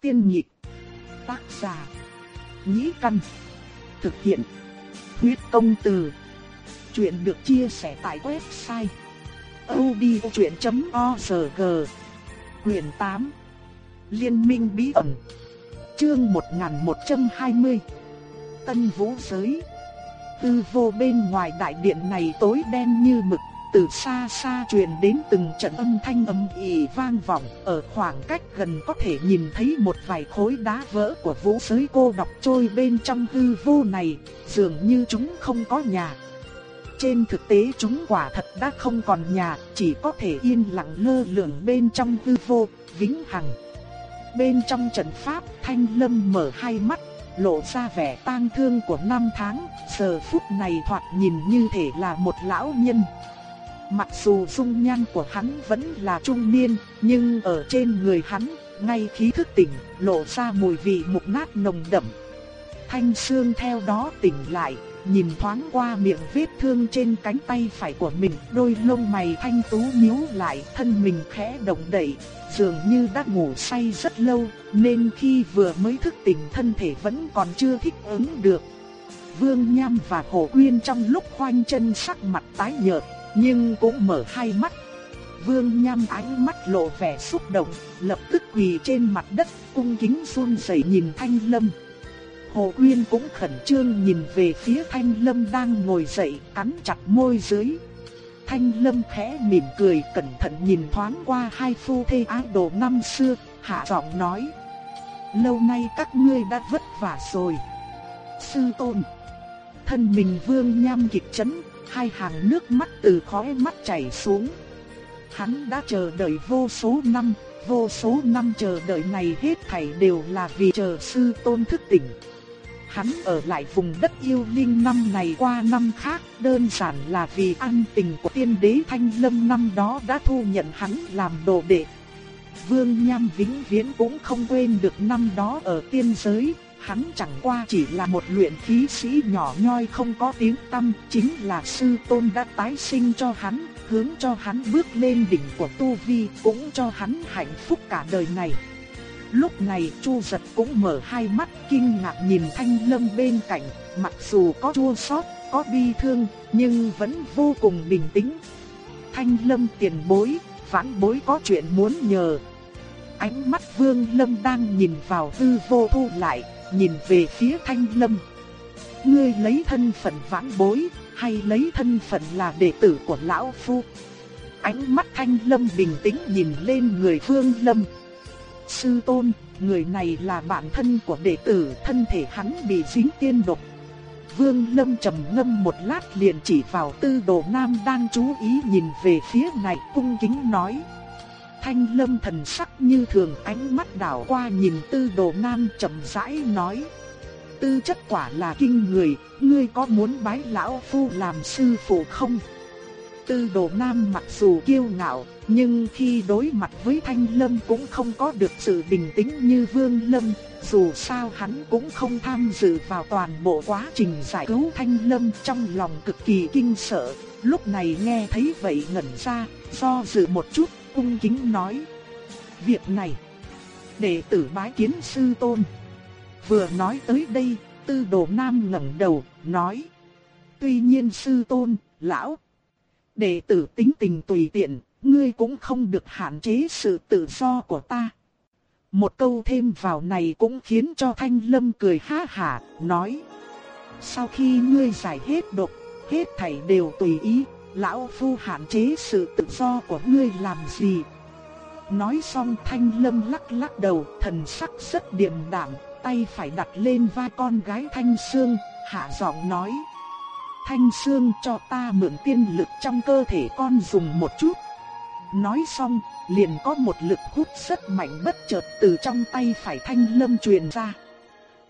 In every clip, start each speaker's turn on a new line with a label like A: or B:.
A: Tiên nhịp. Tác giả. Nhĩ căn. Thực hiện. Huyết công từ. Chuyện được chia sẻ tại website. odchuyện.org Quyền 8 Liên minh bí ẩn Chương 1120 Tân Vũ Giới Tư vô bên ngoài đại điện này tối đen như mực từ xa xa truyền đến từng trận âm thanh âm ỉ vang vọng, ở khoảng cách gần có thể nhìn thấy một vài khối đá vỡ của vũ giới cô độc trôi bên trong hư vô này, dường như chúng không có nhà. Trên thực tế chúng quả thật đã không còn nhà, chỉ có thể yên lặng lơ lửng bên trong hư vô, vĩnh hằng. Bên trong trận pháp, Thanh Lâm mở hai mắt, lộ ra vẻ tang thương của năm tháng, giờ phút này thoạt nhìn như thể là một lão nhân. Mặc dù dung nhan của hắn vẫn là trung niên, nhưng ở trên người hắn, ngay khí thức tỉnh, lộ ra mùi vị mục nát nồng đậm. Thanh Sương theo đó tỉnh lại, nhìn thoáng qua miệng vết thương trên cánh tay phải của mình, đôi lông mày thanh tú nhíu lại, thân mình khẽ động đậy, dường như đã ngủ say rất lâu, nên khi vừa mới thức tỉnh thân thể vẫn còn chưa thích ứng được. Vương Nham và Hồ Quyên trong lúc khoanh chân sắc mặt tái nhợt, nhưng cũng mở hai mắt. Vương Nham ánh mắt lộ vẻ xúc động, lập tức quỳ trên mặt đất, cung kính run rẩy nhìn Thanh Lâm. Hồ Uyên cũng khẩn trương nhìn về phía Thanh Lâm đang ngồi dậy, cắn chặt môi dưới. Thanh Lâm khẽ mỉm cười, cẩn thận nhìn thoáng qua hai phu thê ái đồ năm xưa, hạ giọng nói: "Lâu nay các ngươi đã vất vả rồi." Sư tôn. Thân mình Vương Nham kịch chấn, hai hàng nước mắt từ khóe mắt chảy xuống. Hắn đã chờ đợi vô số năm, vô số năm chờ đợi này hết thảy đều là vì chờ sư tôn thức tỉnh. Hắn ở lại vùng đất yêu linh năm này qua năm khác, đơn giản là vì ăn tình của tiên đế Thanh Lâm năm đó đã thu nhận hắn làm đồ đệ. Vương Nham vĩnh viễn cũng không quên được năm đó ở tiên giới, hắn chẳng qua chỉ là một luyện khí sĩ nhỏ nhoi không có tiếng tăm, chính là sư tôn đã tái sinh cho hắn, hướng cho hắn bước lên đỉnh của tu vi, cũng cho hắn hạnh phúc cả đời này. Lúc này Chu Giật cũng mở hai mắt kinh ngạc nhìn Thanh Lâm bên cạnh, mặc dù có chua xót, có bi thương, nhưng vẫn vô cùng bình tĩnh. Thanh Lâm tiền bối, vãn bối có chuyện muốn nhờ. Ánh mắt Vương Lâm đang nhìn vào hư vô thu lại, nhìn về phía Thanh Lâm. Ngươi lấy thân phận vãn bối, hay lấy thân phận là đệ tử của Lão Phu? Ánh mắt Thanh Lâm bình tĩnh nhìn lên người Vương Lâm. Sư tôn, người này là bạn thân của đệ tử, thân thể hắn bị dính tiên độc. Vương Lâm trầm ngâm một lát liền chỉ vào tư đồ nam đang chú ý nhìn về phía này cung kính nói. Thanh lâm thần sắc như thường ánh mắt đảo qua nhìn tư đồ nam chậm rãi nói. Tư chất quả là kinh người, ngươi có muốn bái lão phu làm sư phụ không? Tư đồ nam mặc dù kiêu ngạo, nhưng khi đối mặt với thanh lâm cũng không có được sự bình tĩnh như vương lâm. Dù sao hắn cũng không tham dự vào toàn bộ quá trình giải cứu thanh lâm trong lòng cực kỳ kinh sợ. Lúc này nghe thấy vậy ngẩn ra, do dự một chút cung kính nói. Việc này, đệ tử bái kiến sư tôn. Vừa nói tới đây, tư đồ nam ngẩng đầu, nói. Tuy nhiên sư tôn, lão, đệ tử tính tình tùy tiện, ngươi cũng không được hạn chế sự tự do của ta. Một câu thêm vào này cũng khiến cho Thanh Lâm cười ha hả, nói. Sau khi ngươi giải hết độc, hết thảy đều tùy ý, lão phu hạn chế sự tự do của ngươi làm gì? Nói xong thanh lâm lắc lắc đầu, thần sắc rất điềm đạm, tay phải đặt lên vai con gái thanh sương, hạ giọng nói. Thanh sương cho ta mượn tiên lực trong cơ thể con dùng một chút. Nói xong, liền có một lực hút rất mạnh bất chợt từ trong tay phải thanh lâm truyền ra.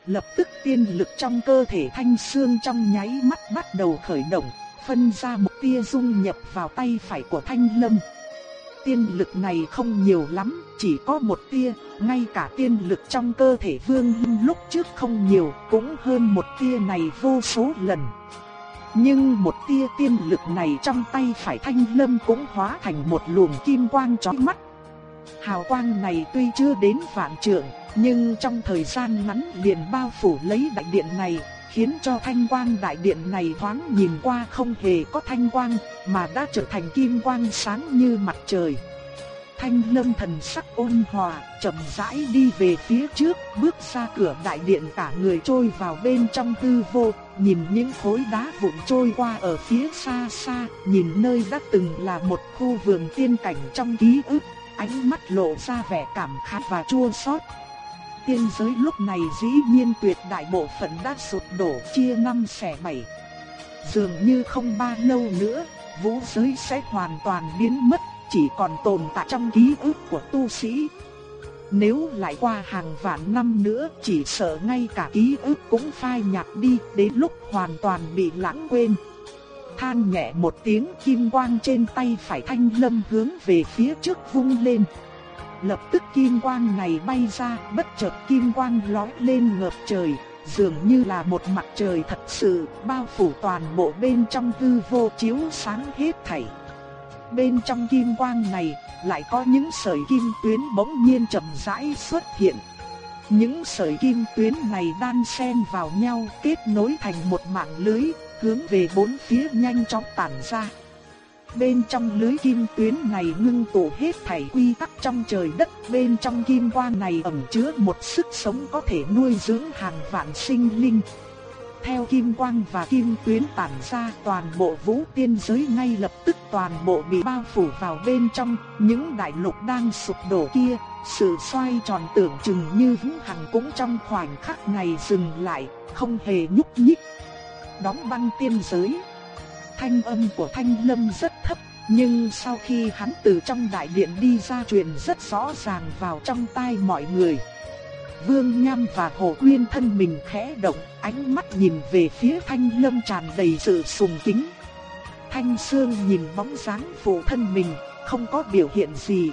A: Lập tức tiên lực trong cơ thể thanh sương trong nháy mắt bắt đầu khởi động, phân ra một tia dung nhập vào tay phải của Thanh Lâm. Tiên lực này không nhiều lắm, chỉ có một tia, ngay cả tiên lực trong cơ thể Vương Hưng lúc trước không nhiều, cũng hơn một tia này vô số lần. Nhưng một tia tiên lực này trong tay phải Thanh Lâm cũng hóa thành một luồng kim quang chói mắt. Hào quang này tuy chưa đến vạn trượng, nhưng trong thời gian ngắn liền bao phủ lấy đại điện này, khiến cho thanh quang đại điện này thoáng nhìn qua không hề có thanh quang, mà đã trở thành kim quang sáng như mặt trời. Thanh lâm thần sắc ôn hòa, chậm rãi đi về phía trước, bước ra cửa đại điện cả người trôi vào bên trong tư vô, nhìn những khối đá vụn trôi qua ở phía xa xa, nhìn nơi đã từng là một khu vườn tiên cảnh trong ký ức, ánh mắt lộ ra vẻ cảm khát và chua xót. Tiên giới lúc này dĩ nhiên tuyệt đại bộ phận đã sụp đổ chia năm xẻ bảy. Dường như không bao lâu nữa, vũ giới sẽ hoàn toàn biến mất chỉ còn tồn tại trong ký ức của tu sĩ. Nếu lại qua hàng vạn năm nữa, chỉ sợ ngay cả ký ức cũng phai nhạt đi, đến lúc hoàn toàn bị lãng quên. Than nhẹ một tiếng kim quang trên tay phải thanh lâm hướng về phía trước vung lên. Lập tức kim quang này bay ra, bất chợt kim quang lói lên ngập trời, dường như là một mặt trời thật sự, bao phủ toàn bộ bên trong hư vô chiếu sáng hết thảy bên trong kim quang này lại có những sợi kim tuyến bỗng nhiên chậm rãi xuất hiện. Những sợi kim tuyến này đan xen vào nhau kết nối thành một mạng lưới, hướng về bốn phía nhanh chóng tản ra. Bên trong lưới kim tuyến này ngưng tụ hết thảy quy tắc trong trời đất, bên trong kim quang này ẩn chứa một sức sống có thể nuôi dưỡng hàng vạn sinh linh. Theo kim quang và kim tuyến tản ra toàn bộ vũ tiên giới ngay lập tức toàn bộ bị bao phủ vào bên trong những đại lục đang sụp đổ kia. Sự xoay tròn tưởng chừng như vũ hằng cũng trong khoảnh khắc này dừng lại, không hề nhúc nhích. Đóng băng tiên giới. Thanh âm của Thanh Lâm rất thấp, nhưng sau khi hắn từ trong đại điện đi ra truyền rất rõ ràng vào trong tai mọi người. Vương Nham và Hồ Quyên thân mình khẽ động, ánh mắt nhìn về phía Thanh Lâm tràn đầy sự sùng kính. Thanh Sương nhìn bóng dáng phụ thân mình, không có biểu hiện gì.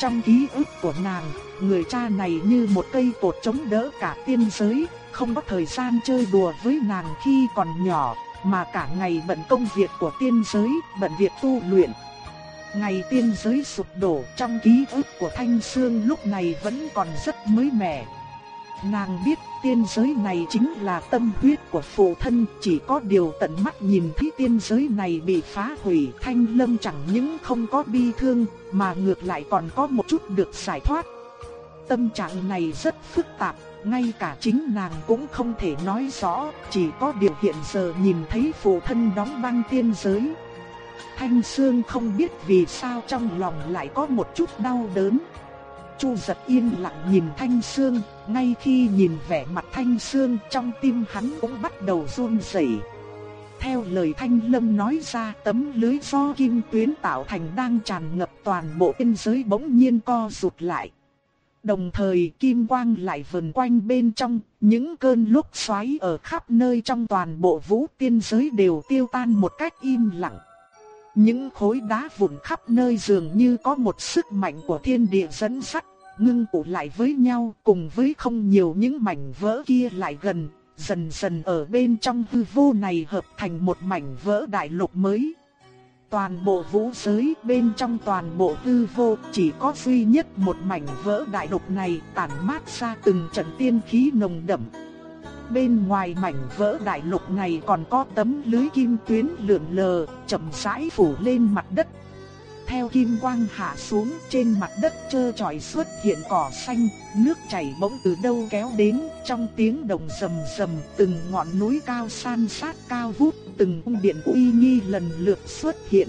A: Trong ký ức của nàng, người cha này như một cây cột chống đỡ cả tiên giới, không có thời gian chơi đùa với nàng khi còn nhỏ, mà cả ngày bận công việc của tiên giới, bận việc tu luyện. Ngày tiên giới sụp đổ trong ký ức của Thanh Sương lúc này vẫn còn rất mới mẻ. Nàng biết tiên giới này chính là tâm huyết của phụ thân, chỉ có điều tận mắt nhìn thấy tiên giới này bị phá hủy, Thanh Lâm chẳng những không có bi thương, mà ngược lại còn có một chút được giải thoát. Tâm trạng này rất phức tạp, ngay cả chính nàng cũng không thể nói rõ, chỉ có điều hiện giờ nhìn thấy phụ thân đóng băng tiên giới, Thanh Sương không biết vì sao trong lòng lại có một chút đau đớn. Chu giật yên lặng nhìn Thanh Sương, ngay khi nhìn vẻ mặt Thanh Sương trong tim hắn cũng bắt đầu run rẩy. Theo lời Thanh Lâm nói ra tấm lưới do kim tuyến tạo thành đang tràn ngập toàn bộ tiên giới bỗng nhiên co rụt lại. Đồng thời kim quang lại vần quanh bên trong, những cơn lúc xoáy ở khắp nơi trong toàn bộ vũ tiên giới đều tiêu tan một cách im lặng. Những khối đá vụn khắp nơi dường như có một sức mạnh của thiên địa dẫn sắt, ngưng tụ lại với nhau cùng với không nhiều những mảnh vỡ kia lại gần, dần dần ở bên trong hư vô này hợp thành một mảnh vỡ đại lục mới. Toàn bộ vũ giới bên trong toàn bộ hư vô chỉ có duy nhất một mảnh vỡ đại lục này tản mát ra từng trận tiên khí nồng đậm, Bên ngoài mảnh vỡ đại lục này còn có tấm lưới kim tuyến lượn lờ, chậm rãi phủ lên mặt đất. Theo kim quang hạ xuống trên mặt đất trơ trọi xuất hiện cỏ xanh, nước chảy bỗng từ đâu kéo đến, trong tiếng đồng rầm rầm từng ngọn núi cao san sát cao vút, từng cung điện uy nghi lần lượt xuất hiện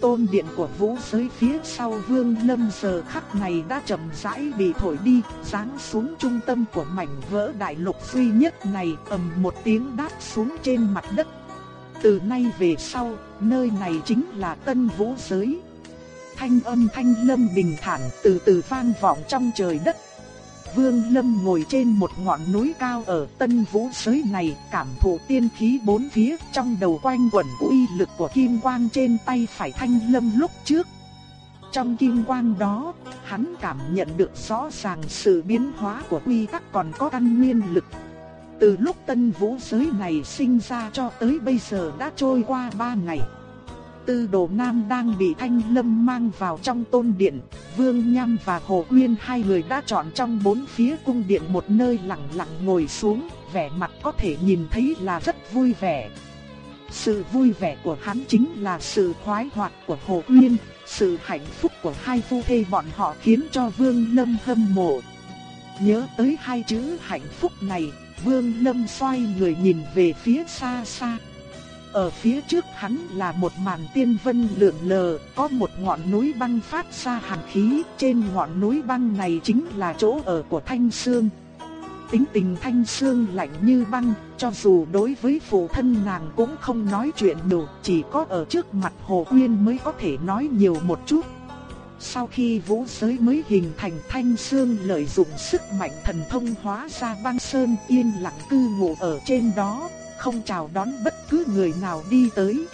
A: tôn điện của vũ giới phía sau vương lâm giờ khắc này đã chậm rãi bị thổi đi, giáng xuống trung tâm của mảnh vỡ đại lục duy nhất này ầm một tiếng đáp xuống trên mặt đất. Từ nay về sau, nơi này chính là tân vũ giới. Thanh âm thanh lâm bình thản từ từ vang vọng trong trời đất Vương Lâm ngồi trên một ngọn núi cao ở Tân Vũ giới này, cảm thụ tiên khí bốn phía, trong đầu quanh quẩn uy lực của kim quang trên tay phải Thanh Lâm lúc trước. Trong kim quang đó, hắn cảm nhận được rõ ràng sự biến hóa của quy tắc còn có căn nguyên lực. Từ lúc Tân Vũ giới này sinh ra cho tới bây giờ đã trôi qua ba ngày. Tư Đồ Nam đang bị Thanh Lâm mang vào trong tôn điện, Vương Nham và Hồ Quyên hai người đã chọn trong bốn phía cung điện một nơi lặng lặng ngồi xuống, vẻ mặt có thể nhìn thấy là rất vui vẻ. Sự vui vẻ của hắn chính là sự khoái hoạt của Hồ Quyên, sự hạnh phúc của hai phu thê bọn họ khiến cho Vương Lâm hâm mộ. Nhớ tới hai chữ hạnh phúc này, Vương Lâm xoay người nhìn về phía xa xa. Ở phía trước hắn là một màn tiên vân lượn lờ, có một ngọn núi băng phát ra hàn khí, trên ngọn núi băng này chính là chỗ ở của Thanh Sương. Tính tình Thanh Sương lạnh như băng, cho dù đối với phụ thân nàng cũng không nói chuyện đủ, chỉ có ở trước mặt Hồ Quyên mới có thể nói nhiều một chút. Sau khi vũ giới mới hình thành thanh xương lợi dụng sức mạnh thần thông hóa ra băng sơn yên lặng cư ngụ ở trên đó, không chào đón bất cứ người nào đi tới.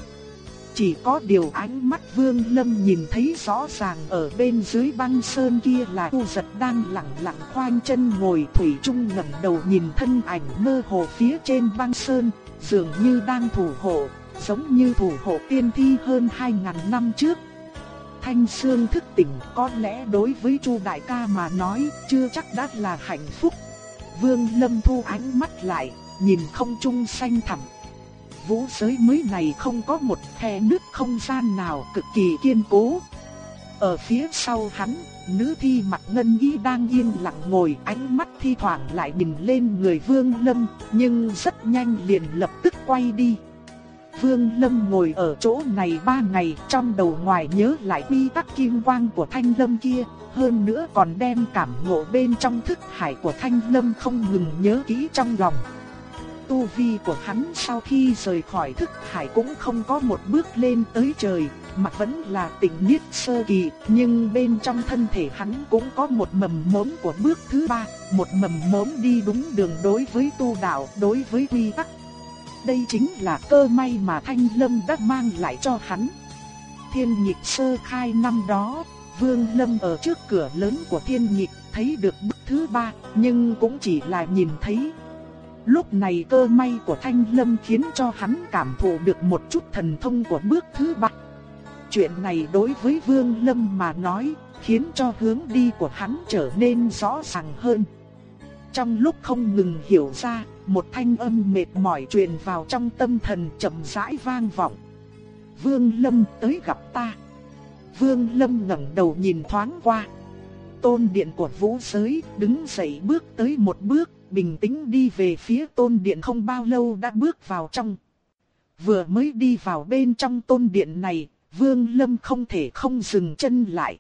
A: Chỉ có điều ánh mắt Vương Lâm nhìn thấy rõ ràng ở bên dưới băng sơn kia là Tu Giật đang lặng lặng khoanh chân ngồi thủy chung ngẩng đầu nhìn thân ảnh mơ hồ phía trên băng sơn, dường như đang thủ hộ, giống như thủ hộ tiên thi hơn 2000 năm trước. Thanh Sương thức tỉnh có lẽ đối với Chu đại ca mà nói chưa chắc đã là hạnh phúc. Vương Lâm thu ánh mắt lại, nhìn không trung xanh thẳm. Vũ giới mới này không có một khe nứt không gian nào cực kỳ kiên cố. Ở phía sau hắn, nữ thi mặt ngân y đang yên lặng ngồi ánh mắt thi thoảng lại nhìn lên người Vương Lâm, nhưng rất nhanh liền lập tức quay đi. Vương Lâm ngồi ở chỗ này ba ngày trong đầu ngoài nhớ lại quy tắc kim quang của Thanh Lâm kia, hơn nữa còn đem cảm ngộ bên trong thức hải của Thanh Lâm không ngừng nhớ kỹ trong lòng. Tu vi của hắn sau khi rời khỏi thức hải cũng không có một bước lên tới trời, mà vẫn là tỉnh niết sơ kỳ, nhưng bên trong thân thể hắn cũng có một mầm mống của bước thứ ba, một mầm mống đi đúng đường đối với tu đạo, đối với quy tắc đây chính là cơ may mà Thanh Lâm đã mang lại cho hắn. Thiên nhịp sơ khai năm đó, Vương Lâm ở trước cửa lớn của thiên nhịp thấy được bức thứ ba, nhưng cũng chỉ là nhìn thấy. Lúc này cơ may của Thanh Lâm khiến cho hắn cảm thụ được một chút thần thông của bước thứ ba. Chuyện này đối với Vương Lâm mà nói, khiến cho hướng đi của hắn trở nên rõ ràng hơn. Trong lúc không ngừng hiểu ra, một thanh âm mệt mỏi truyền vào trong tâm thần chậm rãi vang vọng. Vương Lâm tới gặp ta. Vương Lâm ngẩng đầu nhìn thoáng qua. Tôn điện của vũ giới đứng dậy bước tới một bước, bình tĩnh đi về phía tôn điện không bao lâu đã bước vào trong. Vừa mới đi vào bên trong tôn điện này, Vương Lâm không thể không dừng chân lại.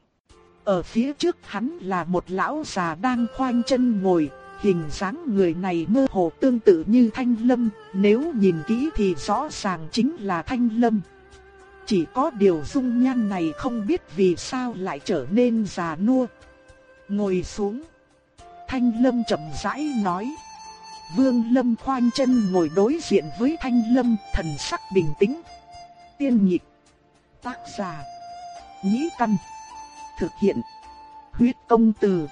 A: Ở phía trước hắn là một lão già đang khoanh chân ngồi, Hình dáng người này mơ hồ tương tự như Thanh Lâm, nếu nhìn kỹ thì rõ ràng chính là Thanh Lâm. Chỉ có điều dung nhan này không biết vì sao lại trở nên già nua. Ngồi xuống. Thanh Lâm chậm rãi nói. Vương Lâm khoanh chân ngồi đối diện với Thanh Lâm, thần sắc bình tĩnh. Tiên nhịp. Tác giả. Nhĩ căn. Thực hiện. Huyết công từ.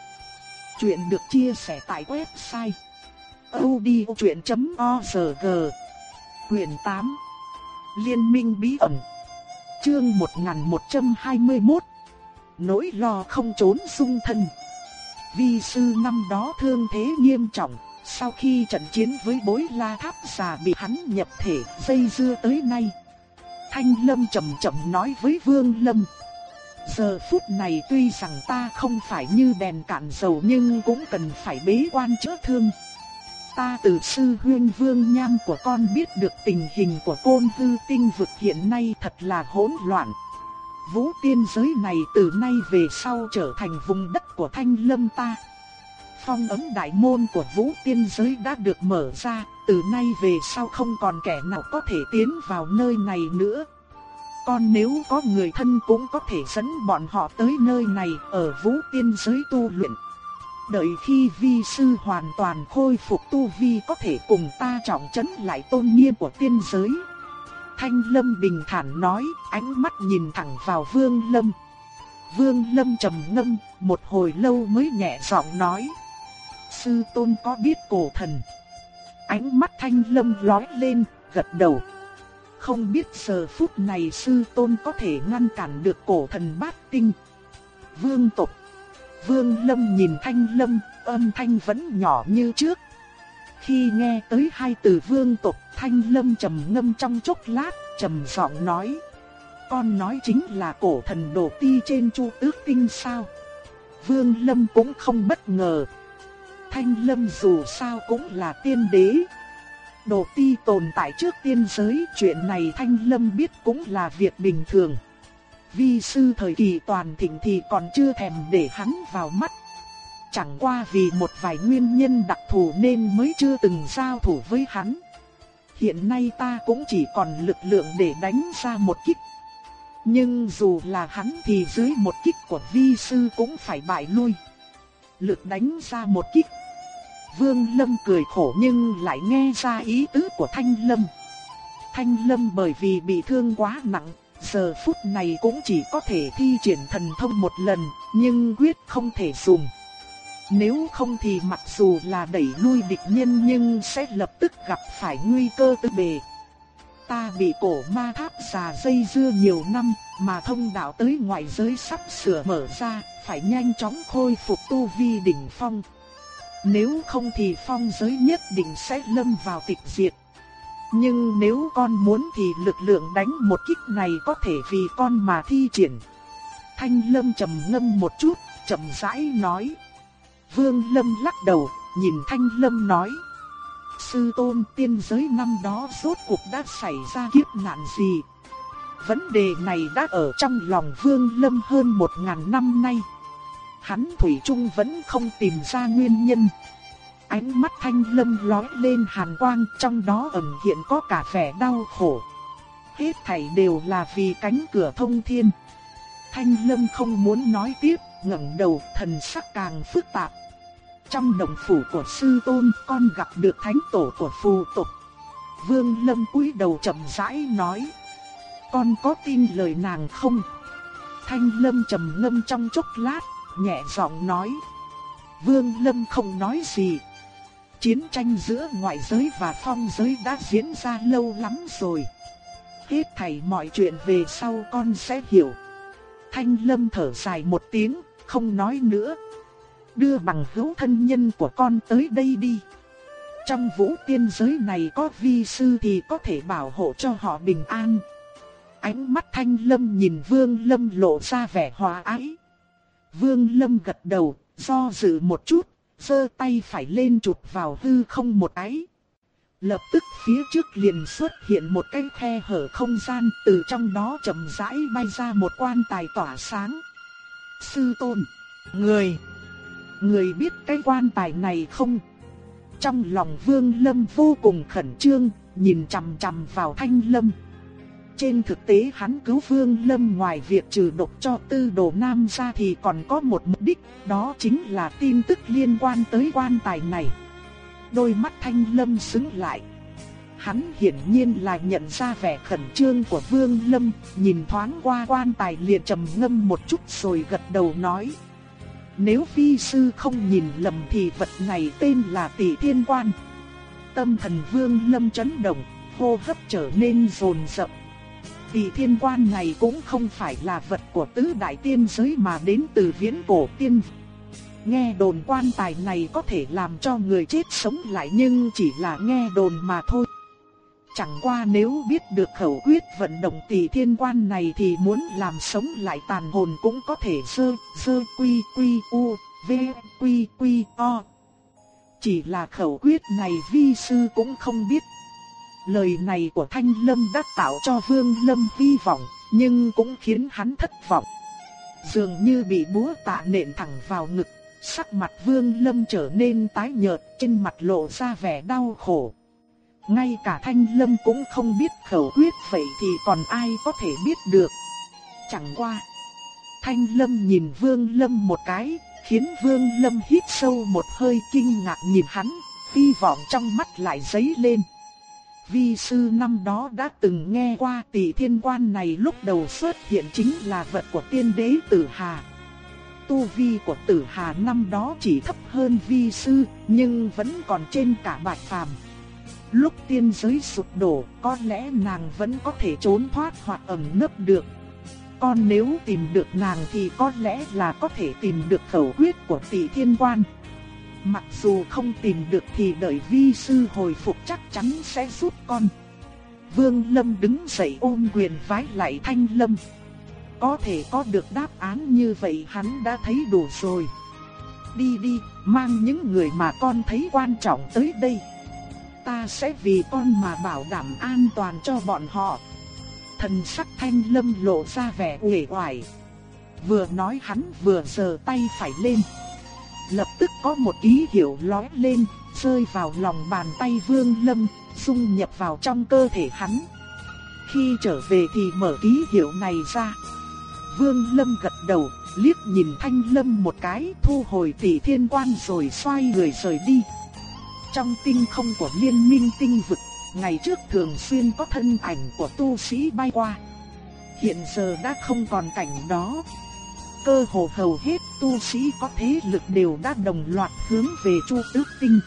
A: Chuyện được chia sẻ tại website odchuyện.org Quyền 8 Liên minh bí ẩn Chương 1121 Nỗi lo không trốn sung thân Vi sư năm đó thương thế nghiêm trọng, Sau khi trận chiến với bối la tháp xà bị hắn nhập thể, dây dưa tới nay Thanh Lâm chậm chậm nói với Vương Lâm, Giờ phút này tuy rằng ta không phải như đèn cạn dầu nhưng cũng cần phải bế quan chữa thương. Ta từ sư huyên vương nham của con biết được tình hình của côn hư tinh vực hiện nay thật là hỗn loạn. Vũ tiên giới này từ nay về sau trở thành vùng đất của thanh lâm ta. Phong ấm đại môn của vũ tiên giới đã được mở ra, từ nay về sau không còn kẻ nào có thể tiến vào nơi này nữa con nếu có người thân cũng có thể dẫn bọn họ tới nơi này ở vũ tiên giới tu luyện. Đợi khi vi sư hoàn toàn khôi phục tu vi có thể cùng ta trọng trấn lại tôn nghiêm của tiên giới. Thanh Lâm bình thản nói, ánh mắt nhìn thẳng vào Vương Lâm. Vương Lâm trầm ngâm, một hồi lâu mới nhẹ giọng nói. Sư tôn có biết cổ thần. Ánh mắt Thanh Lâm lóe lên, gật đầu. Không biết giờ phút này sư tôn có thể ngăn cản được cổ thần bát tinh. Vương tộc. Vương Lâm nhìn Thanh Lâm, âm thanh vẫn nhỏ như trước. Khi nghe tới hai từ vương tộc, Thanh Lâm trầm ngâm trong chốc lát, trầm giọng nói: "Con nói chính là cổ thần đồ ti trên Chu Tước tinh sao?" Vương Lâm cũng không bất ngờ. Thanh Lâm dù sao cũng là tiên đế. Đồ ti tồn tại trước tiên giới, chuyện này Thanh Lâm biết cũng là việc bình thường. Vi sư thời kỳ toàn thịnh thì còn chưa thèm để hắn vào mắt. Chẳng qua vì một vài nguyên nhân đặc thù nên mới chưa từng giao thủ với hắn. Hiện nay ta cũng chỉ còn lực lượng để đánh ra một kích. Nhưng dù là hắn thì dưới một kích của vi sư cũng phải bại lui. Lực đánh ra một kích. Vương Lâm cười khổ nhưng lại nghe ra ý tứ của Thanh Lâm. Thanh Lâm bởi vì bị thương quá nặng, giờ phút này cũng chỉ có thể thi triển thần thông một lần, nhưng quyết không thể dùng. Nếu không thì mặc dù là đẩy lui địch nhân nhưng sẽ lập tức gặp phải nguy cơ tư bề. Ta bị cổ ma tháp già dây dưa nhiều năm, mà thông đạo tới ngoại giới sắp sửa mở ra, phải nhanh chóng khôi phục tu vi đỉnh phong. Nếu không thì phong giới nhất định sẽ lâm vào tịch diệt. Nhưng nếu con muốn thì lực lượng đánh một kích này có thể vì con mà thi triển. Thanh Lâm trầm ngâm một chút, chậm rãi nói. Vương Lâm lắc đầu, nhìn Thanh Lâm nói. Sư tôn tiên giới năm đó rốt cuộc đã xảy ra kiếp nạn gì? Vấn đề này đã ở trong lòng Vương Lâm hơn một ngàn năm nay. Hắn Thủy Trung vẫn không tìm ra nguyên nhân. Ánh mắt Thanh Lâm lóe lên hàn quang trong đó ẩn hiện có cả vẻ đau khổ. Hết thảy đều là vì cánh cửa thông thiên. Thanh Lâm không muốn nói tiếp, ngẩng đầu thần sắc càng phức tạp. Trong đồng phủ của sư tôn con gặp được thánh tổ của phù tộc. Vương Lâm cúi đầu chậm rãi nói. Con có tin lời nàng không? Thanh Lâm trầm ngâm trong chốc lát, nhẹ giọng nói. Vương Lâm không nói gì. Chiến tranh giữa ngoại giới và phong giới đã diễn ra lâu lắm rồi. Hết thảy mọi chuyện về sau con sẽ hiểu. Thanh Lâm thở dài một tiếng, không nói nữa. Đưa bằng hữu thân nhân của con tới đây đi. Trong vũ tiên giới này có vi sư thì có thể bảo hộ cho họ bình an. Ánh mắt thanh lâm nhìn vương lâm lộ ra vẻ hòa ái. Vương lâm gật đầu, do dự một chút, giơ tay phải lên chụp vào hư không một cái. Lập tức phía trước liền xuất hiện một cái khe hở không gian, từ trong đó chậm rãi bay ra một quan tài tỏa sáng. Sư tôn, người, người biết cái quan tài này không? Trong lòng Vương Lâm vô cùng khẩn trương, nhìn chằm chằm vào Thanh Lâm. Trên thực tế hắn cứu Vương Lâm ngoài việc trừ độc cho tư đồ nam ra thì còn có một mục đích, đó chính là tin tức liên quan tới quan tài này. Đôi mắt Thanh Lâm sững lại. Hắn hiển nhiên là nhận ra vẻ khẩn trương của Vương Lâm, nhìn thoáng qua quan tài liền trầm ngâm một chút rồi gật đầu nói. Nếu phi sư không nhìn lầm thì vật này tên là tỷ thiên quan. Tâm thần Vương Lâm chấn động, hô hấp trở nên rồn rập. Tỷ thiên quan này cũng không phải là vật của tứ đại tiên giới mà đến từ viễn cổ tiên. Nghe đồn quan tài này có thể làm cho người chết sống lại nhưng chỉ là nghe đồn mà thôi. Chẳng qua nếu biết được khẩu quyết vận động tỷ thiên quan này thì muốn làm sống lại tàn hồn cũng có thể sơ, sơ quy quy u, v quy quy o. Chỉ là khẩu quyết này vi sư cũng không biết Lời này của Thanh Lâm đã tạo cho Vương Lâm hy vọng, nhưng cũng khiến hắn thất vọng. Dường như bị búa tạ nện thẳng vào ngực, sắc mặt Vương Lâm trở nên tái nhợt, trên mặt lộ ra vẻ đau khổ. Ngay cả Thanh Lâm cũng không biết khẩu quyết vậy thì còn ai có thể biết được. Chẳng qua. Thanh Lâm nhìn Vương Lâm một cái, khiến Vương Lâm hít sâu một hơi kinh ngạc nhìn hắn, hy vọng trong mắt lại dấy lên vi sư năm đó đã từng nghe qua tỷ thiên quan này lúc đầu xuất hiện chính là vật của tiên đế tử Hà. Tu vi của tử Hà năm đó chỉ thấp hơn vi sư, nhưng vẫn còn trên cả bạch phàm. Lúc tiên giới sụp đổ, có lẽ nàng vẫn có thể trốn thoát hoặc ẩn nấp được. Còn nếu tìm được nàng thì có lẽ là có thể tìm được khẩu quyết của tỷ thiên quan. Mặc dù không tìm được thì đợi vi sư hồi phục chắc chắn sẽ giúp con. Vương Lâm đứng dậy ôm quyền vái lại Thanh Lâm. Có thể có được đáp án như vậy hắn đã thấy đủ rồi. Đi đi, mang những người mà con thấy quan trọng tới đây. Ta sẽ vì con mà bảo đảm an toàn cho bọn họ. Thần sắc Thanh Lâm lộ ra vẻ uể oải. Vừa nói hắn vừa giơ tay phải lên. Lập tức có một ký hiệu lóe lên, rơi vào lòng bàn tay Vương Lâm, dung nhập vào trong cơ thể hắn. Khi trở về thì mở ký hiệu này ra. Vương Lâm gật đầu, liếc nhìn Thanh Lâm một cái, thu hồi tỷ thiên quan rồi xoay người rời đi. Trong tinh không của liên minh tinh vực, ngày trước thường xuyên có thân ảnh của tu sĩ bay qua. Hiện giờ đã không còn cảnh đó. Cơ hồ hầu hết tu sĩ có thế lực đều đã đồng loạt hướng về Chu Tước Tinh.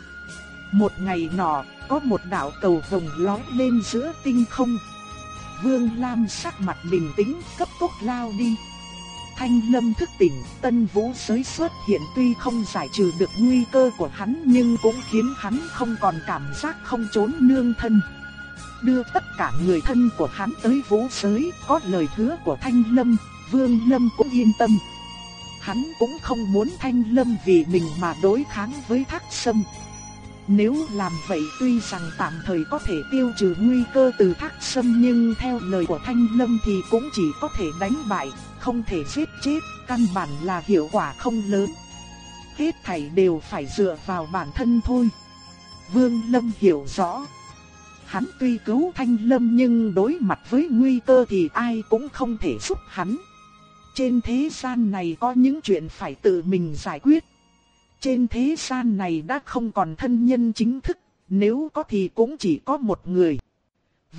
A: Một ngày nọ, có một đạo cầu vồng lói lên giữa tinh không. Vương Lam sắc mặt bình tĩnh, cấp tốc lao đi. Thanh Lâm thức tỉnh, tân vũ giới xuất hiện tuy không giải trừ được nguy cơ của hắn nhưng cũng khiến hắn không còn cảm giác không trốn nương thân. Đưa tất cả người thân của hắn tới vũ giới, có lời hứa của Thanh Lâm, Vương Lâm cũng yên tâm. Hắn cũng không muốn Thanh Lâm vì mình mà đối kháng với Thác Sâm. Nếu làm vậy tuy rằng tạm thời có thể tiêu trừ nguy cơ từ thác sâm nhưng theo lời của Thanh Lâm thì cũng chỉ có thể đánh bại, không thể giết chết, căn bản là hiệu quả không lớn. Hết thảy đều phải dựa vào bản thân thôi. Vương Lâm hiểu rõ. Hắn tuy cứu Thanh Lâm nhưng đối mặt với nguy cơ thì ai cũng không thể giúp hắn. Trên thế gian này có những chuyện phải tự mình giải quyết. Trên thế gian này đã không còn thân nhân chính thức, nếu có thì cũng chỉ có một người.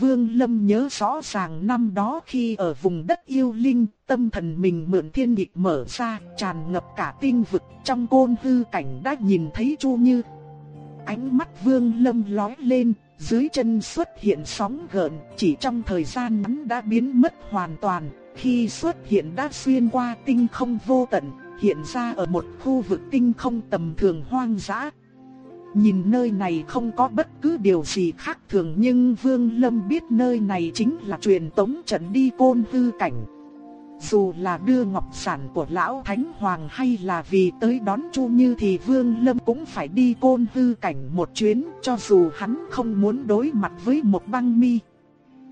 A: Vương Lâm nhớ rõ ràng năm đó khi ở vùng đất yêu linh, tâm thần mình mượn thiên nhịp mở ra, tràn ngập cả tinh vực, trong côn hư cảnh đã nhìn thấy Chu Như. Ánh mắt Vương Lâm lóe lên, dưới chân xuất hiện sóng gợn, chỉ trong thời gian ngắn đã biến mất hoàn toàn, khi xuất hiện đã xuyên qua tinh không vô tận, hiện ra ở một khu vực tinh không tầm thường hoang dã. Nhìn nơi này không có bất cứ điều gì khác thường nhưng Vương Lâm biết nơi này chính là truyền tống trận đi côn tư cảnh. Dù là đưa ngọc sản của lão Thánh Hoàng hay là vì tới đón Chu Như thì Vương Lâm cũng phải đi côn tư cảnh một chuyến cho dù hắn không muốn đối mặt với một băng mi.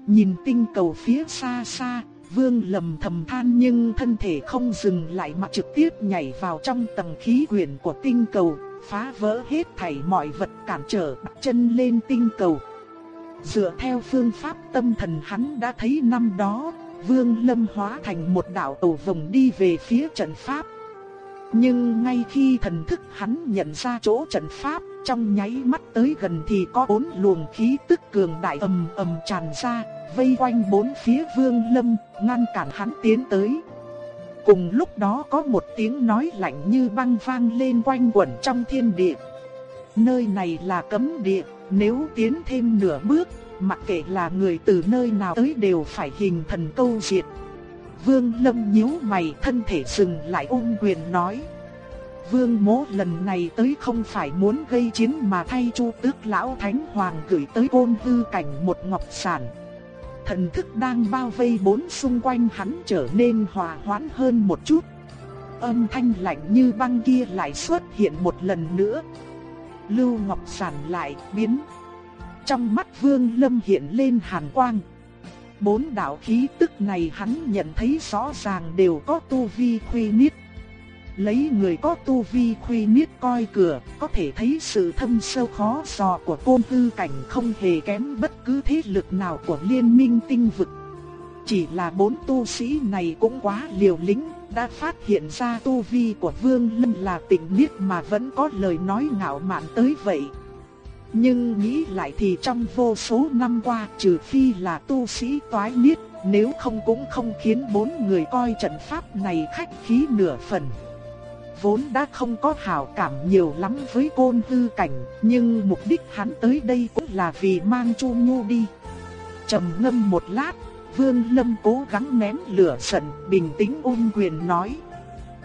A: Nhìn tinh cầu phía xa xa, Vương lầm thầm than nhưng thân thể không dừng lại mà trực tiếp nhảy vào trong tầng khí quyển của tinh cầu, phá vỡ hết thảy mọi vật cản trở đặt chân lên tinh cầu. Dựa theo phương pháp tâm thần hắn đã thấy năm đó, Vương Lâm hóa thành một đạo tàu vòng đi về phía trận pháp. Nhưng ngay khi thần thức hắn nhận ra chỗ trận pháp, trong nháy mắt tới gần thì có bốn luồng khí tức cường đại ầm ầm tràn ra, vây quanh bốn phía Vương Lâm, ngăn cản hắn tiến tới. Cùng lúc đó có một tiếng nói lạnh như băng vang lên quanh quẩn trong thiên địa. Nơi này là cấm địa, nếu tiến thêm nửa bước, mặc kệ là người từ nơi nào tới đều phải hình thần câu diệt. Vương Lâm nhíu mày thân thể dừng lại ôm quyền nói. Vương mố lần này tới không phải muốn gây chiến mà thay chu tước lão thánh hoàng gửi tới côn hư cảnh một ngọc sản. Thần thức đang bao vây bốn xung quanh hắn trở nên hòa hoãn hơn một chút. Âm thanh lạnh như băng kia lại xuất hiện một lần nữa. Lưu Ngọc Sản lại biến. Trong mắt Vương Lâm hiện lên hàn quang. Bốn đạo khí tức này hắn nhận thấy rõ ràng đều có tu vi khuy niết Lấy người có tu vi khuy niết coi cửa, có thể thấy sự thâm sâu khó dò của côn tư cảnh không hề kém bất cứ thế lực nào của liên minh tinh vực. Chỉ là bốn tu sĩ này cũng quá liều lĩnh, đã phát hiện ra tu vi của Vương Lâm là tịnh niết mà vẫn có lời nói ngạo mạn tới vậy. Nhưng nghĩ lại thì trong vô số năm qua trừ phi là tu sĩ toái niết, nếu không cũng không khiến bốn người coi trận pháp này khách khí nửa phần vốn đã không có hảo cảm nhiều lắm với côn hư cảnh, nhưng mục đích hắn tới đây cũng là vì mang Chu Nhu đi. trầm ngâm một lát, Vương Lâm cố gắng nén lửa giận, bình tĩnh ôn quyền nói.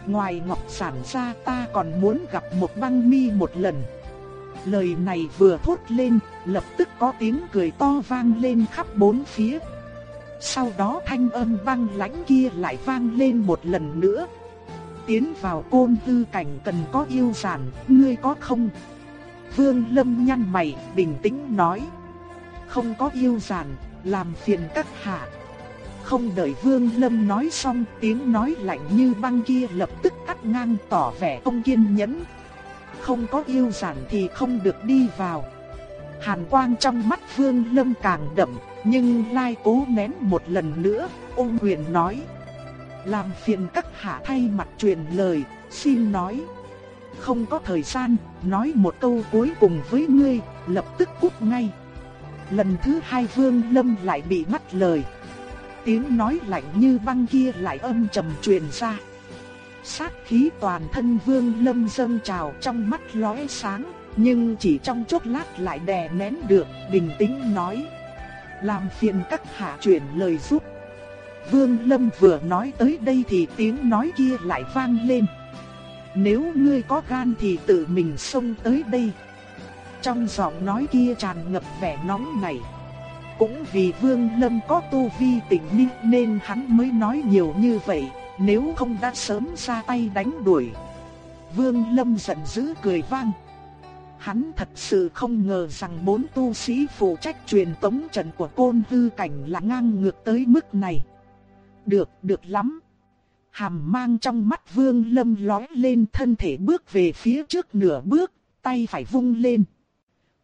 A: Ngoài Ngọc Sản ra ta còn muốn gặp một băng mi một lần. Lời này vừa thốt lên, lập tức có tiếng cười to vang lên khắp bốn phía. Sau đó thanh âm vang lãnh kia lại vang lên một lần nữa. Tiến vào côn tư cảnh cần có yêu giản, ngươi có không? Vương Lâm nhăn mày, bình tĩnh nói. Không có yêu giản, làm phiền các hạ. Không đợi Vương Lâm nói xong, tiếng nói lạnh như băng kia lập tức cắt ngang tỏ vẻ không kiên nhẫn. Không có yêu giản thì không được đi vào. Hàn quang trong mắt Vương Lâm càng đậm, nhưng Lai cố nén một lần nữa, ôn quyền nói. Làm phiền các hạ thay mặt truyền lời, xin nói. Không có thời gian, nói một câu cuối cùng với ngươi, lập tức cút ngay. Lần thứ hai Vương Lâm lại bị ngắt lời. Tiếng nói lạnh như băng kia lại âm trầm truyền ra. Sát khí toàn thân Vương Lâm dâng trào trong mắt lóe sáng, nhưng chỉ trong chốc lát lại đè nén được, bình tĩnh nói. Làm phiền các hạ chuyển lời giúp. Vương Lâm vừa nói tới đây thì tiếng nói kia lại vang lên. Nếu ngươi có gan thì tự mình xông tới đây. Trong giọng nói kia tràn ngập vẻ nóng nảy. Cũng vì Vương Lâm có tu vi tỉnh ninh nên hắn mới nói nhiều như vậy, nếu không đã sớm ra tay đánh đuổi. Vương Lâm giận dữ cười vang. Hắn thật sự không ngờ rằng bốn tu sĩ phụ trách truyền tống trận của côn hư cảnh là ngang ngược tới mức này. Được, được lắm. Hàm mang trong mắt vương lâm lói lên thân thể bước về phía trước nửa bước, tay phải vung lên.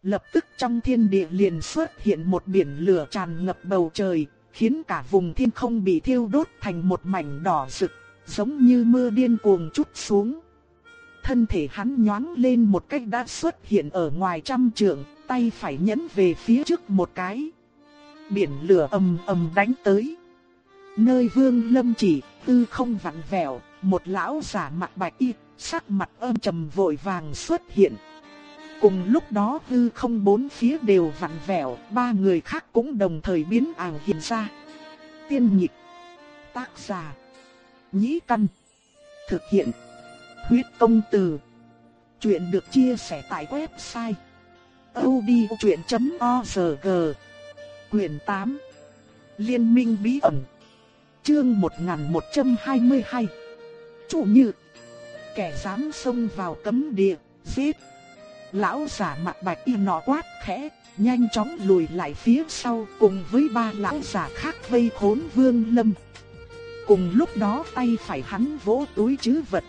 A: Lập tức trong thiên địa liền xuất hiện một biển lửa tràn ngập bầu trời, khiến cả vùng thiên không bị thiêu đốt thành một mảnh đỏ rực, giống như mưa điên cuồng chút xuống. Thân thể hắn nhoáng lên một cách đã xuất hiện ở ngoài trăm trượng, tay phải nhấn về phía trước một cái. Biển lửa ầm ầm đánh tới. Nơi vương lâm chỉ, tư không vặn vẹo, một lão giả mặt bạch y, sắc mặt âm trầm vội vàng xuất hiện. Cùng lúc đó hư không bốn phía đều vặn vẹo, ba người khác cũng đồng thời biến ảo hiện ra. Tiên nhịp, tác giả, nhĩ căn, thực hiện, huyết công từ. Chuyện được chia sẻ tại website odchuyện.org Quyền 8 Liên minh bí ẩn Chương 1122 Chủ như Kẻ dám xông vào cấm địa, giết Lão giả mặt bạch y nọ quát khẽ, nhanh chóng lùi lại phía sau cùng với ba lão giả khác vây khốn vương lâm. Cùng lúc đó tay phải hắn vỗ túi chứ vật.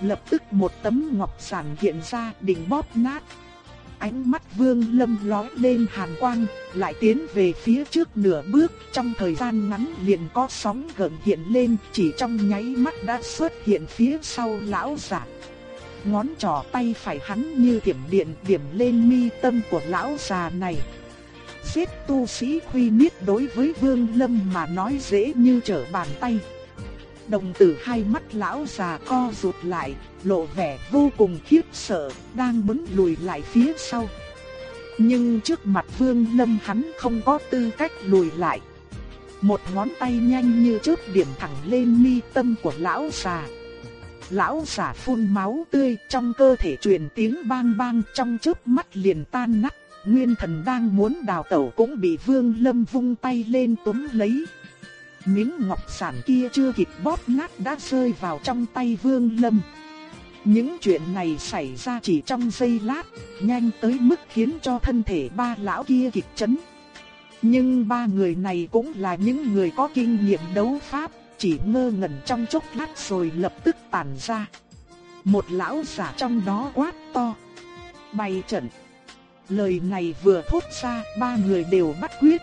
A: Lập tức một tấm ngọc sản hiện ra đỉnh bóp nát. Ánh mắt vương lâm lói lên hàn quang, lại tiến về phía trước nửa bước, trong thời gian ngắn liền có sóng gần hiện lên, chỉ trong nháy mắt đã xuất hiện phía sau lão giả ngón trỏ tay phải hắn như điểm điện điểm lên mi tâm của lão già này. Giết tu sĩ huy niết đối với Vương Lâm mà nói dễ như trở bàn tay. Đồng tử hai mắt lão già co rụt lại, lộ vẻ vô cùng khiếp sợ, đang muốn lùi lại phía sau. Nhưng trước mặt Vương Lâm hắn không có tư cách lùi lại. Một ngón tay nhanh như chớp điểm thẳng lên mi tâm của lão già lão già phun máu tươi trong cơ thể truyền tiếng bang bang trong chớp mắt liền tan nát. Nguyên thần đang muốn đào tẩu cũng bị vương lâm vung tay lên túm lấy. Miếng ngọc sản kia chưa kịp bóp nát đã rơi vào trong tay vương lâm. Những chuyện này xảy ra chỉ trong giây lát, nhanh tới mức khiến cho thân thể ba lão kia kịch chấn. Nhưng ba người này cũng là những người có kinh nghiệm đấu pháp, chỉ ngơ ngẩn trong chốc lát rồi lập tức tản ra. Một lão giả trong đó quát to. Bày trận. Lời này vừa thốt ra, ba người đều bắt quyết.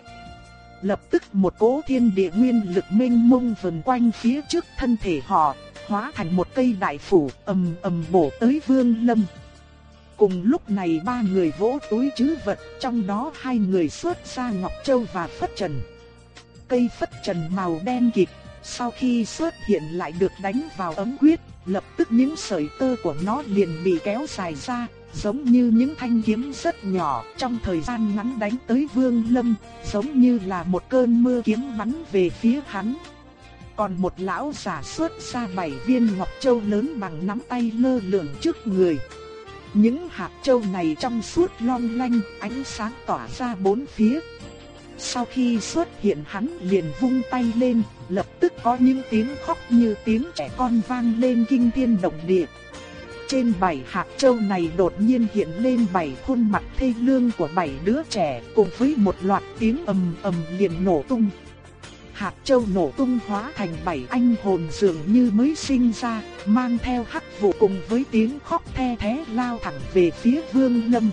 A: Lập tức một cỗ thiên địa nguyên lực mênh mông vần quanh phía trước thân thể họ, hóa thành một cây đại phủ ầm ầm bổ tới vương lâm. Cùng lúc này ba người vỗ túi chứ vật, trong đó hai người xuất ra Ngọc Châu và Phất Trần. Cây Phất Trần màu đen kịt sau khi xuất hiện lại được đánh vào ấm quyết, lập tức những sợi tơ của nó liền bị kéo dài ra, giống như những thanh kiếm rất nhỏ, trong thời gian ngắn đánh tới Vương Lâm, giống như là một cơn mưa kiếm bắn về phía hắn. Còn một lão giả xuất ra bảy viên ngọc châu lớn bằng nắm tay lơ lửng trước người. Những hạt châu này trong suốt long lanh, ánh sáng tỏa ra bốn phía. Sau khi xuất hiện hắn liền vung tay lên, lập tức có những tiếng khóc như tiếng trẻ con vang lên kinh thiên động địa. Trên bảy hạt châu này đột nhiên hiện lên bảy khuôn mặt thê lương của bảy đứa trẻ cùng với một loạt tiếng ầm ầm liền nổ tung. Hạt châu nổ tung hóa thành bảy anh hồn dường như mới sinh ra, mang theo hắc vụ cùng với tiếng khóc the thế lao thẳng về phía Vương Lâm.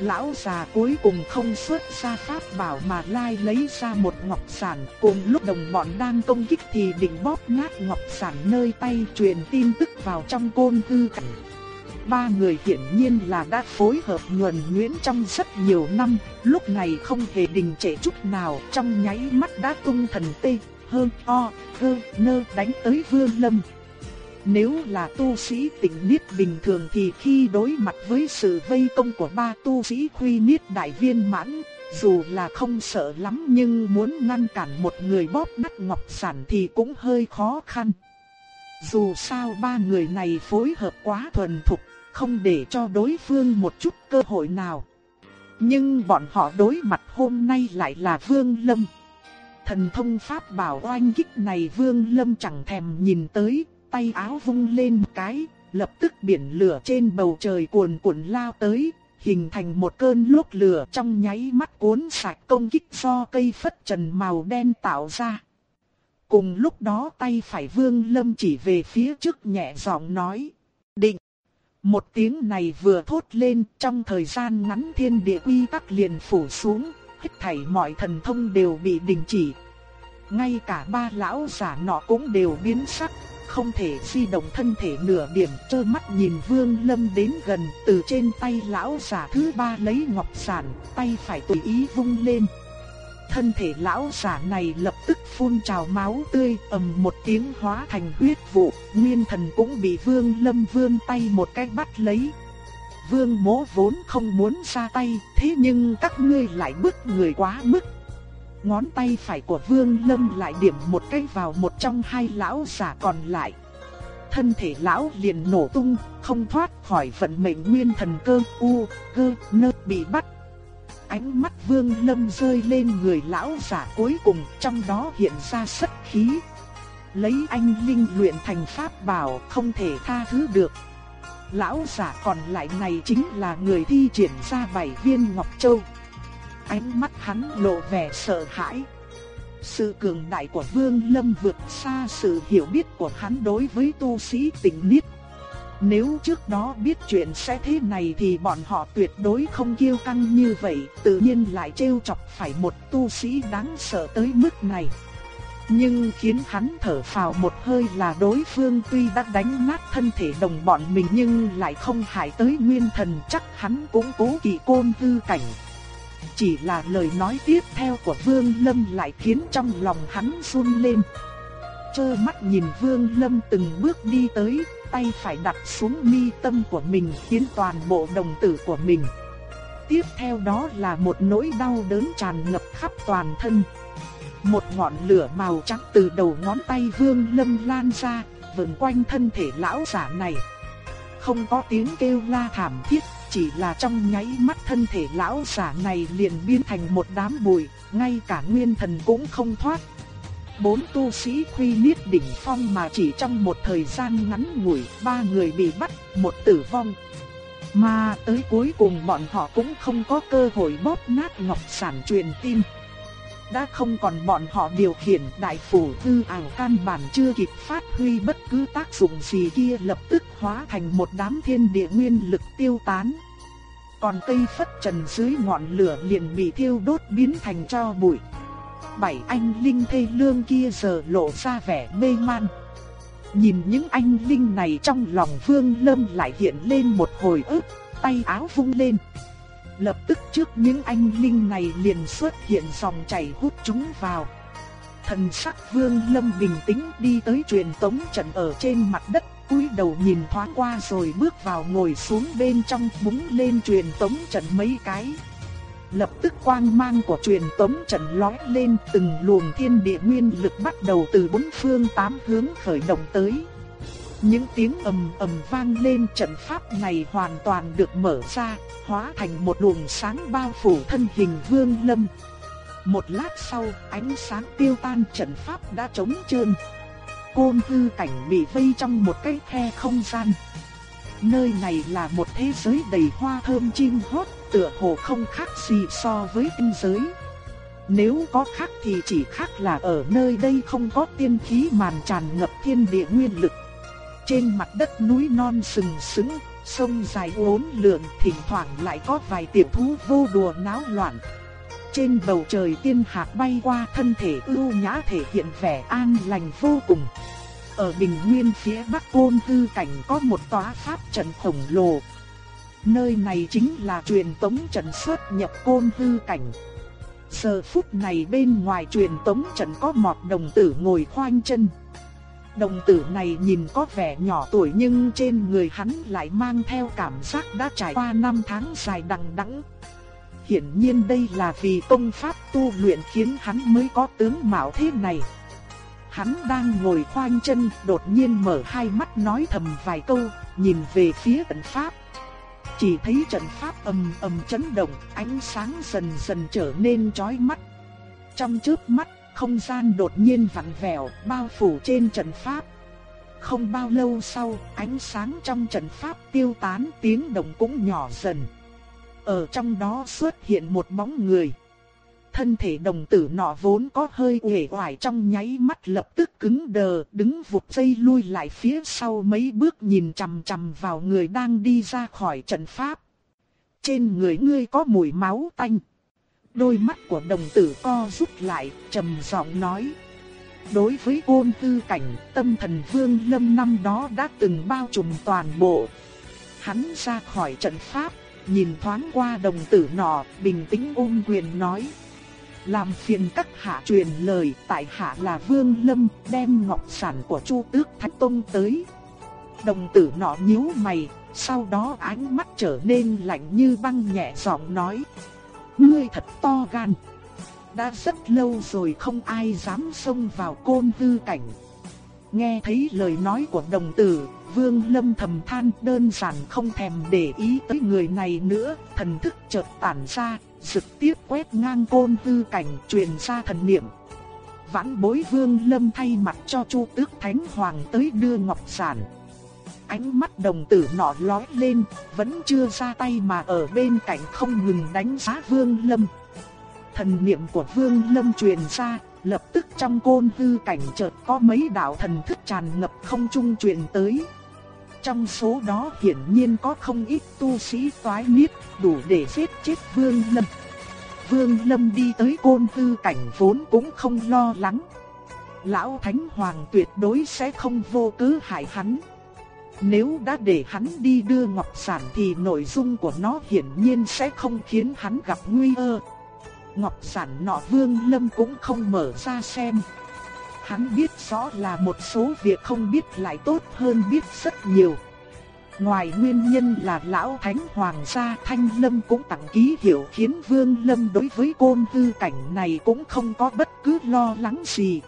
A: Lão già cuối cùng không xuất ra pháp bảo mà lai lấy ra một ngọc sản, cùng lúc đồng bọn đang công kích thì định bóp nát ngọc sản nơi tay truyền tin tức vào trong côn hư cảnh. Ba người hiển nhiên là đã phối hợp nhuần nhuyễn trong rất nhiều năm, lúc này không hề đình trệ chút nào, trong nháy mắt đã tung thần tê, hơn o, hơn nơ đánh tới Vương Lâm. Nếu là tu sĩ tỉnh niết bình thường thì khi đối mặt với sự vây công của ba tu sĩ khuy niết đại viên mãn, dù là không sợ lắm nhưng muốn ngăn cản một người bóp nát ngọc sản thì cũng hơi khó khăn. Dù sao ba người này phối hợp quá thuần thục, không để cho đối phương một chút cơ hội nào. Nhưng bọn họ đối mặt hôm nay lại là Vương Lâm. Thần thông pháp bảo oanh kích này Vương Lâm chẳng thèm nhìn tới, tay áo vung lên một cái, lập tức biển lửa trên bầu trời cuồn cuộn lao tới, hình thành một cơn lốc lửa trong nháy mắt cuốn sạch công kích do cây phất trần màu đen tạo ra. Cùng lúc đó tay phải vương lâm chỉ về phía trước nhẹ giọng nói, định. Một tiếng này vừa thốt lên trong thời gian ngắn thiên địa quy tắc liền phủ xuống, hết thảy mọi thần thông đều bị đình chỉ. Ngay cả ba lão giả nọ cũng đều biến sắc, không thể di động thân thể nửa điểm, trơ mắt nhìn Vương Lâm đến gần, từ trên tay lão giả thứ ba lấy ngọc sản, tay phải tùy ý vung lên. Thân thể lão giả này lập tức phun trào máu tươi, ầm một tiếng hóa thành huyết vụ, nguyên thần cũng bị Vương Lâm vươn tay một cái bắt lấy. Vương Mỗ vốn không muốn ra tay, thế nhưng các ngươi lại bức người quá mức, ngón tay phải của Vương Lâm lại điểm một cái vào một trong hai lão giả còn lại. Thân thể lão liền nổ tung, không thoát khỏi vận mệnh nguyên thần cơ u, cơ, nơ bị bắt. Ánh mắt Vương Lâm rơi lên người lão giả cuối cùng, trong đó hiện ra sắc khí. Lấy anh linh luyện thành pháp bảo, không thể tha thứ được. Lão giả còn lại này chính là người thi triển ra bảy viên ngọc châu ánh mắt hắn lộ vẻ sợ hãi. Sự cường đại của Vương Lâm vượt xa sự hiểu biết của hắn đối với tu sĩ tình niết. Nếu trước đó biết chuyện sẽ thế này thì bọn họ tuyệt đối không kiêu căng như vậy, tự nhiên lại trêu chọc phải một tu sĩ đáng sợ tới mức này. Nhưng khiến hắn thở phào một hơi là đối phương tuy đã đánh nát thân thể đồng bọn mình nhưng lại không hại tới nguyên thần chắc hắn cũng cố kỵ côn tư cảnh. Chỉ là lời nói tiếp theo của Vương Lâm lại khiến trong lòng hắn run lên trơ mắt nhìn Vương Lâm từng bước đi tới, tay phải đặt xuống mi tâm của mình khiến toàn bộ đồng tử của mình. Tiếp theo đó là một nỗi đau đớn tràn ngập khắp toàn thân. Một ngọn lửa màu trắng từ đầu ngón tay Vương Lâm lan ra, vần quanh thân thể lão giả này. Không có tiếng kêu la thảm thiết chỉ là trong nháy mắt thân thể lão giả này liền biến thành một đám bụi, ngay cả nguyên thần cũng không thoát. Bốn tu sĩ khuy niết đỉnh phong mà chỉ trong một thời gian ngắn ngủi, ba người bị bắt, một tử vong. Mà tới cuối cùng bọn họ cũng không có cơ hội bóp nát ngọc sản truyền tin. Đã không còn bọn họ điều khiển đại phủ tư ảo căn bản chưa kịp phát huy bất cứ tác dụng gì kia lập tức hóa thành một đám thiên địa nguyên lực tiêu tán. Còn cây phất trần dưới ngọn lửa liền bị thiêu đốt biến thành tro bụi. Bảy anh linh thê lương kia giờ lộ ra vẻ mê man. Nhìn những anh linh này trong lòng Vương Lâm lại hiện lên một hồi ức, tay áo vung lên. Lập tức trước những anh linh này liền xuất hiện dòng chảy hút chúng vào. Thần sắc Vương Lâm bình tĩnh đi tới truyền tống trận ở trên mặt đất, cúi đầu nhìn thoáng qua rồi bước vào ngồi xuống bên trong búng lên truyền tống trận mấy cái. Lập tức quang mang của truyền tống trận lóe lên từng luồng thiên địa nguyên lực bắt đầu từ bốn phương tám hướng khởi động tới. Những tiếng ầm ầm vang lên trận pháp này hoàn toàn được mở ra, hóa thành một luồng sáng bao phủ thân hình Vương Lâm. Một lát sau, ánh sáng tiêu tan trận pháp đã trống trơn. Côn hư cảnh bị vây trong một cái khe không gian. Nơi này là một thế giới đầy hoa thơm chim hót, tựa hồ không khác gì so với tinh giới. Nếu có khác thì chỉ khác là ở nơi đây không có tiên khí màn tràn ngập thiên địa nguyên lực. Trên mặt đất núi non sừng sững, sông dài uốn lượn, thỉnh thoảng lại có vài tiểu thú vô đùa náo loạn. Trên bầu trời tiên hạt bay qua thân thể ưu nhã thể hiện vẻ an lành vô cùng. Ở bình nguyên phía bắc côn tư cảnh có một tòa pháp trận khổng lồ. Nơi này chính là truyền tống trận xuất nhập côn hư cảnh. Giờ phút này bên ngoài truyền tống trận có một đồng tử ngồi khoanh chân. Đồng tử này nhìn có vẻ nhỏ tuổi nhưng trên người hắn lại mang theo cảm giác đã trải qua năm tháng dài đằng đẵng. Hiển nhiên đây là vì công pháp tu luyện khiến hắn mới có tướng mạo thế này. Hắn đang ngồi khoanh chân, đột nhiên mở hai mắt nói thầm vài câu, nhìn về phía trận pháp. Chỉ thấy trận pháp ầm ầm chấn động, ánh sáng dần dần trở nên chói mắt. Trong chớp mắt, không gian đột nhiên vặn vẹo, bao phủ trên trận pháp. Không bao lâu sau, ánh sáng trong trận pháp tiêu tán, tiếng động cũng nhỏ dần. Ở trong đó xuất hiện một bóng người. Thân thể đồng tử nọ vốn có hơi uể oải trong nháy mắt lập tức cứng đờ, đứng vụt dây lui lại phía sau mấy bước nhìn chằm chằm vào người đang đi ra khỏi trận pháp. Trên người ngươi có mùi máu tanh. Đôi mắt của đồng tử co rút lại, trầm giọng nói. Đối với ôn tư cảnh, tâm thần vương lâm năm đó đã từng bao trùm toàn bộ. Hắn ra khỏi trận pháp, nhìn thoáng qua đồng tử nọ, bình tĩnh ôm quyền nói. Làm phiền các hạ truyền lời, tại hạ là Vương Lâm, đem ngọc sản của Chu Tước Thánh Tông tới. Đồng tử nọ nhíu mày, sau đó ánh mắt trở nên lạnh như băng nhẹ giọng nói. Ngươi thật to gan. Đã rất lâu rồi không ai dám xông vào côn tư cảnh. Nghe thấy lời nói của đồng tử, Vương Lâm thầm than đơn giản không thèm để ý tới người này nữa, thần thức chợt tản ra, trực tiếp quét ngang côn tư cảnh truyền ra thần niệm. Vãn bối Vương Lâm thay mặt cho Chu Tước Thánh Hoàng tới đưa ngọc sản. Ánh mắt đồng tử nọ lóe lên, vẫn chưa ra tay mà ở bên cạnh không ngừng đánh giá Vương Lâm. Thần niệm của Vương Lâm truyền ra, lập tức trong côn tư cảnh chợt có mấy đạo thần thức tràn ngập không trung truyền tới. Trong số đó hiển nhiên có không ít tu sĩ toái niết, đủ để giết chết Vương Lâm. Vương Lâm đi tới côn tư cảnh vốn cũng không lo lắng. Lão Thánh Hoàng tuyệt đối sẽ không vô cớ hại hắn. Nếu đã để hắn đi đưa ngọc sản thì nội dung của nó hiển nhiên sẽ không khiến hắn gặp nguy cơ. Ngọc sản nọ Vương Lâm cũng không mở ra xem. Hắn biết rõ là một số việc không biết lại tốt hơn biết rất nhiều. Ngoài nguyên nhân là lão thánh hoàng gia Thanh Lâm cũng tặng ký hiệu khiến Vương Lâm đối với côn tư cảnh này cũng không có bất cứ lo lắng gì.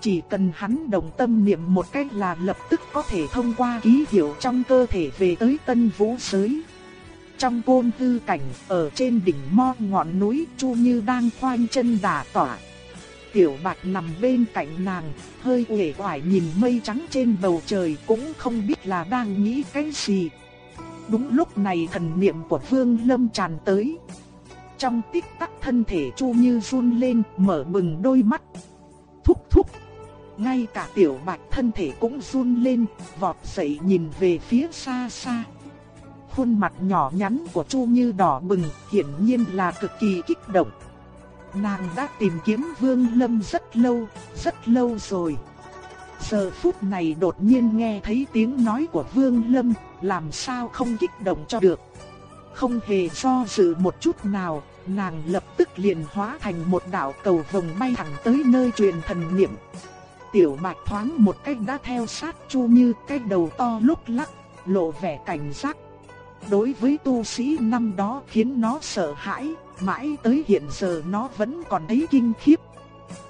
A: Chỉ cần hắn đồng tâm niệm một cách là lập tức có thể thông qua ký hiệu trong cơ thể về tới tân vũ giới. Trong côn tư cảnh, ở trên đỉnh mo ngọn núi Chu Như đang khoanh chân đả tỏa. Tiểu Bạch nằm bên cạnh nàng, hơi uể oải nhìn mây trắng trên bầu trời cũng không biết là đang nghĩ cái gì. Đúng lúc này thần niệm của Vương Lâm tràn tới. Trong tích tắc thân thể Chu Như run lên, mở bừng đôi mắt. Thúc thúc. Ngay cả Tiểu Bạch thân thể cũng run lên, vọt dậy nhìn về phía xa xa. Khuôn mặt nhỏ nhắn của Chu Như đỏ bừng, hiển nhiên là cực kỳ kích động. Nàng đã tìm kiếm Vương Lâm rất lâu, rất lâu rồi. Giờ phút này đột nhiên nghe thấy tiếng nói của Vương Lâm, làm sao không kích động cho được. Không hề do dự một chút nào, nàng lập tức liền hóa thành một đạo cầu vồng bay thẳng tới nơi truyền thần niệm. Tiểu Bạch thoáng một cách đã theo sát Chu Như, cái đầu to lúc lắc, lộ vẻ cảnh giác. Đối với tu sĩ năm đó khiến nó sợ hãi, mãi tới hiện giờ nó vẫn còn thấy kinh khiếp.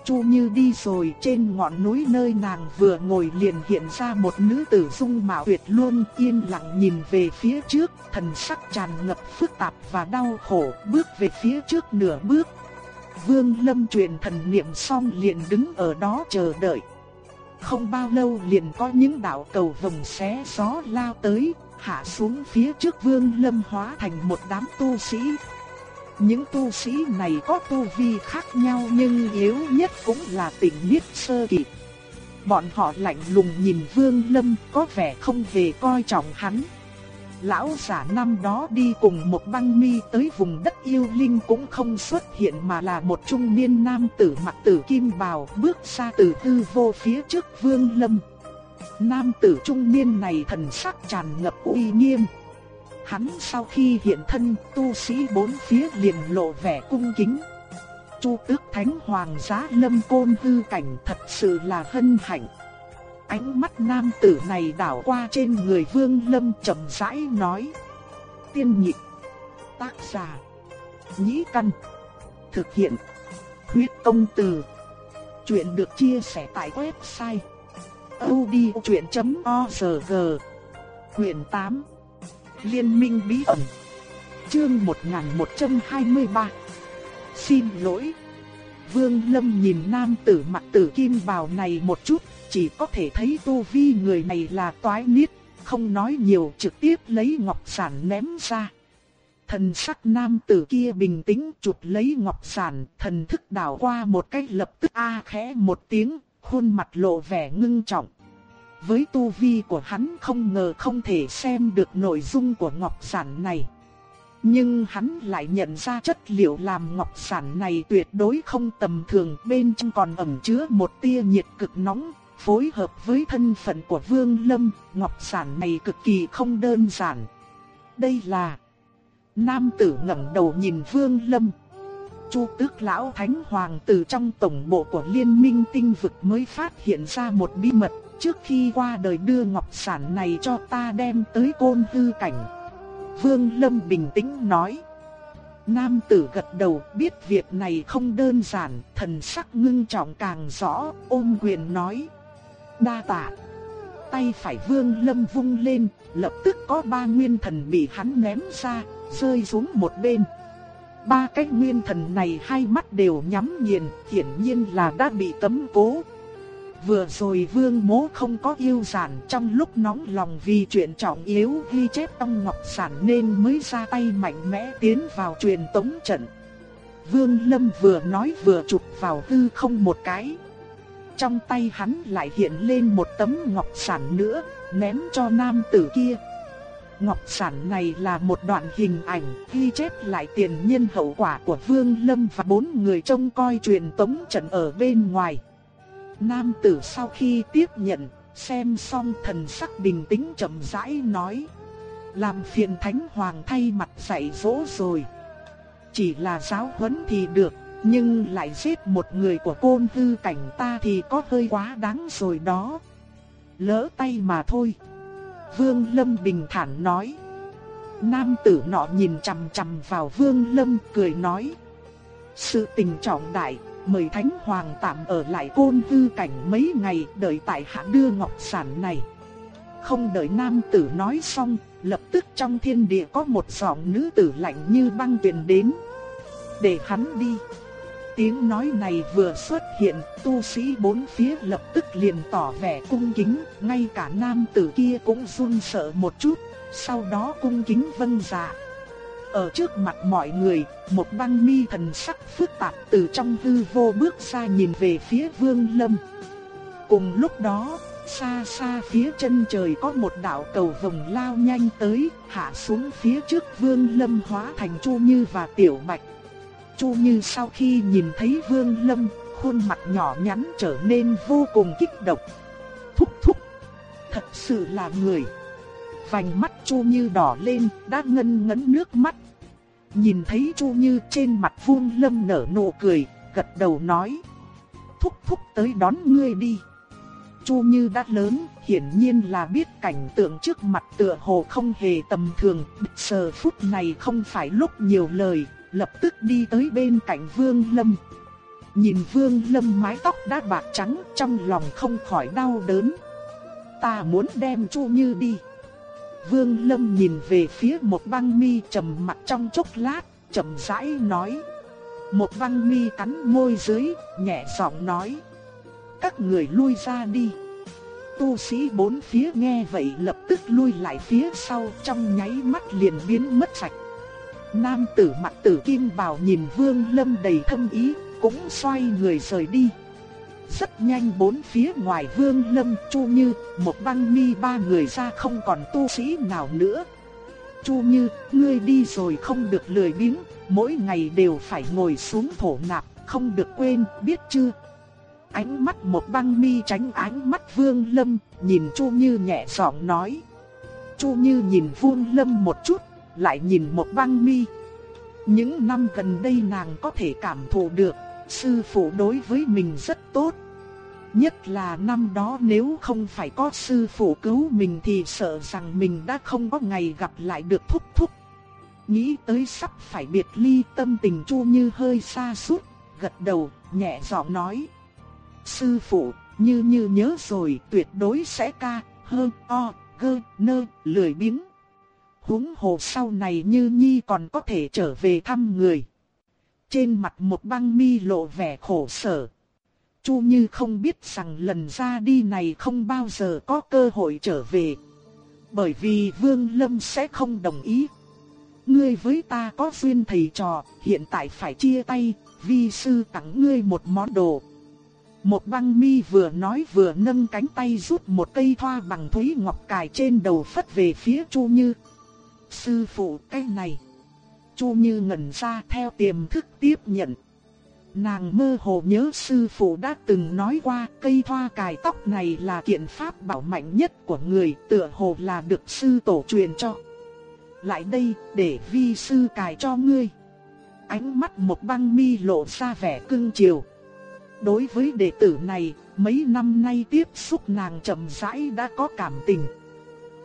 A: Chu Như đi rồi trên ngọn núi nơi nàng vừa ngồi liền hiện ra một nữ tử dung mạo tuyệt luôn yên lặng nhìn về phía trước, thần sắc tràn ngập phức tạp và đau khổ, bước về phía trước nửa bước. Vương Lâm truyền thần niệm xong liền đứng ở đó chờ đợi. Không bao lâu liền có những đạo cầu vồng xé gió lao tới, hạ xuống phía trước Vương Lâm hóa thành một đám tu sĩ. Những tu sĩ này có tu vi khác nhau nhưng yếu nhất cũng là tỉnh niết sơ kỳ. Bọn họ lạnh lùng nhìn Vương Lâm, có vẻ không hề coi trọng hắn. Lão giả năm đó đi cùng một băng mi tới vùng đất yêu linh cũng không xuất hiện mà là một trung niên nam tử mặc tử kim bào bước ra từ tư vô phía trước Vương Lâm. Nam tử trung niên này thần sắc tràn ngập uy nghiêm. Hắn sau khi hiện thân, tu sĩ bốn phía liền lộ vẻ cung kính. Chu tước thánh hoàng giá lâm côn tư cảnh thật sự là hân hạnh. Ánh mắt nam tử này đảo qua trên người vương lâm chậm rãi nói. Tiên nhị tác giả, nhĩ căn, thực hiện, huyết công từ. Chuyện được chia sẻ tại website audiochuyện.org Quyền 8 Liên minh bí ẩn. Chương 1123 Xin lỗi. Vương Lâm nhìn nam tử mặt tử kim bào này một chút, Chỉ có thể thấy tu vi người này là toái niết, Không nói nhiều, trực tiếp lấy ngọc sản ném ra. Thần sắc nam tử kia bình tĩnh chụp lấy ngọc sản Thần thức đảo qua một cách lập tức a khẽ một tiếng, khuôn mặt lộ vẻ ngưng trọng. Với tu vi của hắn không ngờ không thể xem được nội dung của ngọc sản này. Nhưng hắn lại nhận ra chất liệu làm ngọc sản này tuyệt đối không tầm thường, bên trong còn ẩn chứa một tia nhiệt cực nóng, phối hợp với thân phận của Vương Lâm, ngọc sản này cực kỳ không đơn giản. Đây là Nam tử ngẩng đầu nhìn Vương Lâm. Chu Tước lão thánh hoàng từ trong tổng bộ của Liên minh tinh vực mới phát hiện ra một bí mật, trước khi qua đời đưa ngọc sản này cho ta đem tới côn hư cảnh. Vương Lâm bình tĩnh nói. Nam tử gật đầu biết việc này không đơn giản, thần sắc ngưng trọng càng rõ, ôm quyền nói. Đa tạ. Tay phải Vương Lâm vung lên, lập tức có ba nguyên thần bị hắn ném ra, rơi xuống một bên. Ba cái nguyên thần này hai mắt đều nhắm nghiền, hiển nhiên là đã bị tấm cố. Vừa rồi vương mố không có yêu giản trong lúc nóng lòng vì chuyện trọng yếu ghi chép trong ngọc sản nên mới ra tay mạnh mẽ tiến vào truyền tống trận. Vương Lâm vừa nói vừa chụp vào hư không một cái. Trong tay hắn lại hiện lên một tấm ngọc sản nữa, ném cho nam tử kia. Ngọc sản này là một đoạn hình ảnh ghi chép lại tiền nhân hậu quả của Vương Lâm và bốn người trông coi truyền tống trận ở bên ngoài. Nam tử sau khi tiếp nhận, xem xong thần sắc bình tĩnh chậm rãi nói. Làm phiền Thánh Hoàng thay mặt dạy dỗ rồi. Chỉ là giáo huấn thì được, nhưng lại giết một người của côn hư cảnh ta thì có hơi quá đáng rồi đó. Lỡ tay mà thôi. Vương Lâm bình thản nói. Nam tử nọ nhìn chằm chằm vào Vương Lâm cười nói. Sự tình trọng đại, mời Thánh Hoàng tạm ở lại côn tư cảnh mấy ngày đợi tại hạ đưa ngọc sản này. Không đợi nam tử nói xong, lập tức trong thiên địa có một giọng nữ tử lạnh như băng truyền đến. Để hắn đi. Tiếng nói này vừa xuất hiện, tu sĩ bốn phía lập tức liền tỏ vẻ cung kính, ngay cả nam tử kia cũng run sợ một chút, sau đó cung kính vâng dạ. Ở trước mặt mọi người, một băng mi thần sắc phức tạp từ trong hư vô bước ra nhìn về phía Vương Lâm. Cùng lúc đó, xa xa phía chân trời có một đạo cầu vồng lao nhanh tới, hạ xuống phía trước Vương Lâm hóa thành Chu Như và Tiểu Bạch. Chu Như sau khi nhìn thấy Vương Lâm, khuôn mặt nhỏ nhắn trở nên vô cùng kích động. Thúc thúc, thật sự là người. Vành mắt Chu Như đỏ lên, đã ngân ngấn nước mắt. Nhìn thấy Chu Như trên mặt Vương Lâm nở nụ cười, gật đầu nói: "Thúc thúc tới đón ngươi đi." Chu Như đã lớn, hiển nhiên là biết cảnh tượng trước mặt tựa hồ không hề tầm thường, giờ phút này không phải lúc nhiều lời, lập tức đi tới bên cạnh Vương Lâm. Nhìn Vương Lâm mái tóc đã bạc trắng, trong lòng không khỏi đau đớn. Ta muốn đem Chu Như đi. Vương Lâm nhìn về phía một băng mi trầm mặt trong chốc lát, chậm rãi nói. Một băng mi cắn môi dưới, nhẹ giọng nói. Các người lui ra đi. Tu sĩ bốn phía nghe vậy lập tức lui lại phía sau trong nháy mắt liền biến mất sạch. Nam tử mặt tử kim bào nhìn vương lâm đầy thâm ý, cũng xoay người rời đi. Rất nhanh bốn phía ngoài vương lâm chu như, một băng mi ba người ra không còn tu sĩ nào nữa. Chu như, ngươi đi rồi không được lười biếng, mỗi ngày đều phải ngồi xuống thổ nạp, không được quên, biết chưa? Ánh mắt một băng mi tránh ánh mắt vương lâm, nhìn Chu như nhẹ giọng nói. Chu như nhìn vương lâm một chút, lại nhìn một băng mi. Những năm gần đây nàng có thể cảm thụ được, sư phụ đối với mình rất tốt. Nhất là năm đó nếu không phải có sư phụ cứu mình thì sợ rằng mình đã không có ngày gặp lại được thúc thúc. Nghĩ tới sắp phải biệt ly tâm tình chu như hơi xa suốt, gật đầu, nhẹ giọng nói. Sư phụ, như như nhớ rồi tuyệt đối sẽ ca, hơn, o, gơ, nơ, lười biếng. Húng hồ sau này như nhi còn có thể trở về thăm người. Trên mặt một băng mi lộ vẻ khổ sở. Chu Như không biết rằng lần ra đi này không bao giờ có cơ hội trở về. Bởi vì Vương Lâm sẽ không đồng ý. Ngươi với ta có duyên thầy trò, hiện tại phải chia tay, vi sư tặng ngươi một món đồ. Một băng mi vừa nói vừa nâng cánh tay rút một cây thoa bằng thúy ngọc cài trên đầu phất về phía Chu Như. Sư phụ cái này. Chu Như ngẩn ra theo tiềm thức tiếp nhận. Nàng mơ hồ nhớ sư phụ đã từng nói qua cây thoa cài tóc này là kiện pháp bảo mạnh nhất của người tựa hồ là được sư tổ truyền cho. Lại đây để vi sư cài cho ngươi. Ánh mắt một băng mi lộ ra vẻ cưng chiều. Đối với đệ tử này, mấy năm nay tiếp xúc nàng chậm rãi đã có cảm tình.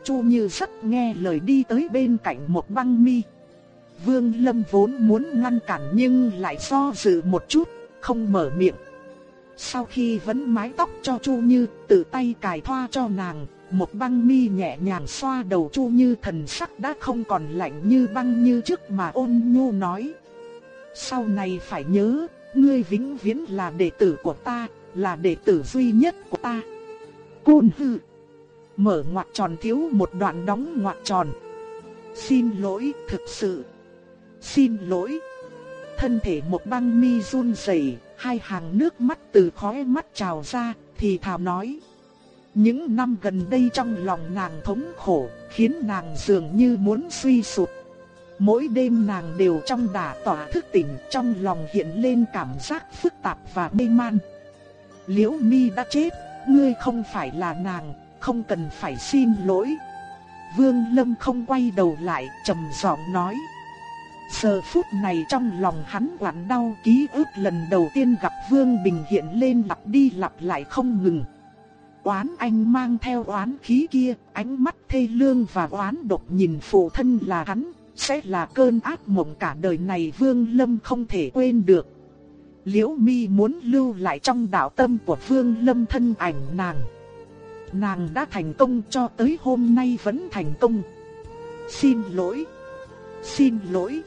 A: Chu Như rất nghe lời đi tới bên cạnh một băng mi. Vương Lâm vốn muốn ngăn cản nhưng lại do dự một chút, không mở miệng. Sau khi vấn mái tóc cho Chu Như, tự tay cài thoa cho nàng, một băng mi nhẹ nhàng xoa đầu Chu Như thần sắc đã không còn lạnh như băng như trước mà ôn nhu nói. Sau này phải nhớ, ngươi vĩnh viễn là đệ tử của ta, là đệ tử duy nhất của ta. Côn hư. Mở ngoặc tròn thiếu một đoạn đóng ngoặc tròn. Xin lỗi, thực sự. Xin lỗi. Thân thể một băng mi run rẩy, hai hàng nước mắt từ khóe mắt trào ra, thì thào nói. Những năm gần đây trong lòng nàng thống khổ, khiến nàng dường như muốn suy sụp. Mỗi đêm nàng đều trong đả tỏa thức tỉnh, trong lòng hiện lên cảm giác phức tạp và mê man. Liễu Mi đã chết, ngươi không phải là nàng, không cần phải xin lỗi. Vương Lâm không quay đầu lại, trầm giọng nói. Giờ phút này trong lòng hắn quặn đau ký ức lần đầu tiên gặp Vương Bình hiện lên lặp đi lặp lại không ngừng. Oán anh mang theo oán khí kia, ánh mắt thê lương và oán độc nhìn phụ thân là hắn, sẽ là cơn ác mộng cả đời này Vương Lâm không thể quên được. Liễu Mi muốn lưu lại trong đạo tâm của Vương Lâm thân ảnh nàng. Nàng đã thành công cho tới hôm nay vẫn thành công. Xin lỗi. Xin lỗi.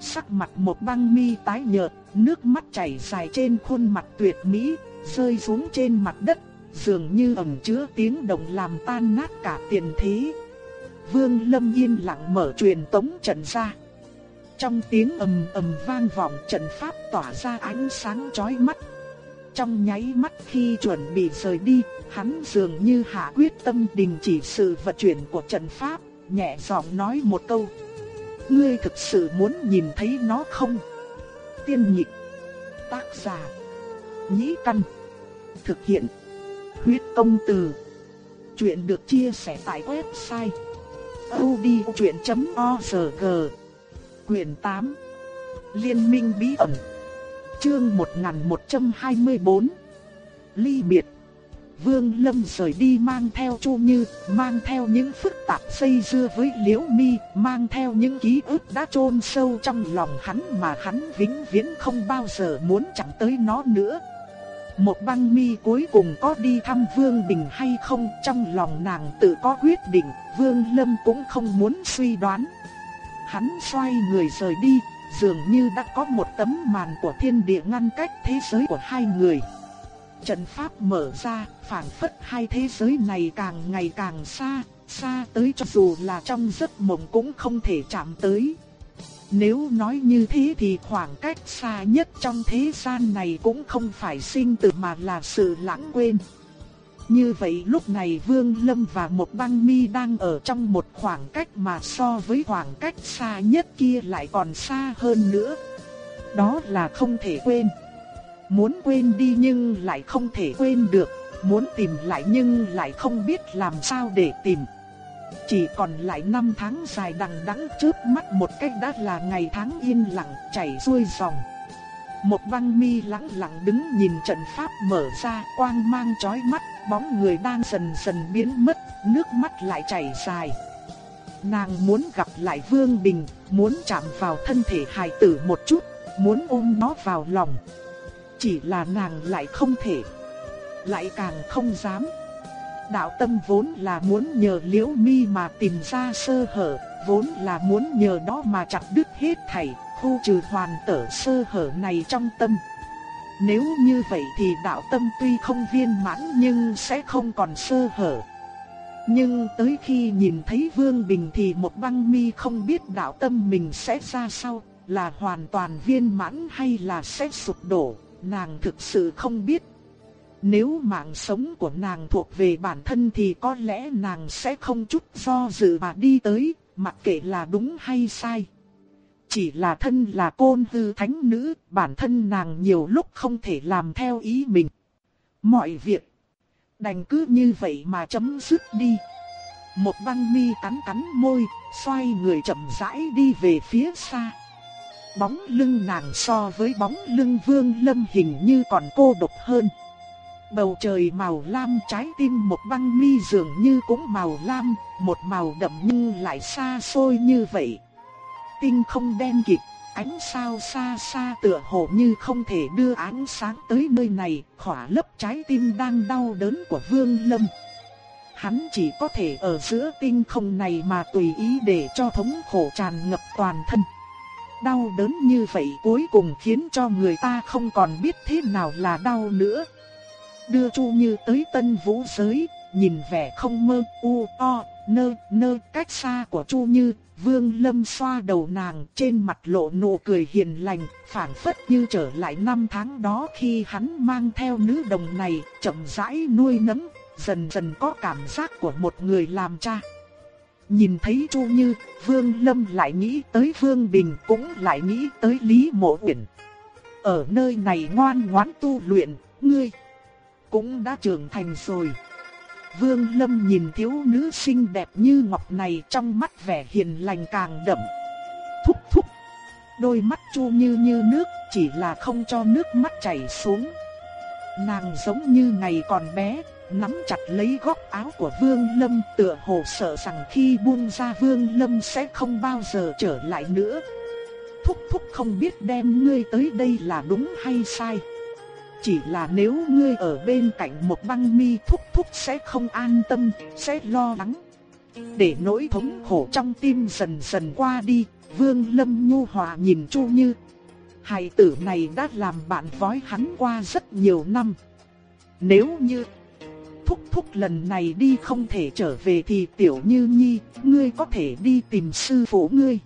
A: Sắc mặt một băng mi tái nhợt, nước mắt chảy dài trên khuôn mặt tuyệt mỹ, rơi xuống trên mặt đất, dường như ẩn chứa tiếng động làm tan nát cả tiền thế. Vương Lâm yên lặng mở truyền tống trận ra. Trong tiếng ầm ầm vang vọng trận pháp tỏa ra ánh sáng chói mắt. Trong nháy mắt khi chuẩn bị rời đi, hắn dường như hạ quyết tâm đình chỉ sự vận chuyển của trận pháp, nhẹ giọng nói một câu. Ngươi thực sự muốn nhìn thấy nó không? Tiên nhị, Tác giả. Nhĩ căn. Thực hiện. Huyết công từ. Chuyện được chia sẻ tại website. odchuyện.org Quyền 8 Liên minh bí ẩn Chương 1124 Ly biệt Vương Lâm rời đi mang theo Chu Như, mang theo những phức tạp xây dưa với Liễu Mi, mang theo những ký ức đã chôn sâu trong lòng hắn mà hắn vĩnh viễn không bao giờ muốn chạm tới nó nữa. Một băng mi cuối cùng có đi thăm Vương Bình hay không trong lòng nàng tự có quyết định, Vương Lâm cũng không muốn suy đoán. Hắn xoay người rời đi, dường như đã có một tấm màn của thiên địa ngăn cách thế giới của hai người. Trận pháp mở ra, phảng phất hai thế giới này càng ngày càng xa, xa tới cho dù là trong giấc mộng cũng không thể chạm tới. Nếu nói như thế thì khoảng cách xa nhất trong thế gian này cũng không phải sinh tử mà là sự lãng quên. Như vậy lúc này Vương Lâm và một băng mi đang ở trong một khoảng cách mà so với khoảng cách xa nhất kia lại còn xa hơn nữa. Đó là không thể quên. Muốn quên đi nhưng lại không thể quên được, muốn tìm lại nhưng lại không biết làm sao để tìm. Chỉ còn lại năm tháng dài đằng đẵng trước mắt một cách đã là ngày tháng yên lặng chảy xuôi dòng. Một băng mi lặng lặng đứng nhìn trận pháp mở ra quang mang chói mắt, bóng người đang dần dần biến mất, nước mắt lại chảy dài. Nàng muốn gặp lại Vương Bình, muốn chạm vào thân thể hài tử một chút, muốn ôm nó vào lòng. Chỉ là nàng lại không thể, lại càng không dám. Đạo tâm vốn là muốn nhờ liễu mi mà tìm ra sơ hở, vốn là muốn nhờ đó mà chặt đứt hết thảy, khu trừ hoàn tở sơ hở này trong tâm. Nếu như vậy thì đạo tâm tuy không viên mãn nhưng sẽ không còn sơ hở. Nhưng tới khi nhìn thấy Vương Bình thì một băng mi không biết đạo tâm mình sẽ ra sao, là hoàn toàn viên mãn hay là sẽ sụp đổ, nàng thực sự không biết. Nếu mạng sống của nàng thuộc về bản thân thì có lẽ nàng sẽ không chút do dự mà đi tới, mặc kệ là đúng hay sai. Chỉ là thân là côn hư thánh nữ, bản thân nàng nhiều lúc không thể làm theo ý mình. Mọi việc, đành cứ như vậy mà chấm dứt đi. Một băng mi cắn cắn môi, xoay người chậm rãi đi về phía xa. Bóng lưng nàng so với bóng lưng vương lâm hình như còn cô độc hơn. Bầu trời màu lam trái tim một băng mi dường như cũng màu lam, một màu đậm nhưng lại xa xôi như vậy. Tinh không đen kịt, ánh sao xa xa tựa hồ như không thể đưa ánh sáng tới nơi này, khỏa lấp trái tim đang đau đớn của Vương Lâm. Hắn chỉ có thể ở giữa tinh không này mà tùy ý để cho thống khổ tràn ngập toàn thân. Đau đớn như vậy cuối cùng khiến cho người ta không còn biết thế nào là đau nữa đưa Chu Như tới tân vũ giới, nhìn vẻ không mơ u o nơ nơ cách xa của Chu Như, Vương Lâm xoa đầu nàng trên mặt lộ nụ cười hiền lành, phảng phất như trở lại năm tháng đó khi hắn mang theo nữ đồng này, chậm rãi nuôi nấng, dần dần có cảm giác của một người làm cha. Nhìn thấy Chu Như, Vương Lâm lại nghĩ tới Vương Bình cũng lại nghĩ tới Lý Mộ Uyển. Ở nơi này ngoan ngoãn tu luyện, ngươi cũng đã trưởng thành rồi. Vương Lâm nhìn thiếu nữ xinh đẹp như ngọc này trong mắt vẻ hiền lành càng đậm. Thúc thúc. Đôi mắt chu như như nước, chỉ là không cho nước mắt chảy xuống. Nàng giống như ngày còn bé, nắm chặt lấy góc áo của Vương Lâm tựa hồ sợ rằng khi buông ra Vương Lâm sẽ không bao giờ trở lại nữa. Thúc thúc không biết đem ngươi tới đây là đúng hay sai. Chỉ là nếu ngươi ở bên cạnh một băng mi thúc thúc sẽ không an tâm, sẽ lo lắng. Để nỗi thống khổ trong tim dần dần qua đi, Vương Lâm nhu hòa nhìn Chu Như. Hài tử này đã làm bạn vói hắn qua rất nhiều năm. Nếu như thúc thúc lần này đi không thể trở về thì tiểu như nhi, ngươi có thể đi tìm sư phụ ngươi.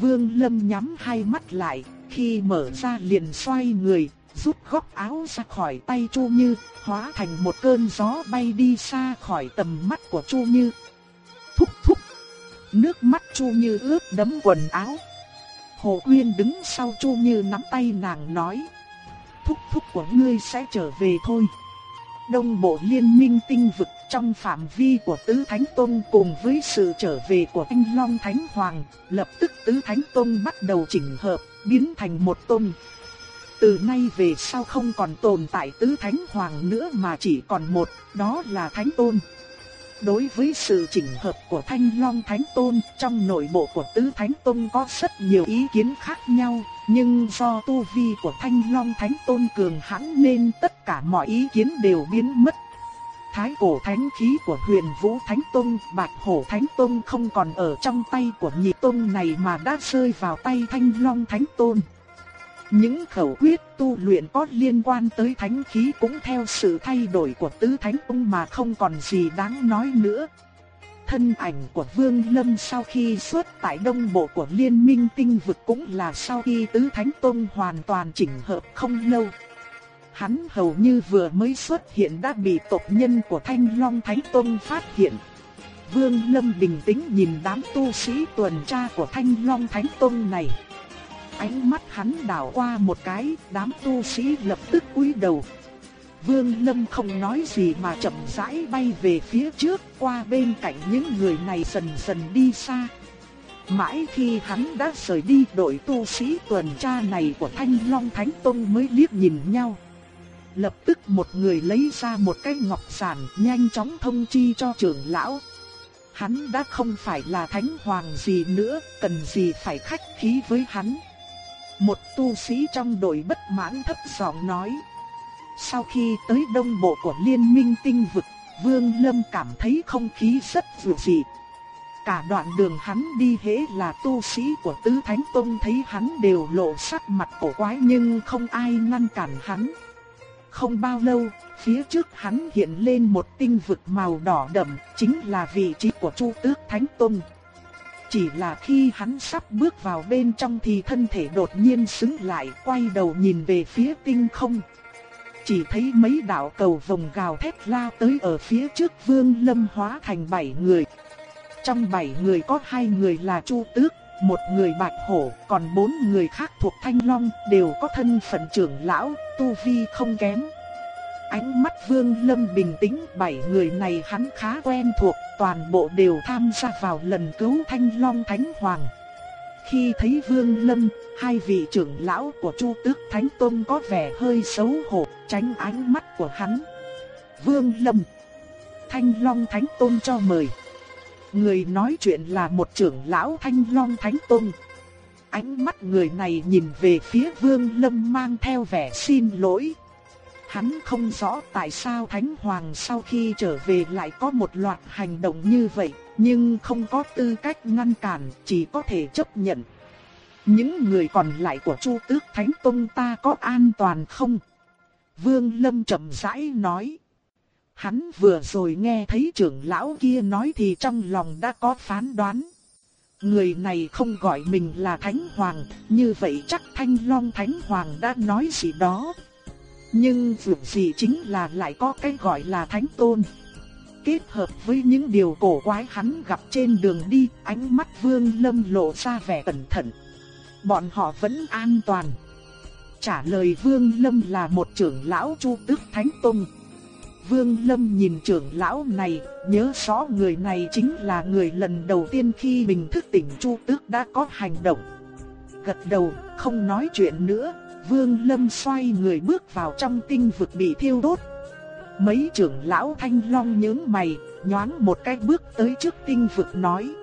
A: Vương Lâm nhắm hai mắt lại, khi mở ra liền xoay người, rút góc áo ra khỏi tay Chu Như, hóa thành một cơn gió bay đi xa khỏi tầm mắt của Chu Như. Thúc thúc, nước mắt Chu Như ướt đẫm quần áo. Hồ Quyên đứng sau Chu Như nắm tay nàng nói, thúc thúc của ngươi sẽ trở về thôi. Đông bộ liên minh tinh vực trong phạm vi của Tứ Thánh Tông cùng với sự trở về của Anh Long Thánh Hoàng, lập tức Tứ Thánh Tông bắt đầu chỉnh hợp, biến thành một tông từ nay về sau không còn tồn tại tứ thánh hoàng nữa mà chỉ còn một, đó là thánh tôn. Đối với sự chỉnh hợp của Thanh Long Thánh Tôn, trong nội bộ của Tứ Thánh Tôn có rất nhiều ý kiến khác nhau, nhưng do tu vi của Thanh Long Thánh Tôn cường hãn nên tất cả mọi ý kiến đều biến mất. Thái cổ thánh khí của huyền vũ thánh tôn, bạch hổ thánh tôn không còn ở trong tay của nhị tôn này mà đã rơi vào tay thanh long thánh tôn. Những khẩu quyết tu luyện có liên quan tới thánh khí cũng theo sự thay đổi của tứ thánh tôn mà không còn gì đáng nói nữa. Thân ảnh của Vương Lâm sau khi xuất tại đông bộ của liên minh tinh vực cũng là sau khi tứ thánh tông hoàn toàn chỉnh hợp không lâu. Hắn hầu như vừa mới xuất hiện đã bị tộc nhân của Thanh Long Thánh Tông phát hiện. Vương Lâm bình tĩnh nhìn đám tu sĩ tuần tra của Thanh Long Thánh Tông này. Ánh mắt hắn đảo qua một cái, đám tu sĩ lập tức cúi đầu. Vương Lâm không nói gì mà chậm rãi bay về phía trước, qua bên cạnh những người này dần dần đi xa. Mãi khi hắn đã rời đi, đội tu sĩ tuần tra này của Thanh Long Thánh Tông mới liếc nhìn nhau. Lập tức một người lấy ra một cái ngọc giản nhanh chóng thông chi cho trưởng lão. Hắn đã không phải là thánh hoàng gì nữa, cần gì phải khách khí với hắn. Một tu sĩ trong đội bất mãn thấp giọng nói. Sau khi tới đông bộ của liên minh tinh vực, Vương Lâm cảm thấy không khí rất dịu dị. Cả đoạn đường hắn đi hễ là tu sĩ của Tứ Thánh Tông thấy hắn đều lộ sắc mặt cổ quái nhưng không ai ngăn cản hắn. Không bao lâu, phía trước hắn hiện lên một tinh vực màu đỏ đậm, chính là vị trí của Chu Tước Thánh Tông. Chỉ là khi hắn sắp bước vào bên trong thì thân thể đột nhiên sững lại, quay đầu nhìn về phía tinh không. Chỉ thấy mấy đạo cầu vòng gào thét lao tới ở phía trước Vương Lâm hóa thành bảy người. Trong bảy người có hai người là Chu Tước, một người bạch hổ, còn bốn người khác thuộc thanh long đều có thân phận trưởng lão, tu vi không kém. Ánh mắt vương lâm bình tĩnh, bảy người này hắn khá quen thuộc, toàn bộ đều tham gia vào lần cứu thanh long thánh hoàng. Khi thấy vương lâm, hai vị trưởng lão của chu tước thánh tôn có vẻ hơi xấu hổ, tránh ánh mắt của hắn. Vương lâm, thanh long thánh tôn cho mời. Người nói chuyện là một trưởng lão Thanh Long Thánh tôn Ánh mắt người này nhìn về phía Vương Lâm mang theo vẻ xin lỗi. Hắn không rõ tại sao Thánh Hoàng sau khi trở về lại có một loạt hành động như vậy, nhưng không có tư cách ngăn cản, chỉ có thể chấp nhận. Những người còn lại của Chu Tước Thánh Tông ta có an toàn không? Vương Lâm chậm rãi nói. Hắn vừa rồi nghe thấy trưởng lão kia nói thì trong lòng đã có phán đoán. Người này không gọi mình là Thánh Hoàng, như vậy chắc Thanh Long Thánh Hoàng đã nói gì đó. Nhưng việc gì chính là lại có cái gọi là Thánh Tôn. Kết hợp với những điều cổ quái hắn gặp trên đường đi, ánh mắt Vương Lâm lộ ra vẻ cẩn thận. Bọn họ vẫn an toàn. Trả lời Vương Lâm là một trưởng lão Chu Tức Thánh Tông. Vương Lâm nhìn trưởng lão này, nhớ rõ người này chính là người lần đầu tiên khi mình thức tỉnh Chu Tước đã có hành động. Gật đầu, không nói chuyện nữa, Vương Lâm xoay người bước vào trong tinh vực bị thiêu đốt. Mấy trưởng lão thanh long nhướng mày, nhoáng một cái bước tới trước tinh vực nói.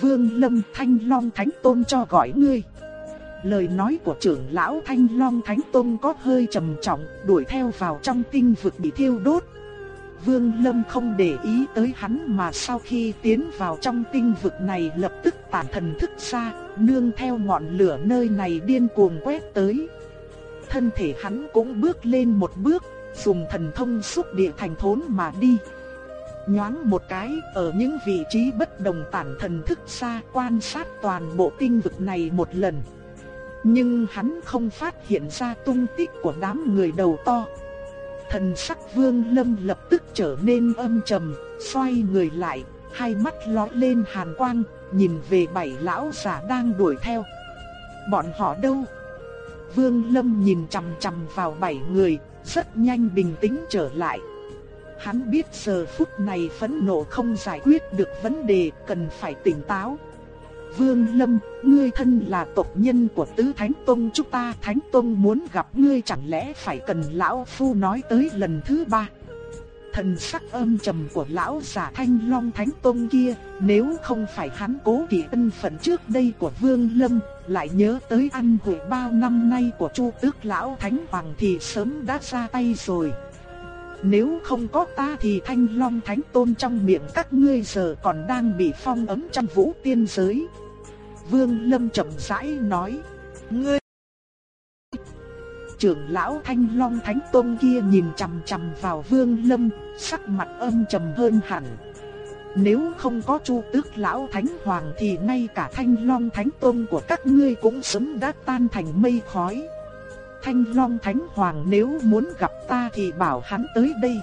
A: Vương Lâm thanh long thánh tôn cho gọi ngươi. Lời nói của trưởng lão Thanh Long Thánh Tôn có hơi trầm trọng, đuổi theo vào trong tinh vực bị thiêu đốt. Vương Lâm không để ý tới hắn mà sau khi tiến vào trong tinh vực này lập tức tản thần thức ra, nương theo ngọn lửa nơi này điên cuồng quét tới. Thân thể hắn cũng bước lên một bước, dùng thần thông xúc địa thành thốn mà đi. Nhoáng một cái, ở những vị trí bất đồng tản thần thức xa quan sát toàn bộ tinh vực này một lần. Nhưng hắn không phát hiện ra tung tích của đám người đầu to. Thần sắc vương lâm lập tức trở nên âm trầm, xoay người lại, hai mắt lóe lên hàn quang, nhìn về bảy lão giả đang đuổi theo. Bọn họ đâu? Vương lâm nhìn chằm chằm vào bảy người, rất nhanh bình tĩnh trở lại. Hắn biết giờ phút này phẫn nộ không giải quyết được vấn đề, cần phải tỉnh táo. Vương Lâm, ngươi thân là tộc nhân của Tứ Thánh Tông chúng ta, Thánh Tông muốn gặp ngươi chẳng lẽ phải cần lão phu nói tới lần thứ ba. Thần sắc âm trầm của lão giả Thanh Long Thánh tôn kia, nếu không phải hắn cố kỵ ân phận trước đây của Vương Lâm, lại nhớ tới ăn hủy bao năm nay của Chu Tước lão Thánh Hoàng thì sớm đã ra tay rồi. Nếu không có ta thì thanh long thánh tôn trong miệng các ngươi giờ còn đang bị phong ấm trong vũ tiên giới. Vương Lâm chậm rãi nói, ngươi trưởng lão thanh long thánh tôn kia nhìn chằm chằm vào Vương Lâm, sắc mặt âm trầm hơn hẳn. Nếu không có Chu Tước lão thánh hoàng thì ngay cả thanh long thánh tôn của các ngươi cũng sớm đã tan thành mây khói. Thanh Long Thánh Hoàng nếu muốn gặp ta thì bảo hắn tới đây.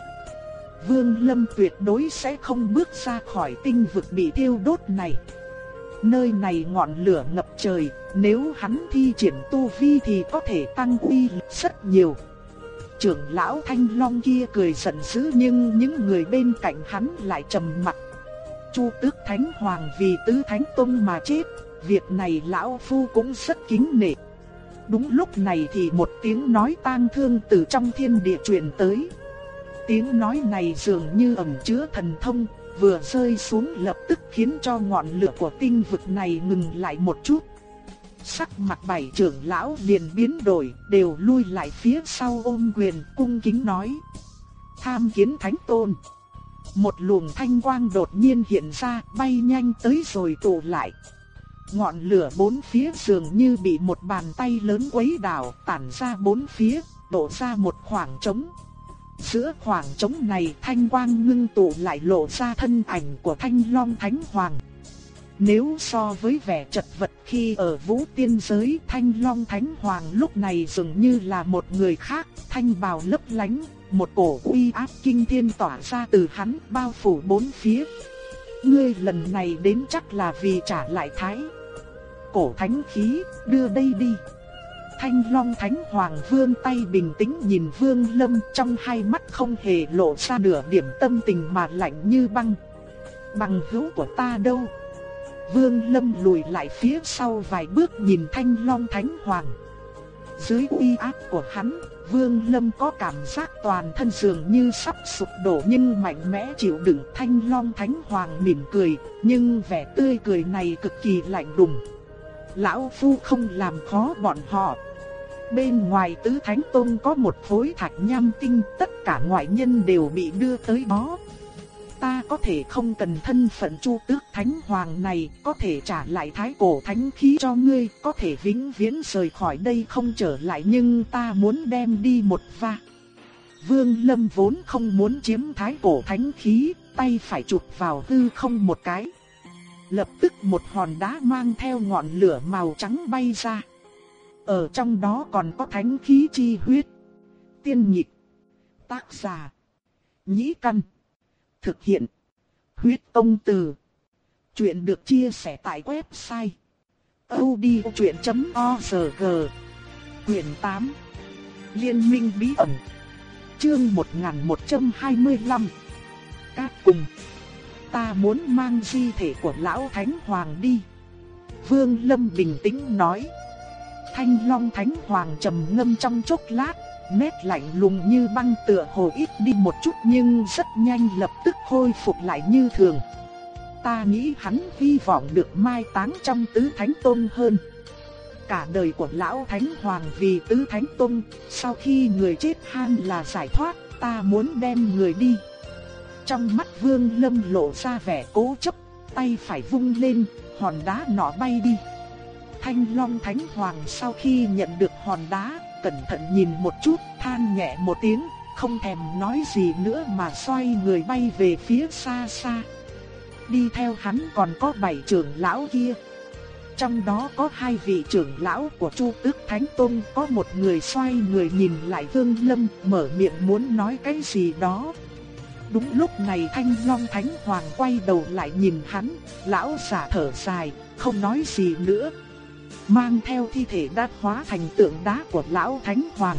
A: Vương Lâm tuyệt đối sẽ không bước ra khỏi tinh vực bị thiêu đốt này. Nơi này ngọn lửa ngập trời, nếu hắn thi triển tu vi thì có thể tăng uy rất nhiều. Trưởng lão Thanh Long kia cười giận dữ nhưng những người bên cạnh hắn lại trầm mặt. Chu Tước Thánh Hoàng vì tứ Thánh Tông mà chết, việc này lão phu cũng rất kính nể. Đúng lúc này thì một tiếng nói tang thương từ trong thiên địa truyền tới. Tiếng nói này dường như ẩn chứa thần thông, vừa rơi xuống lập tức khiến cho ngọn lửa của tinh vực này ngừng lại một chút. Sắc mặt bảy trưởng lão liền biến đổi, đều lui lại phía sau ôm quyền cung kính nói. Tham kiến thánh tôn. Một luồng thanh quang đột nhiên hiện ra, bay nhanh tới rồi tụ lại. Ngọn lửa bốn phía dường như bị một bàn tay lớn quấy đảo, tản ra bốn phía, đổ ra một khoảng trống. Giữa khoảng trống này thanh quang ngưng tụ lại lộ ra thân ảnh của thanh long thánh hoàng. Nếu so với vẻ chật vật khi ở vũ tiên giới thanh long thánh hoàng lúc này dường như là một người khác, thanh bào lấp lánh, một cổ uy áp kinh thiên tỏa ra từ hắn bao phủ bốn phía. Ngươi lần này đến chắc là vì trả lại thái cổ thánh khí, đưa đây đi. Thanh Long Thánh Hoàng vương tay bình tĩnh nhìn Vương Lâm trong hai mắt không hề lộ ra nửa điểm tâm tình mà lạnh như băng. Bằng hữu của ta đâu? Vương Lâm lùi lại phía sau vài bước nhìn Thanh Long Thánh Hoàng. Dưới uy áp của hắn, Vương Lâm có cảm giác toàn thân dường như sắp sụp đổ nhưng mạnh mẽ chịu đựng Thanh Long Thánh Hoàng mỉm cười, nhưng vẻ tươi cười này cực kỳ lạnh lùng. Lão Phu không làm khó bọn họ. Bên ngoài tứ thánh tôn có một khối thạch nham tinh, tất cả ngoại nhân đều bị đưa tới đó. Ta có thể không cần thân phận chu tước thánh hoàng này, có thể trả lại thái cổ thánh khí cho ngươi, có thể vĩnh viễn rời khỏi đây không trở lại nhưng ta muốn đem đi một va. Vương Lâm vốn không muốn chiếm thái cổ thánh khí, tay phải chụp vào hư không một cái lập tức một hòn đá mang theo ngọn lửa màu trắng bay ra. Ở trong đó còn có thánh khí chi huyết. Tiên nhịp. Tác giả. Nhĩ căn. Thực hiện. Huyết công từ. Chuyện được chia sẻ tại website. odchuyện.org Quyền 8. Liên minh bí ẩn. Chương 1125. Các cùng ta muốn mang di thể của lão thánh hoàng đi. Vương Lâm bình tĩnh nói. Thanh Long Thánh Hoàng trầm ngâm trong chốc lát, nét lạnh lùng như băng tựa hồ ít đi một chút nhưng rất nhanh lập tức khôi phục lại như thường. Ta nghĩ hắn hy vọng được mai táng trong tứ thánh tôn hơn. Cả đời của lão thánh hoàng vì tứ thánh tôn, sau khi người chết han là giải thoát, ta muốn đem người đi. Trong mắt Vương Lâm lộ ra vẻ cố chấp, tay phải vung lên, hòn đá nọ bay đi. Thanh Long Thánh Hoàng sau khi nhận được hòn đá, cẩn thận nhìn một chút, than nhẹ một tiếng, không thèm nói gì nữa mà xoay người bay về phía xa xa. Đi theo hắn còn có bảy trưởng lão kia. Trong đó có hai vị trưởng lão của Chu Tước Thánh Tông, có một người xoay người nhìn lại Vương Lâm, mở miệng muốn nói cái gì đó, Đúng lúc này Thanh Long Thánh Hoàng quay đầu lại nhìn hắn, lão giả thở dài, không nói gì nữa. Mang theo thi thể đã hóa thành tượng đá của lão Thánh Hoàng.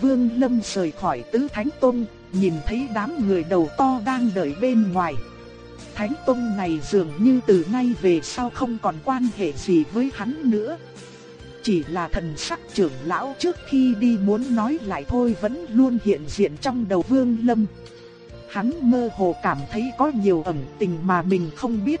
A: Vương Lâm rời khỏi tứ Thánh Tôn, nhìn thấy đám người đầu to đang đợi bên ngoài. Thánh Tông này dường như từ nay về sau không còn quan hệ gì với hắn nữa. Chỉ là thần sắc trưởng lão trước khi đi muốn nói lại thôi vẫn luôn hiện diện trong đầu Vương Lâm. Hắn mơ hồ cảm thấy có nhiều ẩn tình mà mình không biết.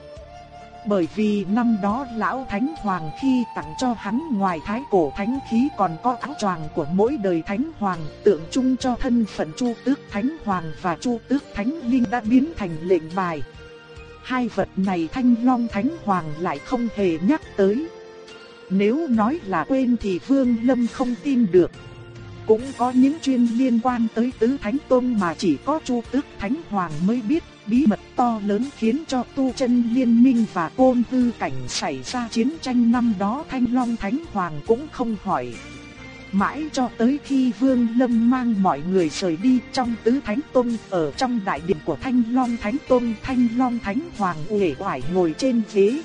A: Bởi vì năm đó lão thánh hoàng khi tặng cho hắn ngoài thái cổ thánh khí còn có áo choàng của mỗi đời thánh hoàng, tượng trưng cho thân phận Chu Tước Thánh Hoàng và Chu Tước Thánh Linh đã biến thành lệnh bài. Hai vật này Thanh Long Thánh Hoàng lại không hề nhắc tới. Nếu nói là quên thì Vương Lâm không tin được. Cũng có những chuyên liên quan tới Tứ Thánh Tôn mà chỉ có Chu Tước Thánh Hoàng mới biết bí mật to lớn khiến cho tu chân liên minh và côn tư cảnh xảy ra chiến tranh năm đó Thanh Long Thánh Hoàng cũng không hỏi. Mãi cho tới khi Vương Lâm mang mọi người rời đi trong tứ Thánh Tôn ở trong đại điện của Thanh Long Thánh Tôn, Thanh Long Thánh Hoàng uể oải ngồi trên ghế.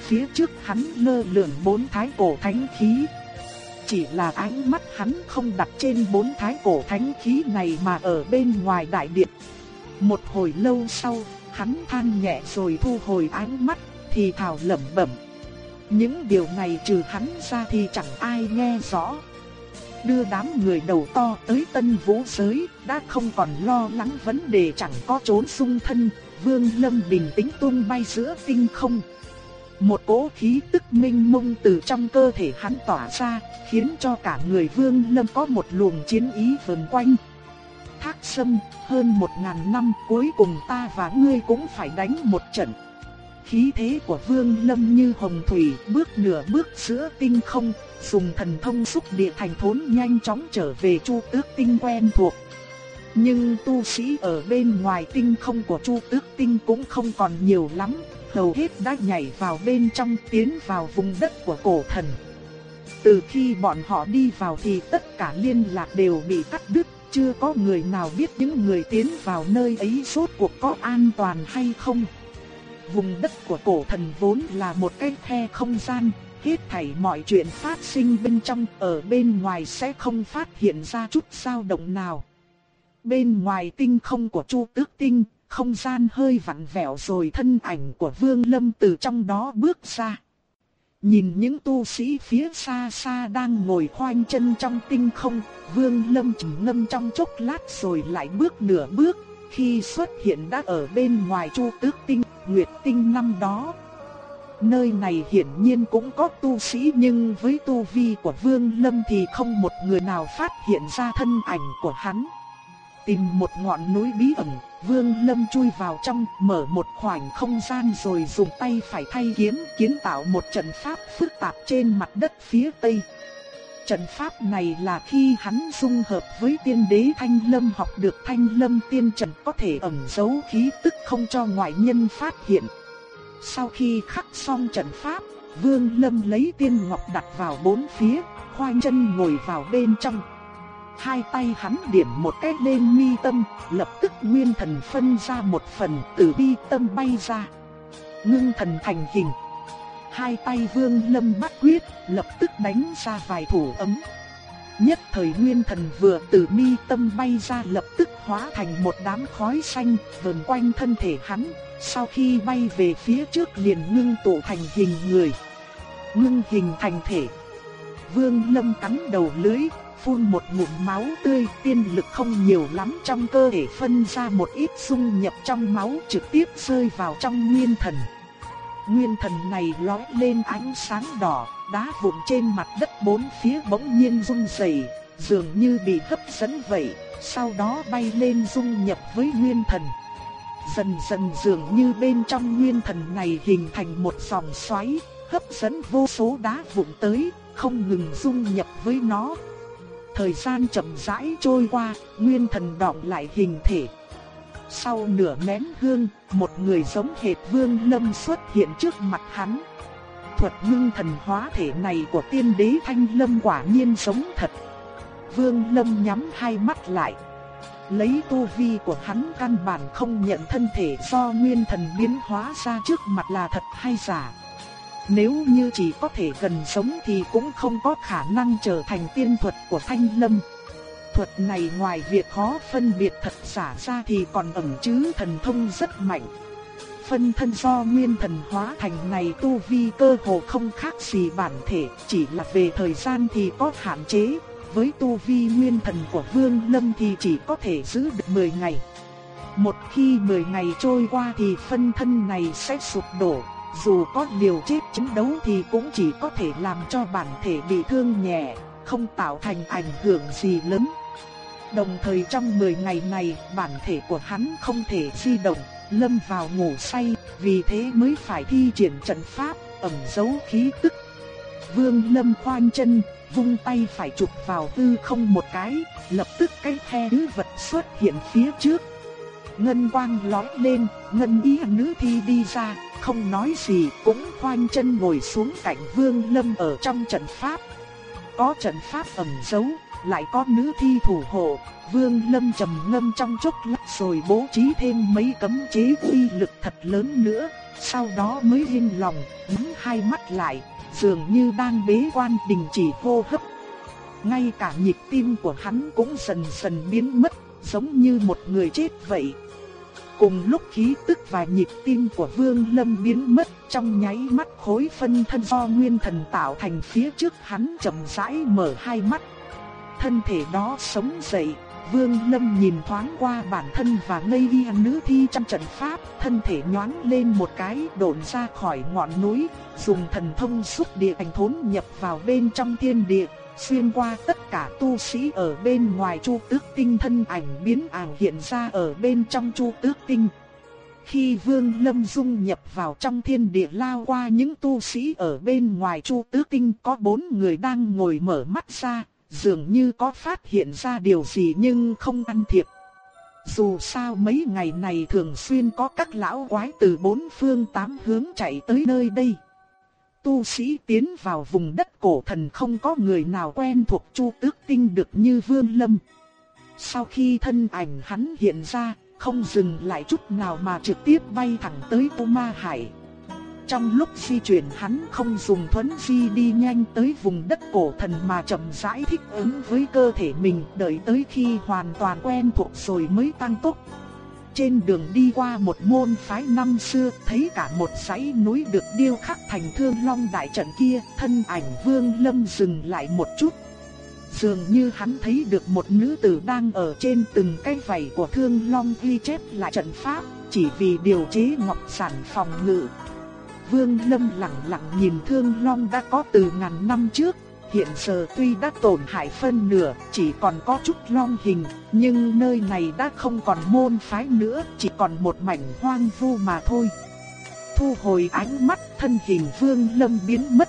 A: Phía trước hắn lơ lửng bốn thái cổ thánh khí. Chỉ là ánh mắt hắn không đặt trên bốn thái cổ thánh khí này mà ở bên ngoài đại điện. Một hồi lâu sau, hắn than nhẹ rồi thu hồi ánh mắt, thì thào lẩm bẩm. Những điều này trừ hắn ra thì chẳng ai nghe rõ. Đưa đám người đầu to tới tân vũ giới, đã không còn lo lắng vấn đề chẳng có trốn sung thân, vương lâm bình tĩnh tung bay giữa tinh không. Một cỗ khí tức minh mông từ trong cơ thể hắn tỏa ra, khiến cho cả người vương lâm có một luồng chiến ý vần quanh, thác sâm, hơn một ngàn năm cuối cùng ta và ngươi cũng phải đánh một trận. Khí thế của Vương Lâm như hồng thủy, bước nửa bước giữa tinh không, dùng thần thông xúc địa thành thốn nhanh chóng trở về Chu Tước Tinh quen thuộc. Nhưng tu sĩ ở bên ngoài tinh không của Chu Tước Tinh cũng không còn nhiều lắm, hầu hết đã nhảy vào bên trong tiến vào vùng đất của cổ thần. Từ khi bọn họ đi vào thì tất cả liên lạc đều bị cắt đứt, chưa có người nào biết những người tiến vào nơi ấy rốt cuộc có an toàn hay không. Vùng đất của cổ thần vốn là một cái khe không gian, hết thảy mọi chuyện phát sinh bên trong ở bên ngoài sẽ không phát hiện ra chút dao động nào. Bên ngoài tinh không của Chu Tước Tinh, không gian hơi vặn vẹo rồi thân ảnh của Vương Lâm từ trong đó bước ra. Nhìn những tu sĩ phía xa xa đang ngồi khoanh chân trong tinh không, Vương Lâm trầm ngâm trong chốc lát rồi lại bước nửa bước, khi xuất hiện đã ở bên ngoài Chu Tước Tinh, Nguyệt Tinh năm đó. Nơi này hiển nhiên cũng có tu sĩ nhưng với tu vi của Vương Lâm thì không một người nào phát hiện ra thân ảnh của hắn. Tìm một ngọn núi bí ẩn, Vương Lâm chui vào trong, mở một khoảng không gian rồi dùng tay phải thay kiếm kiến tạo một trận pháp phức tạp trên mặt đất phía tây. Trận pháp này là khi hắn dung hợp với tiên đế Thanh Lâm học được Thanh Lâm tiên trận có thể ẩn giấu khí tức không cho ngoại nhân phát hiện. Sau khi khắc xong trận pháp, Vương Lâm lấy tiên ngọc đặt vào bốn phía, khoanh chân ngồi vào bên trong. Hai tay hắn điểm một cái lên mi tâm, lập tức nguyên thần phân ra một phần từ bi tâm bay ra. Ngưng thần thành hình. Hai tay vương lâm bắt quyết, lập tức đánh ra vài thủ ấm. Nhất thời nguyên thần vừa từ mi tâm bay ra lập tức hóa thành một đám khói xanh vờn quanh thân thể hắn, sau khi bay về phía trước liền ngưng tụ thành hình người. Ngưng hình thành thể. Vương Lâm cắn đầu lưới, phun một ngụm máu tươi, tiên lực không nhiều lắm trong cơ thể phân ra một ít xung nhập trong máu trực tiếp rơi vào trong nguyên thần. Nguyên thần này lóe lên ánh sáng đỏ, đá vụn trên mặt đất bốn phía bỗng nhiên rung rẩy, dường như bị hấp dẫn vậy, sau đó bay lên dung nhập với nguyên thần. Dần dần dường như bên trong nguyên thần này hình thành một dòng xoáy, hấp dẫn vô số đá vụn tới, không ngừng dung nhập với nó, Thời gian chậm rãi trôi qua, nguyên thần đọng lại hình thể. Sau nửa nén hương, một người giống hệt Vương Lâm xuất hiện trước mặt hắn. Thuật ngưng thần hóa thể này của tiên đế Thanh Lâm quả nhiên sống thật. Vương Lâm nhắm hai mắt lại. Lấy tu vi của hắn căn bản không nhận thân thể do nguyên thần biến hóa ra trước mặt là thật hay giả. Nếu như chỉ có thể gần sống thì cũng không có khả năng trở thành tiên thuật của Thanh Lâm. Thuật này ngoài việc khó phân biệt thật giả ra thì còn ẩn chứa thần thông rất mạnh. phân thân do nguyên thần hóa thành này tu vi cơ hồ không khác gì bản thể, chỉ là về thời gian thì có hạn chế, với tu vi nguyên thần của Vương Lâm thì chỉ có thể giữ được 10 ngày. Một khi 10 ngày trôi qua thì phân thân này sẽ sụp đổ, dù có liều chết chiến đấu thì cũng chỉ có thể làm cho bản thể bị thương nhẹ, không tạo thành ảnh hưởng gì lớn. Đồng thời trong 10 ngày này, bản thể của hắn không thể di động, lâm vào ngủ say, vì thế mới phải thi triển trận pháp, ẩn giấu khí tức. Vương Lâm khoanh chân, vung tay phải chụp vào tư không một cái, lập tức cái khe nữ vật xuất hiện phía trước. Ngân quang lói lên, ngân ý nữ thi đi ra, không nói gì cũng khoanh chân ngồi xuống cạnh Vương Lâm ở trong trận pháp. Có trận pháp ẩn giấu, lại có nữ thi thủ hộ, Vương Lâm trầm ngâm trong chốc lát rồi bố trí thêm mấy cấm chế uy lực thật lớn nữa, sau đó mới yên lòng, nhắm hai mắt lại, dường như đang bế quan đình chỉ hô hấp. Ngay cả nhịp tim của hắn cũng dần dần biến mất, giống như một người chết vậy. Cùng lúc khí tức và nhịp tim của Vương Lâm biến mất, trong nháy mắt khối phân thân do nguyên thần tạo thành phía trước hắn chậm rãi mở hai mắt. Thân thể đó sống dậy, Vương Lâm nhìn thoáng qua bản thân và ngây ghi nữ thi trong trận pháp, thân thể nhoáng lên một cái độn ra khỏi ngọn núi, dùng thần thông xúc địa thành thốn nhập vào bên trong thiên địa, xuyên qua tất cả tu sĩ ở bên ngoài Chu Tước Tinh thân ảnh biến ảo hiện ra ở bên trong Chu Tước Tinh. Khi Vương Lâm dung nhập vào trong thiên địa lao qua những tu sĩ ở bên ngoài Chu Tước Tinh có bốn người đang ngồi mở mắt ra, dường như có phát hiện ra điều gì nhưng không ăn thiệp. Dù sao mấy ngày này thường xuyên có các lão quái từ bốn phương tám hướng chạy tới nơi đây. Tu sĩ tiến vào vùng đất cổ thần không có người nào quen thuộc Chu Tước Tinh được như Vương Lâm. Sau khi thân ảnh hắn hiện ra, không dừng lại chút nào mà trực tiếp bay thẳng tới U Ma Hải. Trong lúc di chuyển hắn không dùng thuấn di đi nhanh tới vùng đất cổ thần mà chậm rãi thích ứng với cơ thể mình đợi tới khi hoàn toàn quen thuộc rồi mới tăng tốc. Trên đường đi qua một môn phái năm xưa thấy cả một dãy núi được điêu khắc thành thương long đại trận kia, thân ảnh vương lâm dừng lại một chút. Dường như hắn thấy được một nữ tử đang ở trên từng cái vảy của thương long ghi chép lại trận pháp, chỉ vì điều chế ngọc sản phòng ngự. Vương Lâm lặng lặng nhìn Thương Long đã có từ ngàn năm trước, hiện giờ tuy đã tổn hại phân nửa, chỉ còn có chút long hình, nhưng nơi này đã không còn môn phái nữa, chỉ còn một mảnh hoang vu mà thôi. Thu hồi ánh mắt, thân hình Vương Lâm biến mất.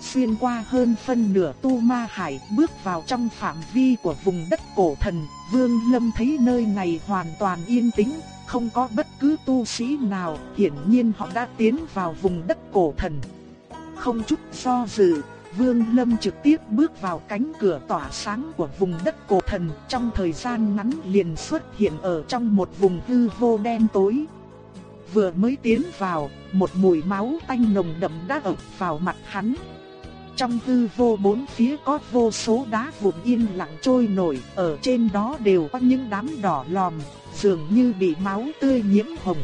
A: Xuyên qua hơn phân nửa tu ma hải, bước vào trong phạm vi của vùng đất cổ thần, Vương Lâm thấy nơi này hoàn toàn yên tĩnh, không có bất cứ tu sĩ nào, hiển nhiên họ đã tiến vào vùng đất cổ thần. Không chút do dự, Vương Lâm trực tiếp bước vào cánh cửa tỏa sáng của vùng đất cổ thần, trong thời gian ngắn liền xuất hiện ở trong một vùng hư vô đen tối. Vừa mới tiến vào, một mùi máu tanh nồng đậm đã ập vào mặt hắn. Trong hư vô bốn phía có vô số đá vụn yên lặng trôi nổi, ở trên đó đều có những đám đỏ lòm, dường như bị máu tươi nhiễm hồng.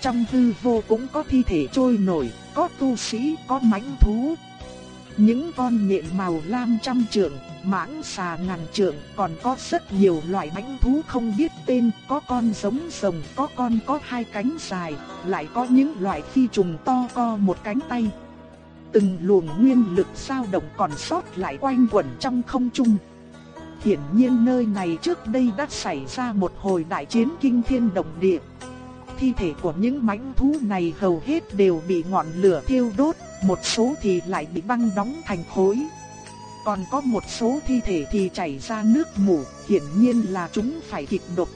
A: Trong hư vô cũng có thi thể trôi nổi, có tu sĩ, có mãnh thú. Những con nhện màu lam trăm trượng, mãng xà ngàn trượng, còn có rất nhiều loại mãnh thú không biết tên, có con giống rồng, có con có hai cánh dài, lại có những loại phi trùng to co một cánh tay. Từng luồng nguyên lực sao động còn sót lại quanh quẩn trong không trung. Hiển nhiên nơi này trước đây đã xảy ra một hồi đại chiến kinh thiên động địa. Thi thể của những mãnh thú này hầu hết đều bị ngọn lửa thiêu đốt, một số thì lại bị băng đóng thành khối. Còn có một số thi thể thì chảy ra nước mủ, hiển nhiên là chúng phải kịch độc.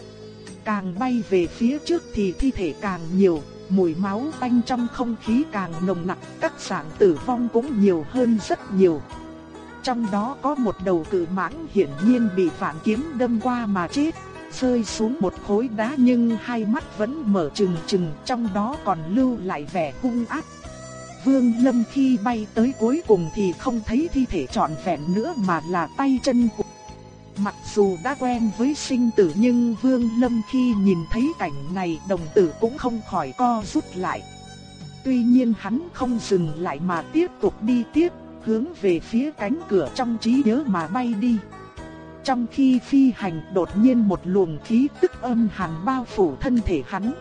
A: Càng bay về phía trước thì thi thể càng nhiều, mùi máu tanh trong không khí càng nồng nặc, các dạng tử vong cũng nhiều hơn rất nhiều. Trong đó có một đầu cự mãng hiển nhiên bị phản kiếm đâm qua mà chết, rơi xuống một khối đá nhưng hai mắt vẫn mở trừng trừng, trong đó còn lưu lại vẻ hung ác. Vương Lâm khi bay tới cuối cùng thì không thấy thi thể trọn vẹn nữa mà là tay chân của Mặc dù đã quen với sinh tử nhưng Vương Lâm khi nhìn thấy cảnh này đồng tử cũng không khỏi co rút lại. Tuy nhiên hắn không dừng lại mà tiếp tục đi tiếp, hướng về phía cánh cửa trong trí nhớ mà bay đi. Trong khi phi hành đột nhiên một luồng khí tức âm hàn bao phủ thân thể hắn.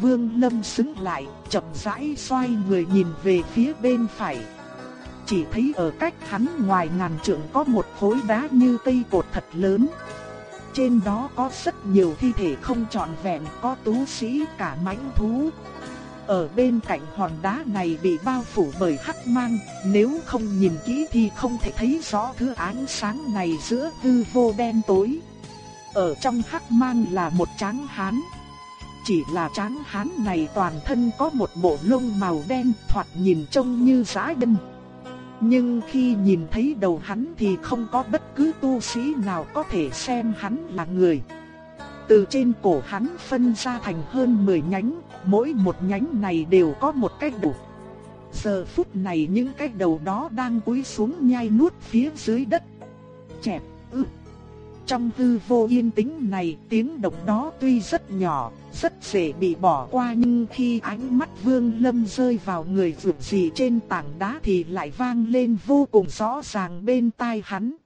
A: Vương Lâm xứng lại, chậm rãi xoay người nhìn về phía bên phải. Chỉ thấy ở cách hắn ngoài ngàn trượng có một khối đá như cây cột thật lớn. Trên đó có rất nhiều thi thể không trọn vẹn, có tú sĩ cả mãnh thú, ở bên cạnh hòn đá này bị bao phủ bởi hắc mang, nếu không nhìn kỹ thì không thể thấy rõ thứ ánh sáng này giữa hư vô đen tối. Ở trong hắc mang là một tráng hán. Chỉ là tráng hán này toàn thân có một bộ lông màu đen thoạt nhìn trông như giã đinh. Nhưng khi nhìn thấy đầu hắn thì không có bất cứ tu sĩ nào có thể xem hắn là người. Từ trên cổ hắn phân ra thành hơn 10 nhánh, mỗi một nhánh này đều có một cái đầu. Giờ phút này những cái đầu đó đang cúi xuống nhai nuốt phía dưới đất. Chẹp, ư. Trong hư vô yên tĩnh này, tiếng động đó tuy rất nhỏ, rất dễ bị bỏ qua nhưng khi ánh mắt Vương Lâm rơi vào người vượt gì trên tảng đá thì lại vang lên vô cùng rõ ràng bên tai hắn.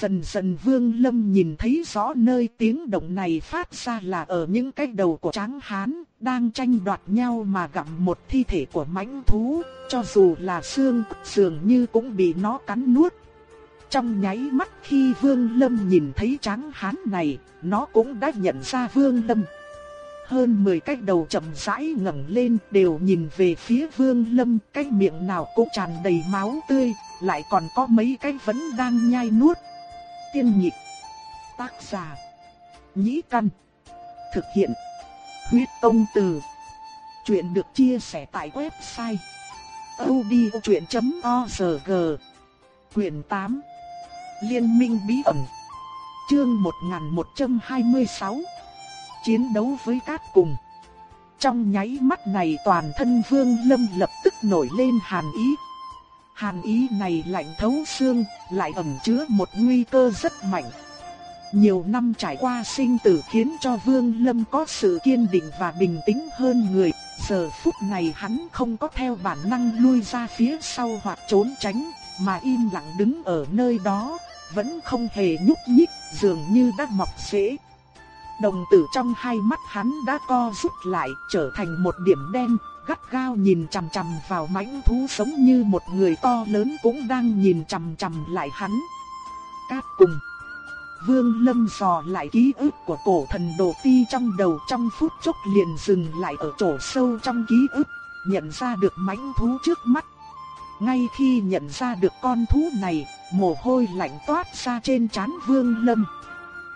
A: Dần dần Vương Lâm nhìn thấy rõ nơi tiếng động này phát ra là ở những cái đầu của tráng hán, đang tranh đoạt nhau mà gặm một thi thể của mãnh thú, cho dù là xương dường như cũng bị nó cắn nuốt. Trong nháy mắt khi Vương Lâm nhìn thấy tráng hán này, nó cũng đã nhận ra Vương Lâm. Hơn 10 cái đầu chậm rãi ngẩng lên đều nhìn về phía Vương Lâm, cái miệng nào cũng tràn đầy máu tươi, lại còn có mấy cái vẫn đang nhai nuốt tiên nhị Tác giả. Nhĩ căn. Thực hiện. Huyết công từ. Chuyện được chia sẻ tại website. odchuyện.org Quyền 8. Liên minh bí ẩn. Chương 1126. Chiến đấu với cát cùng. Trong nháy mắt này toàn thân Vương Lâm lập tức nổi lên hàn ý, Hàn ý này lạnh thấu xương, lại ẩn chứa một nguy cơ rất mạnh. Nhiều năm trải qua sinh tử khiến cho Vương Lâm có sự kiên định và bình tĩnh hơn người. Giờ phút này hắn không có theo bản năng lui ra phía sau hoặc trốn tránh, mà im lặng đứng ở nơi đó, vẫn không hề nhúc nhích, dường như đã mọc rễ. Đồng tử trong hai mắt hắn đã co rút lại, trở thành một điểm đen, gắt gao nhìn chằm chằm vào mãnh thú sống như một người to lớn cũng đang nhìn chằm chằm lại hắn. Cát cùng. Vương Lâm dò lại ký ức của cổ thần đồ ti trong đầu trong phút chốc liền dừng lại ở chỗ sâu trong ký ức, nhận ra được mãnh thú trước mắt. Ngay khi nhận ra được con thú này, mồ hôi lạnh toát ra trên trán Vương Lâm.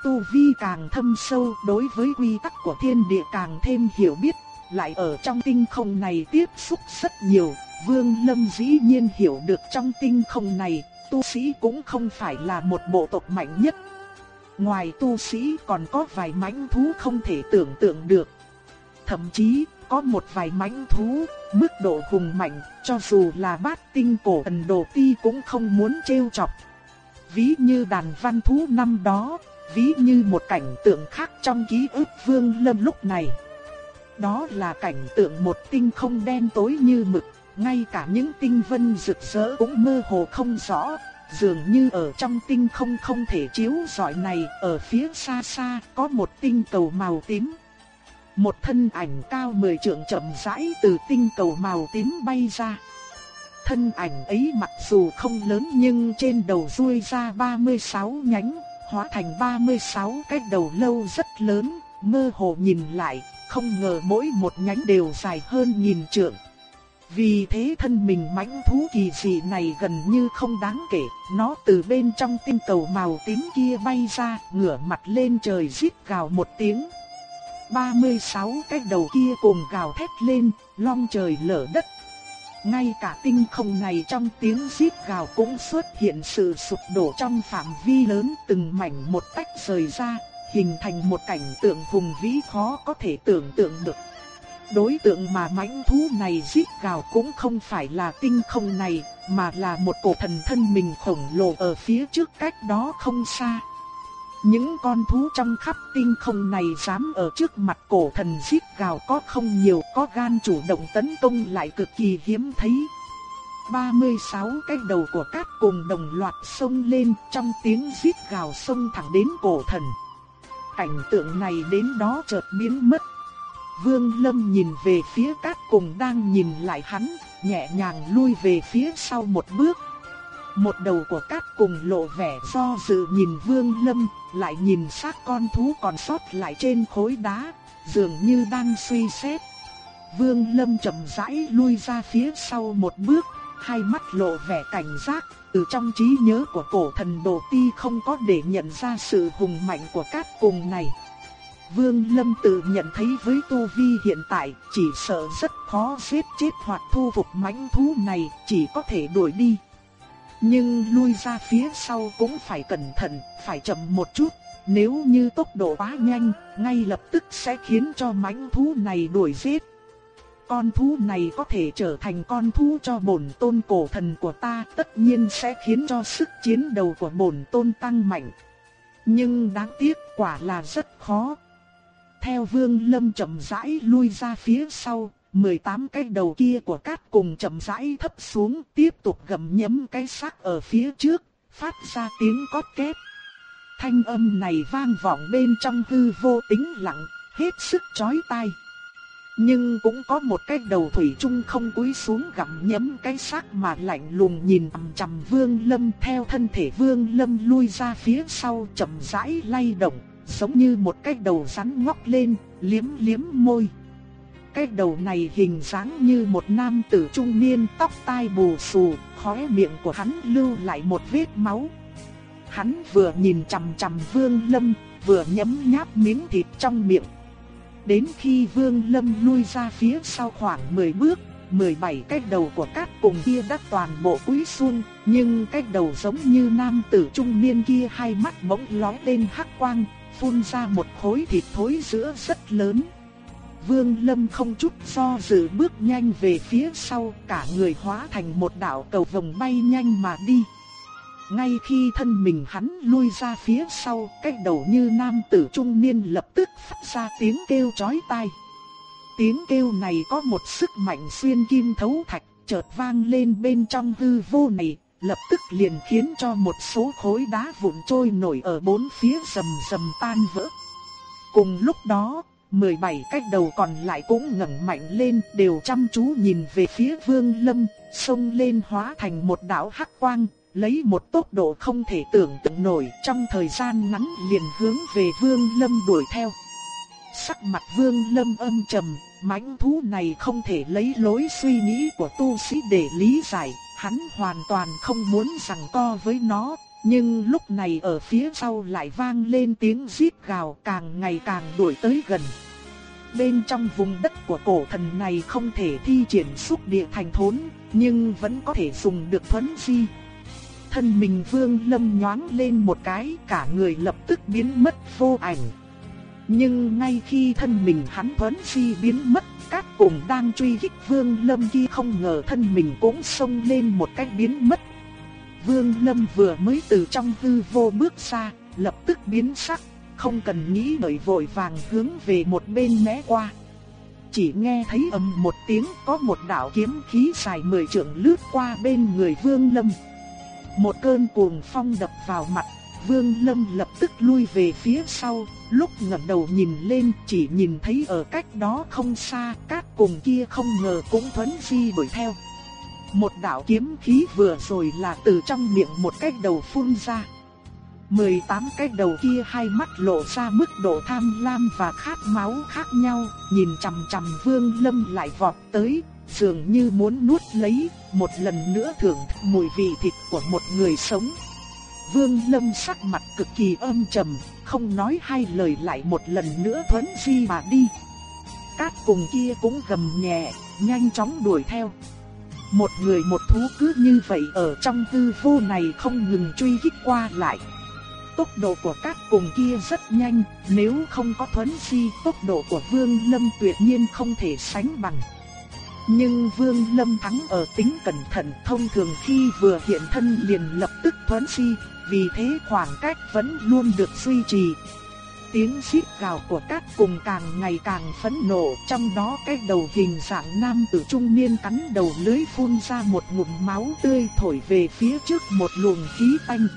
A: Tu vi càng thâm sâu đối với quy tắc của thiên địa càng thêm hiểu biết lại ở trong tinh không này tiếp xúc rất nhiều, Vương Lâm dĩ nhiên hiểu được trong tinh không này, tu sĩ cũng không phải là một bộ tộc mạnh nhất. Ngoài tu sĩ còn có vài mãnh thú không thể tưởng tượng được. Thậm chí, có một vài mãnh thú, mức độ hùng mạnh, cho dù là bát tinh cổ thần đồ ti cũng không muốn trêu chọc. Ví như đàn văn thú năm đó, ví như một cảnh tượng khác trong ký ức Vương Lâm lúc này. Đó là cảnh tượng một tinh không đen tối như mực, ngay cả những tinh vân rực rỡ cũng mơ hồ không rõ, dường như ở trong tinh không không thể chiếu rọi này, ở phía xa xa có một tinh cầu màu tím. Một thân ảnh cao mười trượng chậm rãi từ tinh cầu màu tím bay ra. Thân ảnh ấy mặc dù không lớn nhưng trên đầu ruôi ra 36 nhánh, hóa thành 36 cái đầu lâu rất lớn, mơ hồ nhìn lại, không ngờ mỗi một nhánh đều dài hơn nghìn trượng. Vì thế thân mình mãnh thú kỳ dị này gần như không đáng kể, nó từ bên trong tinh cầu màu tím kia bay ra, ngửa mặt lên trời rít gào một tiếng. 36 cái đầu kia cùng gào thét lên, long trời lở đất. Ngay cả tinh không này trong tiếng rít gào cũng xuất hiện sự sụp đổ trong phạm vi lớn từng mảnh một tách rời ra, hình thành một cảnh tượng hùng vĩ khó có thể tưởng tượng được. Đối tượng mà mãnh thú này giết gào cũng không phải là tinh không này, mà là một cổ thần thân mình khổng lồ ở phía trước cách đó không xa. Những con thú trong khắp tinh không này dám ở trước mặt cổ thần giết gào có không nhiều, có gan chủ động tấn công lại cực kỳ hiếm thấy. 36 cái đầu của cát cùng đồng loạt xông lên trong tiếng giết gào xông thẳng đến cổ thần. Cảnh tượng này đến đó chợt biến mất. Vương Lâm nhìn về phía cát cùng đang nhìn lại hắn, nhẹ nhàng lui về phía sau một bước. Một đầu của cát cùng lộ vẻ do dự nhìn Vương Lâm, lại nhìn xác con thú còn sót lại trên khối đá, dường như đang suy xét. Vương Lâm chậm rãi lui ra phía sau một bước, hai mắt lộ vẻ cảnh giác, từ trong trí nhớ của cổ thần đồ ti không có để nhận ra sự hùng mạnh của cát cùng này. Vương Lâm tự nhận thấy với tu vi hiện tại chỉ sợ rất khó giết chết hoặc thu phục mãnh thú này, chỉ có thể đuổi đi. Nhưng lui ra phía sau cũng phải cẩn thận, phải chậm một chút, nếu như tốc độ quá nhanh, ngay lập tức sẽ khiến cho mãnh thú này đuổi giết. Con thú này có thể trở thành con thú cho bổn tôn cổ thần của ta, tất nhiên sẽ khiến cho sức chiến đấu của bổn tôn tăng mạnh. Nhưng đáng tiếc quả là rất khó. Theo Vương Lâm chậm rãi lui ra phía sau, 18 cái đầu kia của cát cùng chậm rãi thấp xuống, tiếp tục gầm nhấm cái xác ở phía trước, phát ra tiếng cót két. Thanh âm này vang vọng bên trong hư vô tĩnh lặng, hết sức chói tai. Nhưng cũng có một cái đầu thủy chung không cúi xuống gặm nhấm cái xác mà lạnh lùng nhìn chằm chằm Vương Lâm theo thân thể Vương Lâm lui ra phía sau chậm rãi lay động, giống như một cái đầu rắn ngóc lên, liếm liếm môi. Cái đầu này hình dáng như một nam tử trung niên tóc tai bù xù, khóe miệng của hắn lưu lại một vết máu. Hắn vừa nhìn chằm chằm Vương Lâm, vừa nhấm nháp miếng thịt trong miệng. Đến khi Vương Lâm lui ra phía sau khoảng 10 bước, 17 cái đầu của các cùng kia đã toàn bộ quý xuân, nhưng cái đầu giống như nam tử trung niên kia hai mắt bỗng lóe lên hắc quang, phun ra một khối thịt thối giữa rất lớn. Vương Lâm không chút do dự bước nhanh về phía sau, cả người hóa thành một đạo cầu vồng bay nhanh mà đi. Ngay khi thân mình hắn lui ra phía sau, cái đầu như nam tử trung niên lập tức phát ra tiếng kêu chói tai. Tiếng kêu này có một sức mạnh xuyên kim thấu thạch, chợt vang lên bên trong hư vô này, lập tức liền khiến cho một số khối đá vụn trôi nổi ở bốn phía rầm rầm tan vỡ. Cùng lúc đó, 17 cái đầu còn lại cũng ngẩng mạnh lên đều chăm chú nhìn về phía Vương Lâm, xông lên hóa thành một đạo hắc quang, lấy một tốc độ không thể tưởng tượng nổi trong thời gian ngắn liền hướng về Vương Lâm đuổi theo. Sắc mặt Vương Lâm âm trầm, mãnh thú này không thể lấy lối suy nghĩ của tu sĩ để lý giải, hắn hoàn toàn không muốn rằng co với nó, nhưng lúc này ở phía sau lại vang lên tiếng rít gào càng ngày càng đuổi tới gần. Bên trong vùng đất của cổ thần này không thể thi triển xúc địa thành thốn, nhưng vẫn có thể dùng được thuấn di. Thân mình vương lâm nhoáng lên một cái, cả người lập tức biến mất vô ảnh. Nhưng ngay khi thân mình hắn thuấn phi biến mất, các cùng đang truy kích vương lâm kia không ngờ thân mình cũng xông lên một cách biến mất Vương Lâm vừa mới từ trong hư vô bước ra, lập tức biến sắc, không cần nghĩ ngợi vội vàng hướng về một bên né qua. Chỉ nghe thấy ầm một tiếng có một đạo kiếm khí dài mười trượng lướt qua bên người Vương Lâm. Một cơn cuồng phong đập vào mặt, Vương Lâm lập tức lui về phía sau, lúc ngẩng đầu nhìn lên chỉ nhìn thấy ở cách đó không xa, các cùng kia không ngờ cũng thuấn di đuổi theo. Một đạo kiếm khí vừa rồi là từ trong miệng một cái đầu phun ra. 18 cái đầu kia hai mắt lộ ra mức độ tham lam và khát máu khác nhau, nhìn chằm chằm Vương Lâm lại vọt tới, dường như muốn nuốt lấy, một lần nữa thưởng thức mùi vị thịt của một người sống. Vương Lâm sắc mặt cực kỳ âm trầm, không nói hai lời lại một lần nữa thuấn di mà đi. Cát cùng kia cũng gầm nhẹ, nhanh chóng đuổi theo. Một người một thú cứ như vậy ở trong tư vô này không ngừng truy kích qua lại. Tốc độ của các cùng kia rất nhanh, nếu không có thuấn di tốc độ của Vương Lâm tuyệt nhiên không thể sánh bằng. Nhưng Vương Lâm thắng ở tính cẩn thận thông thường khi vừa hiện thân liền lập tức thuấn si, vì thế khoảng cách vẫn luôn được duy trì. Tiếng xít gào của các cùng càng ngày càng phẫn nộ, trong đó cái đầu hình dạng nam tử trung niên cắn đầu lưới phun ra một ngụm máu tươi thổi về phía trước một luồng khí tanh.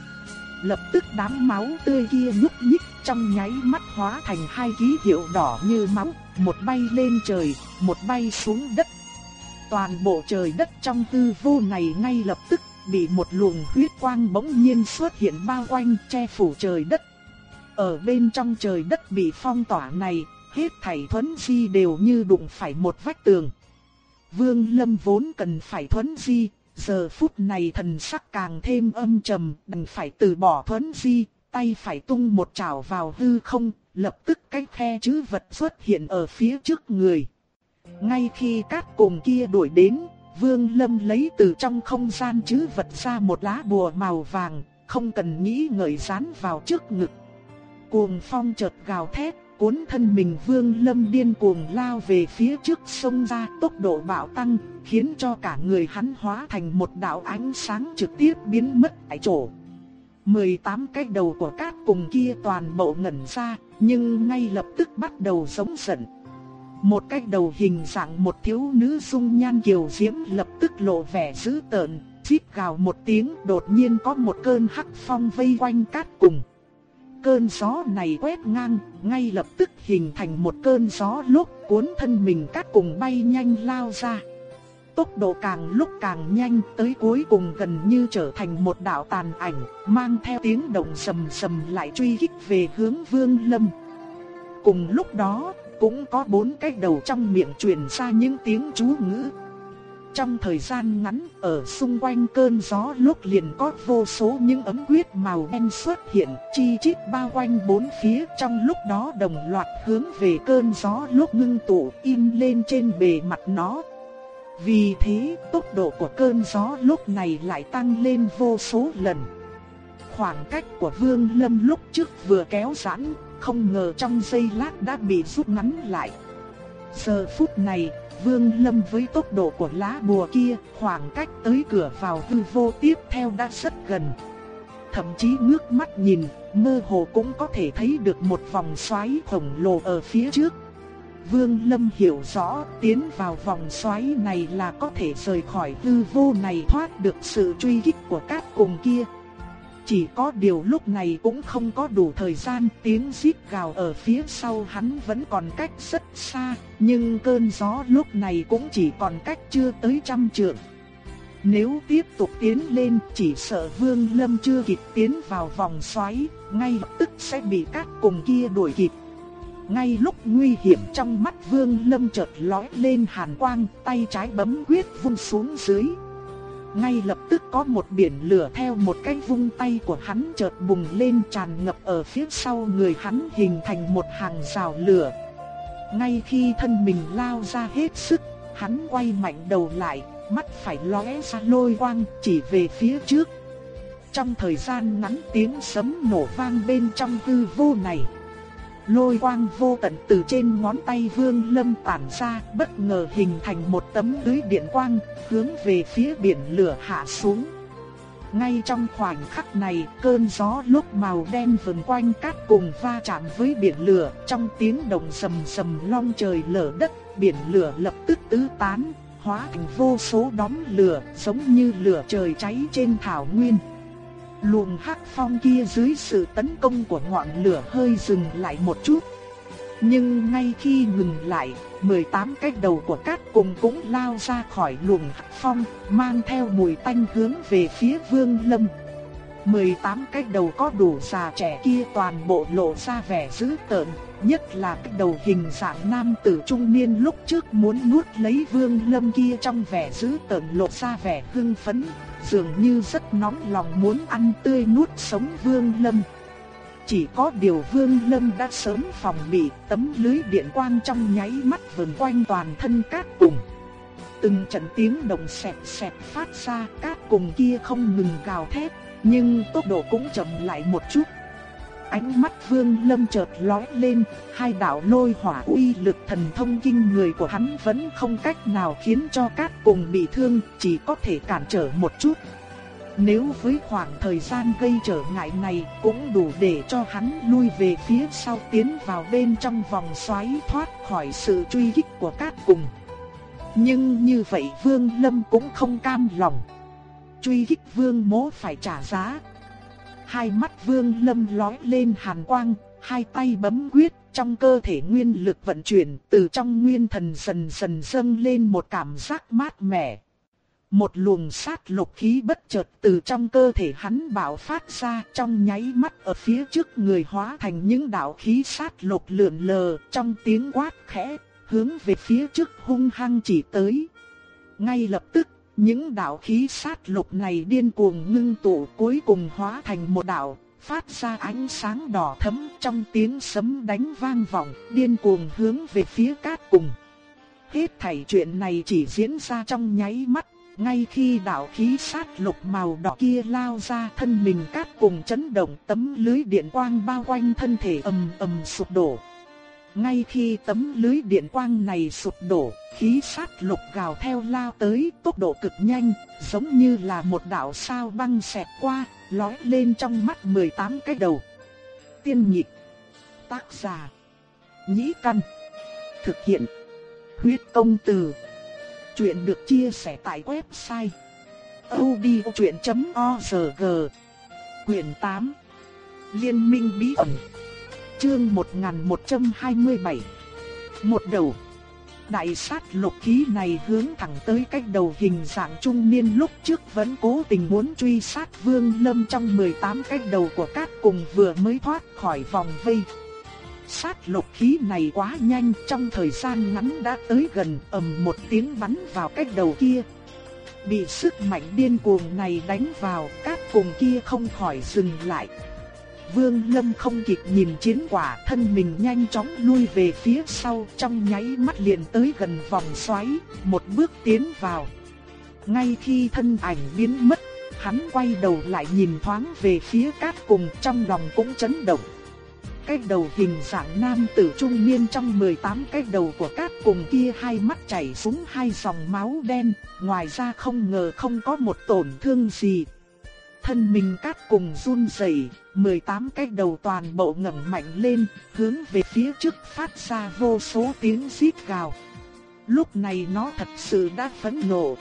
A: Lập tức đám máu tươi kia nhúc nhích trong nháy mắt hóa thành hai ký hiệu đỏ như máu, một bay lên trời, một bay xuống đất. Toàn bộ trời đất trong tư vô này ngay lập tức bị một luồng huyết quang bỗng nhiên xuất hiện bao quanh che phủ trời đất. Ở bên trong trời đất bị phong tỏa này, hết thảy thuấn di đều như đụng phải một vách tường. Vương Lâm vốn cần phải thuấn di, giờ phút này thần sắc càng thêm âm trầm, đành phải từ bỏ thuấn di, tay phải tung một chảo vào hư không, lập tức cái khe chữ vật xuất hiện ở phía trước người. Ngay khi các cùng kia đuổi đến, Vương Lâm lấy từ trong không gian chứ vật ra một lá bùa màu vàng, không cần nghĩ ngợi dán vào trước ngực. Cuồng phong chợt gào thét, cuốn thân mình Vương Lâm điên cuồng lao về phía trước sông ra tốc độ bạo tăng, khiến cho cả người hắn hóa thành một đạo ánh sáng trực tiếp biến mất tại chỗ. 18 cái đầu của cát cùng kia toàn bộ ngẩn ra, nhưng ngay lập tức bắt đầu sống giận. Một cái đầu hình dạng một thiếu nữ dung nhan kiều diễm lập tức lộ vẻ dữ tợn, chít gào một tiếng đột nhiên có một cơn hắc phong vây quanh cát cùng. Cơn gió này quét ngang, ngay lập tức hình thành một cơn gió lúc cuốn thân mình cát cùng bay nhanh lao ra. Tốc độ càng lúc càng nhanh tới cuối cùng gần như trở thành một đạo tàn ảnh, mang theo tiếng động sầm sầm lại truy kích về hướng vương lâm. Cùng lúc đó, cũng có bốn cái đầu trong miệng truyền ra những tiếng chú ngữ. Trong thời gian ngắn, ở xung quanh cơn gió lúc liền có vô số những ấm huyết màu đen xuất hiện, chi chít bao quanh bốn phía trong lúc đó đồng loạt hướng về cơn gió lúc ngưng tụ in lên trên bề mặt nó. Vì thế, tốc độ của cơn gió lúc này lại tăng lên vô số lần. Khoảng cách của Vương Lâm lúc trước vừa kéo giãn, không ngờ trong giây lát đã bị rút ngắn lại. Giờ phút này, Vương Lâm với tốc độ của lá bùa kia, khoảng cách tới cửa vào hư vô tiếp theo đã rất gần. Thậm chí ngước mắt nhìn, mơ hồ cũng có thể thấy được một vòng xoáy khổng lồ ở phía trước. Vương Lâm hiểu rõ, tiến vào vòng xoáy này là có thể rời khỏi hư vô này thoát được sự truy kích của các cùng kia. Chỉ có điều lúc này cũng không có đủ thời gian tiếng rít gào ở phía sau hắn vẫn còn cách rất xa, nhưng cơn gió lúc này cũng chỉ còn cách chưa tới trăm trượng. Nếu tiếp tục tiến lên chỉ sợ Vương Lâm chưa kịp tiến vào vòng xoáy, ngay lập tức sẽ bị các cùng kia đuổi kịp. Ngay lúc nguy hiểm trong mắt Vương Lâm chợt lóe lên hàn quang, tay trái bấm quyết vung xuống dưới. Ngay lập tức có một biển lửa theo một cái vung tay của hắn chợt bùng lên tràn ngập ở phía sau người hắn hình thành một hàng rào lửa. Ngay khi thân mình lao ra hết sức, hắn quay mạnh đầu lại, mắt phải lóe ra lôi quang chỉ về phía trước. Trong thời gian ngắn tiếng sấm nổ vang bên trong hư vô này. Lôi quang vô tận từ trên ngón tay Vương Lâm tản ra, bất ngờ hình thành một tấm lưới điện quang, hướng về phía biển lửa hạ xuống. Ngay trong khoảnh khắc này, cơn gió lúc màu đen vần quanh cát cùng va chạm với biển lửa, trong tiếng động sầm sầm long trời lở đất, biển lửa lập tức tứ tán, hóa thành vô số đóm lửa, giống như lửa trời cháy trên thảo nguyên. Luồng hắc phong kia dưới sự tấn công của ngọn lửa hơi dừng lại một chút. Nhưng ngay khi ngừng lại, 18 cái đầu của cát cùng cũng lao ra khỏi luồng hắc phong, mang theo mùi tanh hướng về phía vương lâm. 18 cái đầu có đủ già trẻ kia toàn bộ lộ ra vẻ dữ tợn, nhất là cái đầu hình dạng nam tử trung niên lúc trước muốn nuốt lấy vương lâm kia trong vẻ dữ tợn lộ ra vẻ hưng phấn, dường như rất nóng lòng muốn ăn tươi nuốt sống Vương Lâm. Chỉ có điều Vương Lâm đã sớm phòng bị tấm lưới điện quang trong nháy mắt vờn quanh toàn thân cát cùng. Từng trận tiếng động xẹt xẹt phát ra cát cùng kia không ngừng gào thét, nhưng tốc độ cũng chậm lại một chút. Ánh mắt Vương Lâm chợt lóe lên, hai đạo lôi hỏa uy lực thần thông kinh người của hắn vẫn không cách nào khiến cho các cùng bị thương, chỉ có thể cản trở một chút. Nếu với khoảng thời gian gây trở ngại này cũng đủ để cho hắn lui về phía sau tiến vào bên trong vòng xoáy thoát khỏi sự truy kích của các cùng. Nhưng như vậy Vương Lâm cũng không cam lòng. Truy kích Vương Mỗ phải trả giá. Hai mắt Vương Lâm lói lên hàn quang, hai tay bấm quyết, trong cơ thể nguyên lực vận chuyển, từ trong nguyên thần dần dần dâng lên một cảm giác mát mẻ. Một luồng sát lục khí bất chợt từ trong cơ thể hắn bạo phát ra trong nháy mắt ở phía trước người hóa thành những đạo khí sát lục lượn lờ trong tiếng quát khẽ, hướng về phía trước hung hăng chỉ tới. Ngay lập tức, những đạo khí sát lục này điên cuồng ngưng tụ cuối cùng hóa thành một đạo, phát ra ánh sáng đỏ thẫm trong tiếng sấm đánh vang vọng, điên cuồng hướng về phía cát cùng. Hết thảy chuyện này chỉ diễn ra trong nháy mắt, ngay khi đạo khí sát lục màu đỏ kia lao ra thân mình cát cùng chấn động tấm lưới điện quang bao quanh thân thể ầm ầm sụp đổ. Ngay khi tấm lưới điện quang này sụp đổ, khí sát lục gào theo lao tới tốc độ cực nhanh, giống như là một đạo sao băng xẹt qua, lói lên trong mắt 18 cái đầu. Tiên nhịp, tác giả, nhĩ căn, thực hiện, huyết công từ. Chuyện được chia sẻ tại website odchuyện.org Quyền 8 Liên minh bí ẩn Chương 1127 Một đầu Đại sát lục khí này hướng thẳng tới cách đầu hình dạng trung niên lúc trước vẫn cố tình muốn truy sát vương lâm trong 18 cách đầu của các cùng vừa mới thoát khỏi vòng vây. Sát lục khí này quá nhanh, trong thời gian ngắn đã tới gần ầm một tiếng bắn vào cách đầu kia. Bị sức mạnh điên cuồng này đánh vào, các cùng kia không khỏi dừng lại. Vương Lâm không kịp nhìn chiến quả thân mình nhanh chóng lui về phía sau trong nháy mắt liền tới gần vòng xoáy, một bước tiến vào. Ngay khi thân ảnh biến mất, hắn quay đầu lại nhìn thoáng về phía cát cùng trong lòng cũng chấn động. Cái đầu hình dạng nam tử trung niên trong 18 cái đầu của cát cùng kia hai mắt chảy xuống hai dòng máu đen, ngoài ra không ngờ không có một tổn thương gì. Thân mình cát cùng run rẩy, 18 cái đầu toàn bộ ngẩng mạnh lên, hướng về phía trước phát ra vô số tiếng rít gào. Lúc này nó thật sự đã phẫn nộ.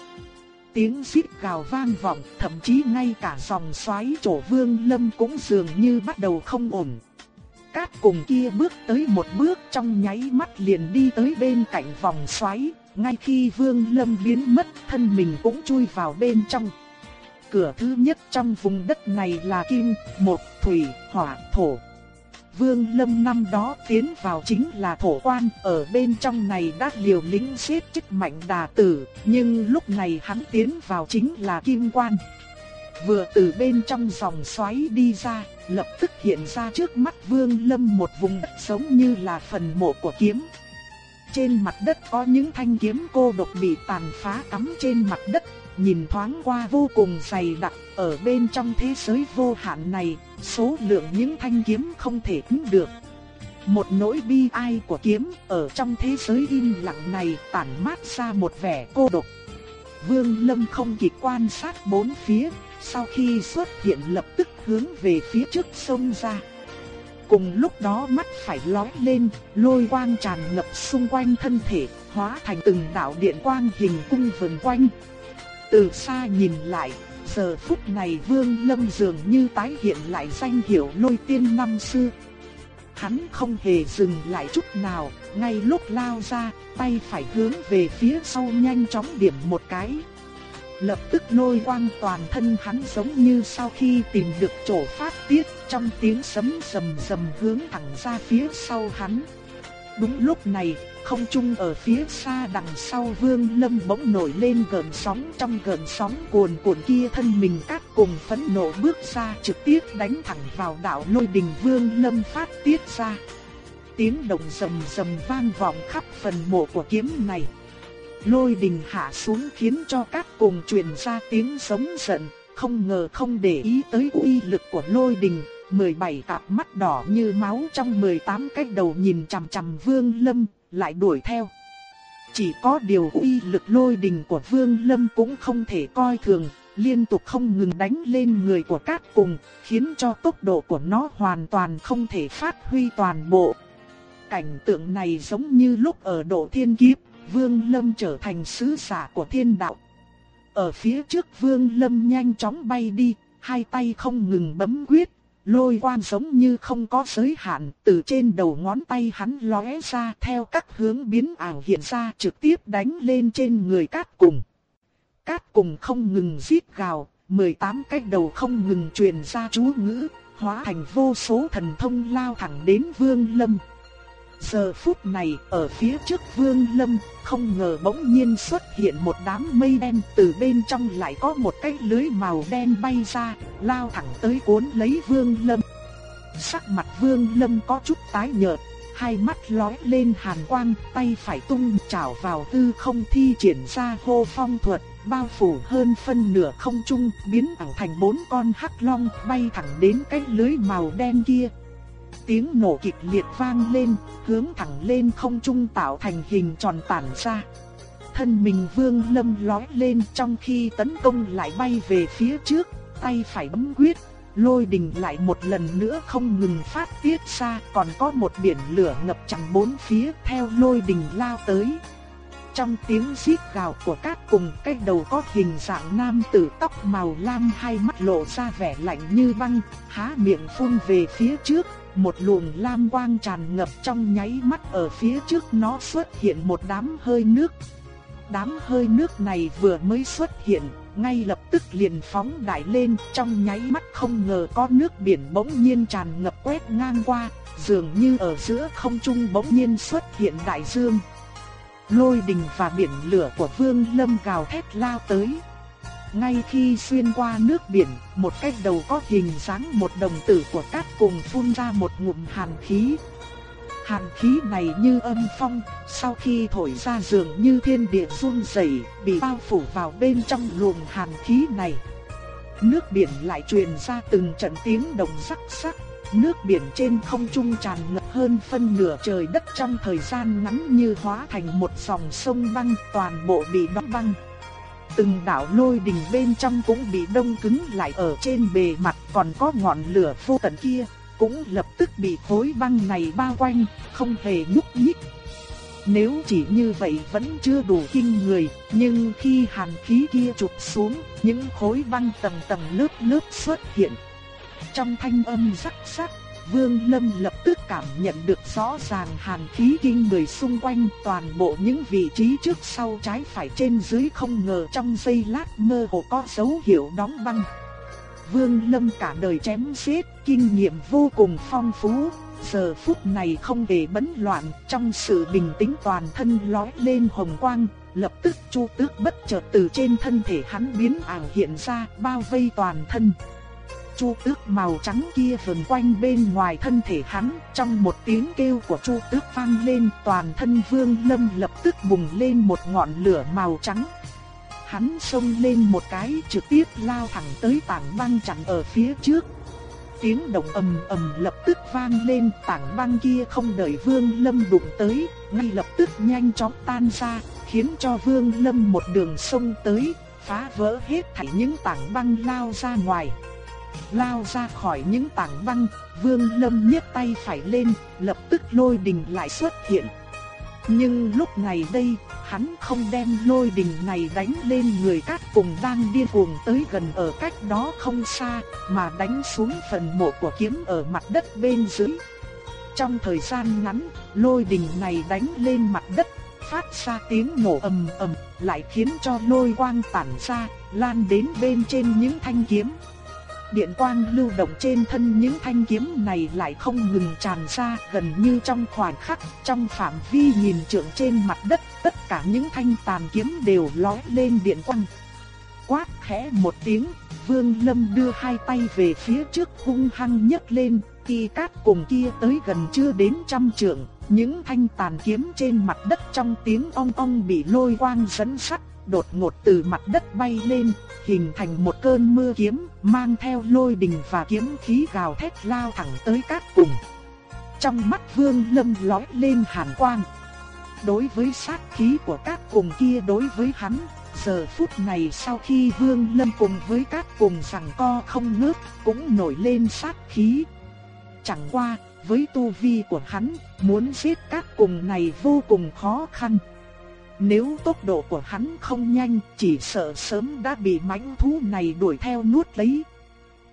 A: Tiếng rít gào vang vọng, thậm chí ngay cả dòng xoáy chỗ vương lâm cũng dường như bắt đầu không ổn. Cát cùng kia bước tới một bước trong nháy mắt liền đi tới bên cạnh vòng xoáy, ngay khi vương lâm biến mất thân mình cũng chui vào bên trong cửa thứ nhất trong vùng đất này là kim, một, thủy, hỏa, thổ. Vương Lâm năm đó tiến vào chính là thổ quan, ở bên trong này đã liều lĩnh xếp chức mạnh đà tử, nhưng lúc này hắn tiến vào chính là kim quan. Vừa từ bên trong dòng xoáy đi ra, lập tức hiện ra trước mắt Vương Lâm một vùng đất giống như là phần mộ của kiếm. Trên mặt đất có những thanh kiếm cô độc bị tàn phá cắm trên mặt đất, nhìn thoáng qua vô cùng dày đặc, ở bên trong thế giới vô hạn này, số lượng những thanh kiếm không thể tính được. Một nỗi bi ai của kiếm ở trong thế giới im lặng này tản mát ra một vẻ cô độc. Vương Lâm không kịp quan sát bốn phía, sau khi xuất hiện lập tức hướng về phía trước sông ra. Cùng lúc đó mắt phải lóe lên, lôi quang tràn ngập xung quanh thân thể, hóa thành từng đạo điện quang hình cung vần quanh, từ xa nhìn lại, giờ phút này Vương Lâm dường như tái hiện lại danh hiệu lôi tiên năm xưa. Hắn không hề dừng lại chút nào, ngay lúc lao ra, tay phải hướng về phía sau nhanh chóng điểm một cái. Lập tức lôi quang toàn thân hắn giống như sau khi tìm được chỗ phát tiết trong tiếng sấm rầm rầm hướng thẳng ra phía sau hắn. Đúng lúc này, không trung ở phía xa đằng sau Vương Lâm bỗng nổi lên gợn sóng trong gợn sóng cuồn cuộn kia thân mình cát cùng phẫn nộ bước ra trực tiếp đánh thẳng vào đạo lôi đình Vương Lâm phát tiết ra. Tiếng động rầm rầm vang vọng khắp phần mộ của kiếm này. Lôi đình hạ xuống khiến cho cát cùng truyền ra tiếng sống giận, không ngờ không để ý tới uy lực của lôi đình, 17 cặp mắt đỏ như máu trong 18 cái đầu nhìn chằm chằm Vương Lâm, lại đuổi theo. Chỉ có điều uy lực lôi đình của Vương Lâm cũng không thể coi thường, liên tục không ngừng đánh lên người của cát cùng, khiến cho tốc độ của nó hoàn toàn không thể phát huy toàn bộ. Cảnh tượng này giống như lúc ở độ thiên kiếp, Vương Lâm trở thành sứ giả của thiên đạo. Ở phía trước Vương Lâm nhanh chóng bay đi, hai tay không ngừng bấm quyết, lôi quang giống như không có giới hạn, từ trên đầu ngón tay hắn lóe ra theo các hướng biến ảo hiện ra trực tiếp đánh lên trên người cát cùng. Cát cùng không ngừng giết gào, 18 cái đầu không ngừng truyền ra chú ngữ, hóa thành vô số thần thông lao thẳng đến Vương Lâm. Giờ phút này, ở phía trước Vương Lâm, không ngờ bỗng nhiên xuất hiện một đám mây đen, từ bên trong lại có một cái lưới màu đen bay ra, lao thẳng tới cuốn lấy Vương Lâm. Sắc mặt Vương Lâm có chút tái nhợt, hai mắt lóe lên hàn quang, tay phải tung chảo vào tư không thi triển ra hô phong thuật, bao phủ hơn phân nửa không trung, biến ảo thành bốn con hắc long bay thẳng đến cái lưới màu đen kia. Tiếng nổ kịch liệt vang lên, hướng thẳng lên không trung tạo thành hình tròn tản ra. Thân mình Vương Lâm lói lên trong khi tấn công lại bay về phía trước, tay phải bấm quyết, lôi đình lại một lần nữa không ngừng phát tiết ra, còn có một biển lửa ngập tràn bốn phía theo lôi đình lao tới. Trong tiếng rít gào của các cùng cái đầu có hình dạng nam tử tóc màu lam hai mắt lộ ra vẻ lạnh như băng, há miệng phun về phía trước, một luồng lam quang tràn ngập trong nháy mắt ở phía trước nó xuất hiện một đám hơi nước. Đám hơi nước này vừa mới xuất hiện, ngay lập tức liền phóng đại lên, trong nháy mắt không ngờ có nước biển bỗng nhiên tràn ngập quét ngang qua, dường như ở giữa không trung bỗng nhiên xuất hiện đại dương. Lôi đình và biển lửa của Vương Lâm gào thét lao tới. Ngay khi xuyên qua nước biển, một cái đầu có hình dáng một đồng tử của cát cùng phun ra một ngụm hàn khí. Hàn khí này như âm phong, sau khi thổi ra dường như thiên địa run rẩy, bị bao phủ vào bên trong luồng hàn khí này. Nước biển lại truyền ra từng trận tiếng động sắc sắc, nước biển trên không trung tràn ngập hơn phân nửa trời đất trong thời gian ngắn như hóa thành một dòng sông băng, toàn bộ bị đóng băng. Từng đạo lôi đình bên trong cũng bị đông cứng lại ở trên bề mặt còn có ngọn lửa vô tận kia, cũng lập tức bị khối băng này bao quanh, không hề nhúc nhích. Nếu chỉ như vậy vẫn chưa đủ kinh người, nhưng khi hàn khí kia chụp xuống, những khối băng tầng tầng lớp lớp xuất hiện. Trong thanh âm sắc sắc, Vương Lâm lập tức cảm nhận được rõ ràng hàn khí kinh người xung quanh toàn bộ những vị trí trước sau trái phải trên dưới không ngờ trong giây lát mơ hồ có dấu hiệu đóng băng. Vương Lâm cả đời chém giết, kinh nghiệm vô cùng phong phú, giờ phút này không hề bấn loạn, trong sự bình tĩnh toàn thân lói lên hồng quang, lập tức chu tước bất chợt từ trên thân thể hắn biến ảo hiện ra, bao vây toàn thân chu tước màu trắng kia vần quanh bên ngoài thân thể hắn, trong một tiếng kêu của chu tước vang lên, toàn thân Vương Lâm lập tức bùng lên một ngọn lửa màu trắng. Hắn xông lên một cái trực tiếp lao thẳng tới tảng băng chặn ở phía trước. Tiếng động ầm ầm lập tức vang lên, tảng băng kia không đợi Vương Lâm đụng tới, ngay lập tức nhanh chóng tan ra, khiến cho Vương Lâm một đường sông tới, phá vỡ hết thảy những tảng băng lao ra ngoài lao ra khỏi những tảng băng, Vương Lâm nhấc tay phải lên, lập tức lôi đình lại xuất hiện. Nhưng lúc này đây, hắn không đem lôi đình này đánh lên người cát cùng đang điên cuồng tới gần ở cách đó không xa, mà đánh xuống phần mộ của kiếm ở mặt đất bên dưới. Trong thời gian ngắn, lôi đình này đánh lên mặt đất, phát ra tiếng nổ ầm ầm, lại khiến cho lôi quang tản ra, lan đến bên trên những thanh kiếm. Điện quang lưu động trên thân những thanh kiếm này lại không ngừng tràn ra gần như trong khoảnh khắc, trong phạm vi nhìn trượng trên mặt đất, tất cả những thanh tàn kiếm đều lóe lên điện quang. Quát khẽ một tiếng, Vương Lâm đưa hai tay về phía trước hung hăng nhấc lên, khi cát cùng kia tới gần chưa đến trăm trượng, những thanh tàn kiếm trên mặt đất trong tiếng ong ong bị lôi quang dẫn sắt, đột ngột từ mặt đất bay lên, hình thành một cơn mưa kiếm, mang theo lôi đình và kiếm khí gào thét lao thẳng tới cát cùng. Trong mắt Vương Lâm lóe lên hàn quang. Đối với sát khí của cát cùng kia đối với hắn, giờ phút này sau khi Vương Lâm cùng với cát cùng rằng co không ngớt, cũng nổi lên sát khí. Chẳng qua, với tu vi của hắn, muốn giết cát cùng này vô cùng khó khăn. Nếu tốc độ của hắn không nhanh, chỉ sợ sớm đã bị mãnh thú này đuổi theo nuốt lấy.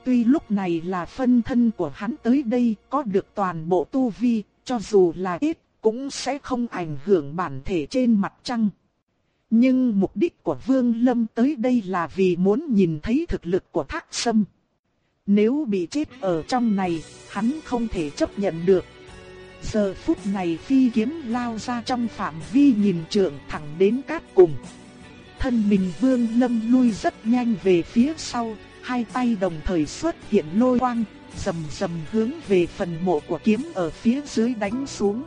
A: Tuy lúc này là phân thân của hắn tới đây có được toàn bộ tu vi, cho dù là ít, cũng sẽ không ảnh hưởng bản thể trên mặt trăng. Nhưng mục đích của Vương Lâm tới đây là vì muốn nhìn thấy thực lực của Thác Sâm. Nếu bị chết ở trong này, hắn không thể chấp nhận được. Giờ phút này phi kiếm lao ra trong phạm vi nhìn trượng thẳng đến cát cùng. Thân mình Vương Lâm lui rất nhanh về phía sau, hai tay đồng thời xuất hiện lôi quang, rầm rầm hướng về phần mộ của kiếm ở phía dưới đánh xuống.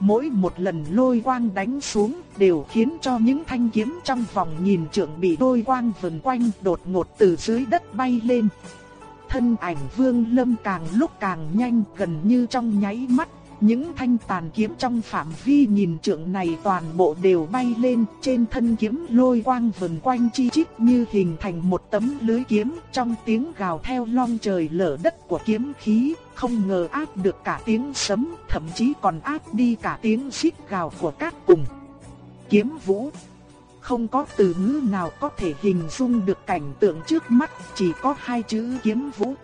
A: Mỗi một lần lôi quang đánh xuống đều khiến cho những thanh kiếm trong vòng nhìn trượng bị lôi quang vần quanh đột ngột từ dưới đất bay lên. Thân ảnh vương lâm càng lúc càng nhanh gần như trong nháy mắt những thanh tàn kiếm trong phạm vi nhìn trượng này toàn bộ đều bay lên, trên thân kiếm lôi quang vần quanh chi chít như hình thành một tấm lưới kiếm, trong tiếng gào theo long trời lở đất của kiếm khí, không ngờ áp được cả tiếng sấm, thậm chí còn áp đi cả tiếng xít gào của các cùng. Kiếm vũ không có từ ngữ nào có thể hình dung được cảnh tượng trước mắt, chỉ có hai chữ kiếm vũ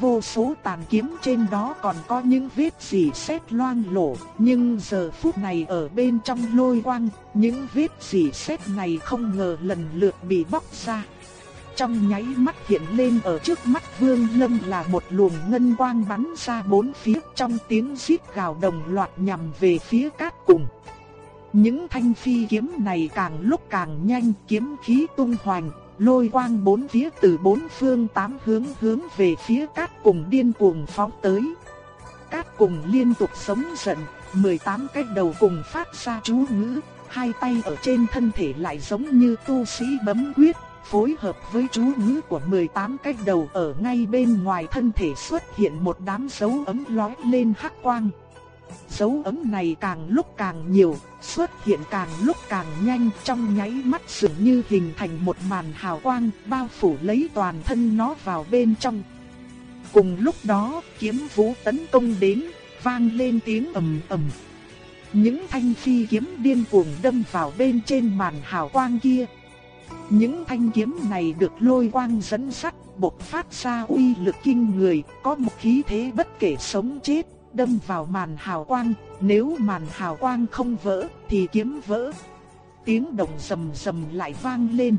A: vô số tàn kiếm trên đó còn có những vết dì xét loang lổ, nhưng giờ phút này ở bên trong lôi quang, những vết dì xét này không ngờ lần lượt bị bóc ra. Trong nháy mắt hiện lên ở trước mắt Vương Lâm là một luồng ngân quang bắn ra bốn phía trong tiếng xít gào đồng loạt nhằm về phía cát cùng. Những thanh phi kiếm này càng lúc càng nhanh, kiếm khí tung hoành, lôi quang bốn phía từ bốn phương tám hướng hướng về phía cát cùng điên cuồng phóng tới. Cát cùng liên tục sống giận, 18 cái đầu cùng phát ra chú ngữ, hai tay ở trên thân thể lại giống như tu sĩ bấm quyết, phối hợp với chú ngữ của 18 cái đầu ở ngay bên ngoài thân thể xuất hiện một đám dấu ấm lóe lên hắc quang. Dấu ấm này càng lúc càng nhiều, xuất hiện càng lúc càng nhanh trong nháy mắt dường như hình thành một màn hào quang bao phủ lấy toàn thân nó vào bên trong. Cùng lúc đó, kiếm vũ tấn công đến, vang lên tiếng ầm ầm. Những thanh phi kiếm điên cuồng đâm vào bên trên màn hào quang kia. Những thanh kiếm này được lôi quang dẫn sắt, bộc phát ra uy lực kinh người, có một khí thế bất kể sống chết đâm vào màn hào quang, nếu màn hào quang không vỡ thì kiếm vỡ. Tiếng động sầm sầm lại vang lên.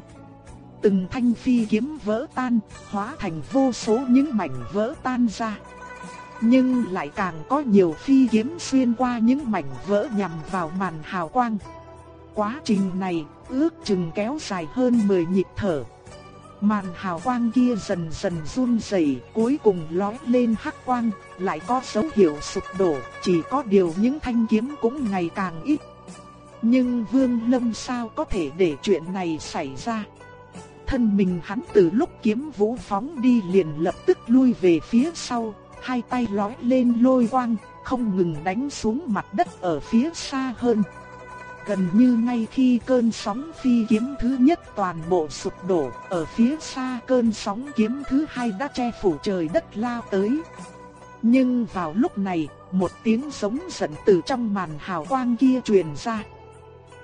A: Từng thanh phi kiếm vỡ tan, hóa thành vô số những mảnh vỡ tan ra. Nhưng lại càng có nhiều phi kiếm xuyên qua những mảnh vỡ nhằm vào màn hào quang. Quá trình này ước chừng kéo dài hơn 10 nhịp thở. Màn hào quang kia dần dần run rẩy, cuối cùng lóe lên hắc quang, lại có dấu hiệu sụp đổ, chỉ có điều những thanh kiếm cũng ngày càng ít. Nhưng Vương Lâm sao có thể để chuyện này xảy ra? Thân mình hắn từ lúc kiếm vũ phóng đi liền lập tức lui về phía sau, hai tay lóe lên lôi quang, không ngừng đánh xuống mặt đất ở phía xa hơn. Gần như ngay khi cơn sóng phi kiếm thứ nhất toàn bộ sụp đổ, ở phía xa cơn sóng kiếm thứ hai đã che phủ trời đất lao tới. Nhưng vào lúc này, một tiếng sống giận từ trong màn hào quang kia truyền ra.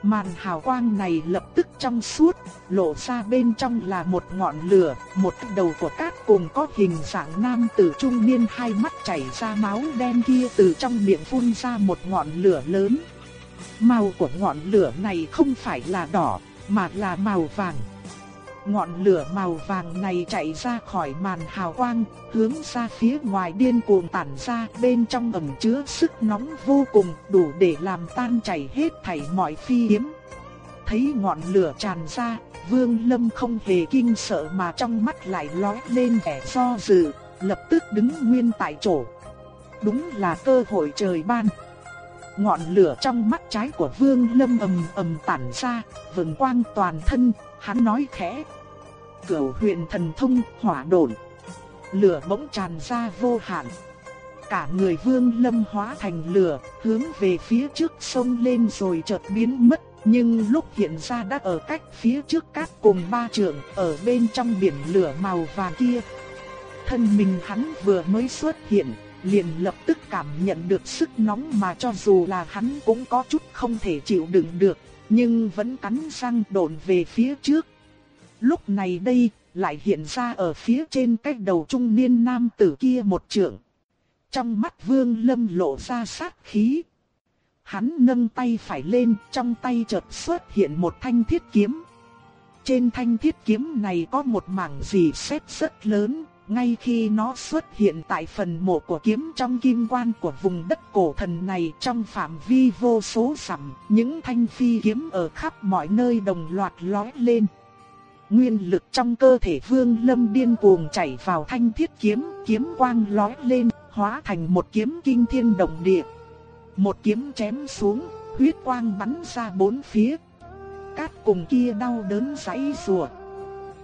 A: Màn hào quang này lập tức trong suốt, lộ ra bên trong là một ngọn lửa, một đầu của cát cùng có hình dạng nam tử trung niên hai mắt chảy ra máu đen kia từ trong miệng phun ra một ngọn lửa lớn. Màu của ngọn lửa này không phải là đỏ, mà là màu vàng. Ngọn lửa màu vàng này chạy ra khỏi màn hào quang, hướng ra phía ngoài điên cuồng tản ra, bên trong ẩn chứa sức nóng vô cùng, đủ để làm tan chảy hết thảy mọi phi kiếm. Thấy ngọn lửa tràn ra, Vương Lâm không hề kinh sợ mà trong mắt lại lóe lên vẻ do dự, lập tức đứng nguyên tại chỗ. Đúng là cơ hội trời ban ngọn lửa trong mắt trái của Vương Lâm ầm ầm tản ra, vầng quang toàn thân, hắn nói khẽ. Cửu huyền thần thông hỏa độn. Lửa bỗng tràn ra vô hạn. Cả người Vương Lâm hóa thành lửa, hướng về phía trước sông lên rồi chợt biến mất, nhưng lúc hiện ra đã ở cách phía trước cát cùng ba trượng, ở bên trong biển lửa màu vàng kia. Thân mình hắn vừa mới xuất hiện, liền lập tức cảm nhận được sức nóng mà cho dù là hắn cũng có chút không thể chịu đựng được, nhưng vẫn cắn răng đổn về phía trước. Lúc này đây, lại hiện ra ở phía trên cái đầu trung niên nam tử kia một trượng. Trong mắt vương lâm lộ ra sát khí. Hắn nâng tay phải lên, trong tay chợt xuất hiện một thanh thiết kiếm. Trên thanh thiết kiếm này có một mảng gì xét rất lớn, ngay khi nó xuất hiện tại phần mộ của kiếm trong kim quan của vùng đất cổ thần này trong phạm vi vô số sẵm, những thanh phi kiếm ở khắp mọi nơi đồng loạt lói lên. Nguyên lực trong cơ thể vương lâm điên cuồng chảy vào thanh thiết kiếm, kiếm quang lói lên, hóa thành một kiếm kinh thiên động địa. Một kiếm chém xuống, huyết quang bắn ra bốn phía. Cát cùng kia đau đớn giãy ruột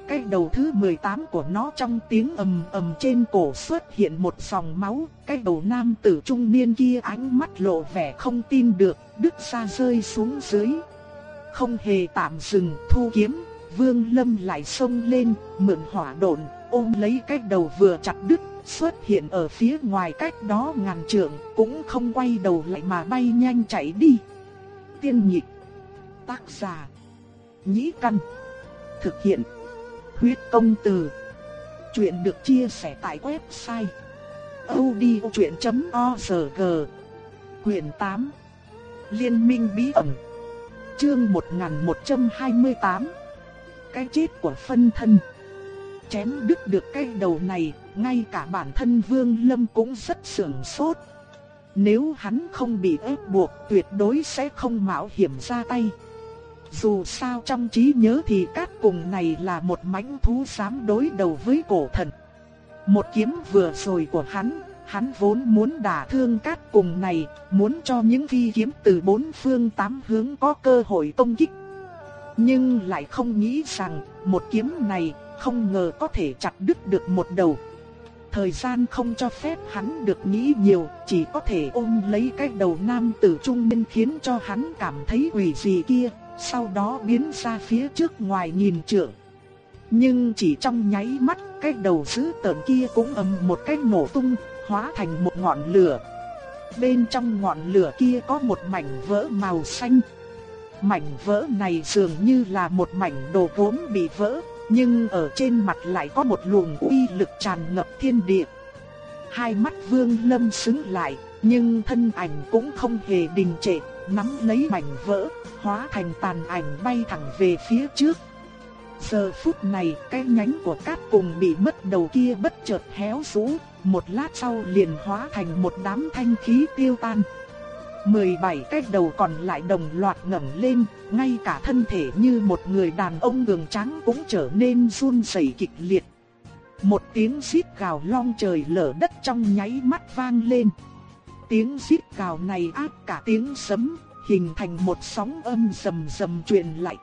A: cái đầu thứ 18 của nó trong tiếng ầm ầm trên cổ xuất hiện một dòng máu, cái đầu nam tử trung niên kia ánh mắt lộ vẻ không tin được, đứt ra rơi xuống dưới. Không hề tạm dừng, thu kiếm, Vương Lâm lại xông lên, mượn hỏa độn, ôm lấy cái đầu vừa chặt đứt, xuất hiện ở phía ngoài cách đó ngàn trượng, cũng không quay đầu lại mà bay nhanh chạy đi. Tiên nhịp, tác giả, nhĩ căn, thực hiện Huyết công từ. Chuyện được chia sẻ tại website odchuyện.org. Quyền 8. Liên minh bí ẩn. Chương 1128. Cái chết của phân thân. Chém đứt được cái đầu này, ngay cả bản thân Vương Lâm cũng rất sưởng sốt. Nếu hắn không bị ép buộc, tuyệt đối sẽ không mạo hiểm ra tay. Dù sao trong trí nhớ thì cát cùng này là một mãnh thú dám đối đầu với cổ thần. Một kiếm vừa rồi của hắn, hắn vốn muốn đả thương cát cùng này, muốn cho những phi kiếm từ bốn phương tám hướng có cơ hội công kích. Nhưng lại không nghĩ rằng, một kiếm này không ngờ có thể chặt đứt được một đầu. Thời gian không cho phép hắn được nghĩ nhiều, chỉ có thể ôm lấy cái đầu nam tử trung niên khiến cho hắn cảm thấy quỷ gì kia, sau đó biến ra phía trước ngoài nhìn trượng. Nhưng chỉ trong nháy mắt, cái đầu sứ tợn kia cũng ầm một cái nổ tung, hóa thành một ngọn lửa. Bên trong ngọn lửa kia có một mảnh vỡ màu xanh. Mảnh vỡ này dường như là một mảnh đồ gốm bị vỡ, nhưng ở trên mặt lại có một luồng uy lực tràn ngập thiên địa. Hai mắt Vương Lâm sững lại, nhưng thân ảnh cũng không hề đình trệ, nắm lấy mảnh vỡ, hóa thành tàn ảnh bay thẳng về phía trước. Giờ phút này, cái nhánh của cát cùng bị mất đầu kia bất chợt héo rũ, một lát sau liền hóa thành một đám thanh khí tiêu tan. 17 cái đầu còn lại đồng loạt ngẩng lên, ngay cả thân thể như một người đàn ông cường tráng cũng trở nên run rẩy kịch liệt. Một tiếng xít gào long trời lở đất trong nháy mắt vang lên. Tiếng xít gào này áp cả tiếng sấm, hình thành một sóng âm rầm rầm truyền lại.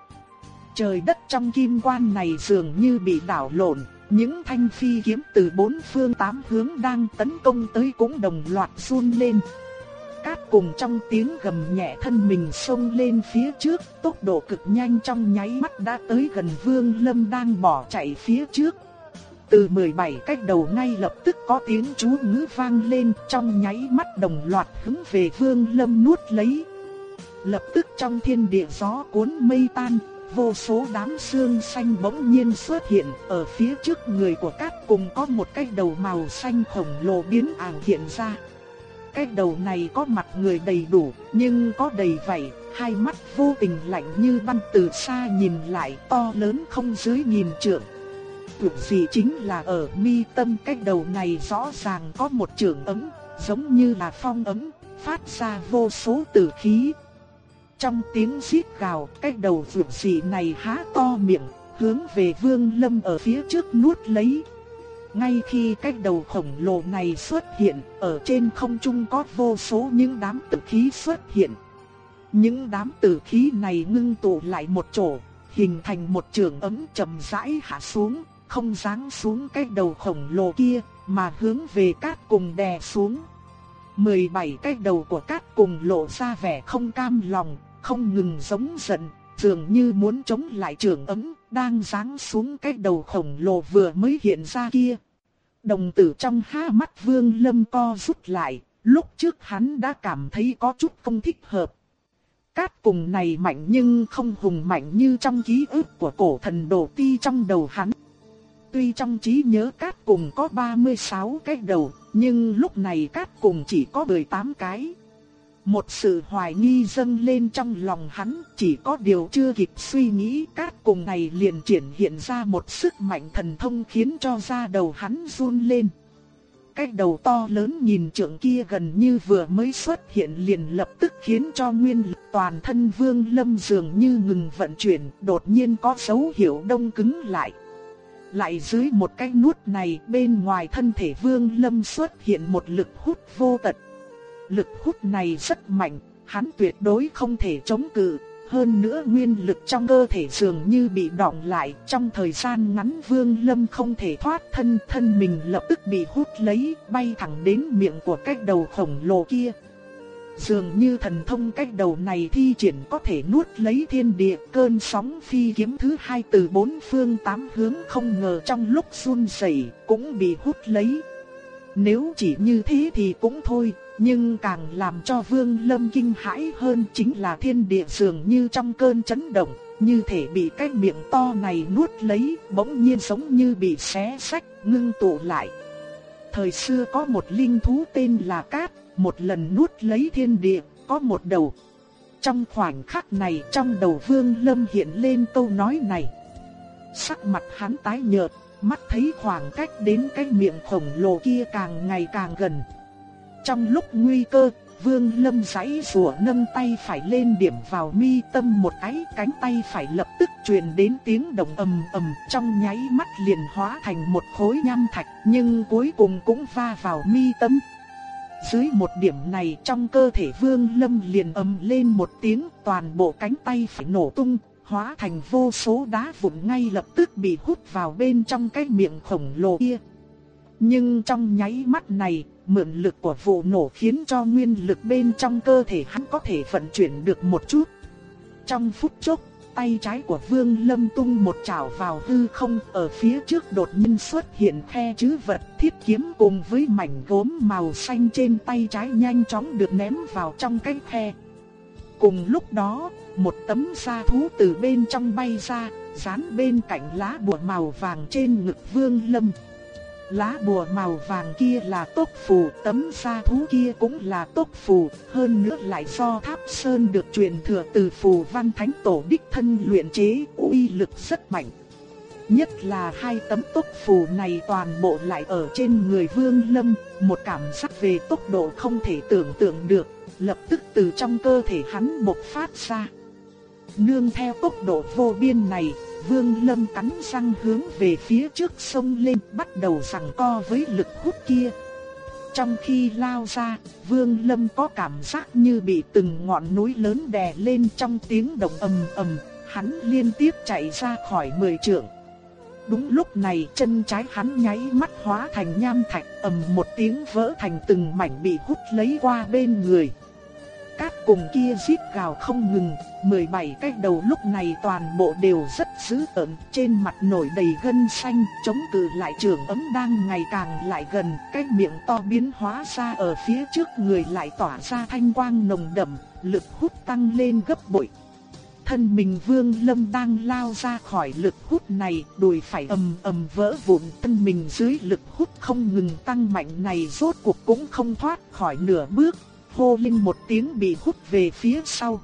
A: Trời đất trong kim quan này dường như bị đảo lộn, những thanh phi kiếm từ bốn phương tám hướng đang tấn công tới cũng đồng loạt run lên. Cát cùng trong tiếng gầm nhẹ thân mình xông lên phía trước, tốc độ cực nhanh trong nháy mắt đã tới gần Vương Lâm đang bỏ chạy phía trước. Từ 17 cách đầu ngay lập tức có tiếng chú ngữ vang lên trong nháy mắt đồng loạt hướng về Vương Lâm nuốt lấy. Lập tức trong thiên địa gió cuốn mây tan, vô số đám xương xanh bỗng nhiên xuất hiện ở phía trước người của các cùng có một cái đầu màu xanh khổng lồ biến ảo hiện ra. Cái đầu này có mặt người đầy đủ, nhưng có đầy vảy, hai mắt vô tình lạnh như băng từ xa nhìn lại to lớn không dưới nhìn trượng. Tuyệt gì chính là ở mi tâm cái đầu này rõ ràng có một trường ấm, giống như là phong ấm, phát ra vô số tử khí, trong tiếng rít gào, cái đầu vượt gì này há to miệng, hướng về vương lâm ở phía trước nuốt lấy. ngay khi cái đầu khổng lồ này xuất hiện, ở trên không trung có vô số những đám tử khí xuất hiện. Những đám tử khí này ngưng tụ lại một chỗ, hình thành một trường ấm chậm rãi hạ xuống, không giáng xuống cái đầu khổng lồ kia, mà hướng về cát cùng đè xuống. 17 cái đầu của cát cùng lộ ra vẻ không cam lòng, không ngừng giống giận, dường như muốn chống lại trường ấm, đang giáng xuống cái đầu khổng lồ vừa mới hiện ra kia. Đồng tử trong ha mắt vương lâm co rút lại, lúc trước hắn đã cảm thấy có chút không thích hợp. Cát cùng này mạnh nhưng không hùng mạnh như trong ký ức của cổ thần đồ ti trong đầu hắn. Tuy trong trí nhớ cát cùng có 36 cái đầu, nhưng lúc này cát cùng chỉ có 18 cái. Một sự hoài nghi dâng lên trong lòng hắn, chỉ có điều chưa kịp suy nghĩ cát cùng này liền triển hiện ra một sức mạnh thần thông khiến cho da đầu hắn run lên. Cái đầu to lớn nhìn trưởng kia gần như vừa mới xuất hiện liền lập tức khiến cho nguyên lực toàn thân vương lâm dường như ngừng vận chuyển, đột nhiên có dấu hiệu đông cứng lại. Lại dưới một cái nuốt này bên ngoài thân thể vương lâm xuất hiện một lực hút vô tận. Lực hút này rất mạnh, hắn tuyệt đối không thể chống cự. Hơn nữa nguyên lực trong cơ thể dường như bị đọng lại trong thời gian ngắn vương lâm không thể thoát thân thân mình lập tức bị hút lấy bay thẳng đến miệng của cái đầu khổng lồ kia. Dường như thần thông cách đầu này thi triển có thể nuốt lấy thiên địa cơn sóng phi kiếm thứ hai từ bốn phương tám hướng không ngờ trong lúc run rẩy cũng bị hút lấy. Nếu chỉ như thế thì cũng thôi, nhưng càng làm cho Vương Lâm kinh hãi hơn chính là thiên địa dường như trong cơn chấn động, như thể bị cái miệng to này nuốt lấy, bỗng nhiên giống như bị xé sách, ngưng tụ lại. Thời xưa có một linh thú tên là Cát, một lần nuốt lấy thiên địa, có một đầu. Trong khoảnh khắc này trong đầu Vương Lâm hiện lên câu nói này. Sắc mặt hắn tái nhợt, mắt thấy khoảng cách đến cái miệng khổng lồ kia càng ngày càng gần. Trong lúc nguy cơ, Vương Lâm giãy rùa nâng tay phải lên điểm vào mi tâm một cái, cánh tay phải lập tức truyền đến tiếng động ầm ầm, trong nháy mắt liền hóa thành một khối nham thạch, nhưng cuối cùng cũng va vào mi tâm. Dưới một điểm này trong cơ thể Vương Lâm liền ầm lên một tiếng, toàn bộ cánh tay phải nổ tung, hóa thành vô số đá vụn ngay lập tức bị hút vào bên trong cái miệng khổng lồ kia. Nhưng trong nháy mắt này, mượn lực của vụ nổ khiến cho nguyên lực bên trong cơ thể hắn có thể vận chuyển được một chút. Trong phút chốc, tay trái của Vương Lâm tung một chảo vào hư không, ở phía trước đột nhiên xuất hiện khe chữ vật thiết kiếm cùng với mảnh gốm màu xanh trên tay trái nhanh chóng được ném vào trong cái khe. Cùng lúc đó, một tấm da thú từ bên trong bay ra, dán bên cạnh lá bùa màu vàng trên ngực Vương Lâm. Lá bùa màu vàng kia là tốc phù, tấm sa thú kia cũng là tốc phù, hơn nữa lại do tháp sơn được truyền thừa từ phù văn thánh tổ đích thân luyện chế, uy lực rất mạnh. Nhất là hai tấm tốc phù này toàn bộ lại ở trên người vương lâm, một cảm giác về tốc độ không thể tưởng tượng được, lập tức từ trong cơ thể hắn bộc phát ra. Nương theo tốc độ vô biên này, Vương Lâm cắn răng hướng về phía trước sông lên bắt đầu giằng co với lực hút kia. Trong khi lao ra, Vương Lâm có cảm giác như bị từng ngọn núi lớn đè lên trong tiếng động ầm ầm, hắn liên tiếp chạy ra khỏi mười trượng. Đúng lúc này chân trái hắn nháy mắt hóa thành nham thạch ầm một tiếng vỡ thành từng mảnh bị hút lấy qua bên người. Cát cùng kia giết gào không ngừng, 17 cái đầu lúc này toàn bộ đều rất dữ tợn, trên mặt nổi đầy gân xanh, chống cự lại trường ấm đang ngày càng lại gần, cái miệng to biến hóa ra ở phía trước người lại tỏa ra thanh quang nồng đậm, lực hút tăng lên gấp bội. Thân mình Vương Lâm đang lao ra khỏi lực hút này, đùi phải ầm ầm vỡ vụn, thân mình dưới lực hút không ngừng tăng mạnh này rốt cuộc cũng không thoát khỏi nửa bước, hô linh một tiếng bị hút về phía sau.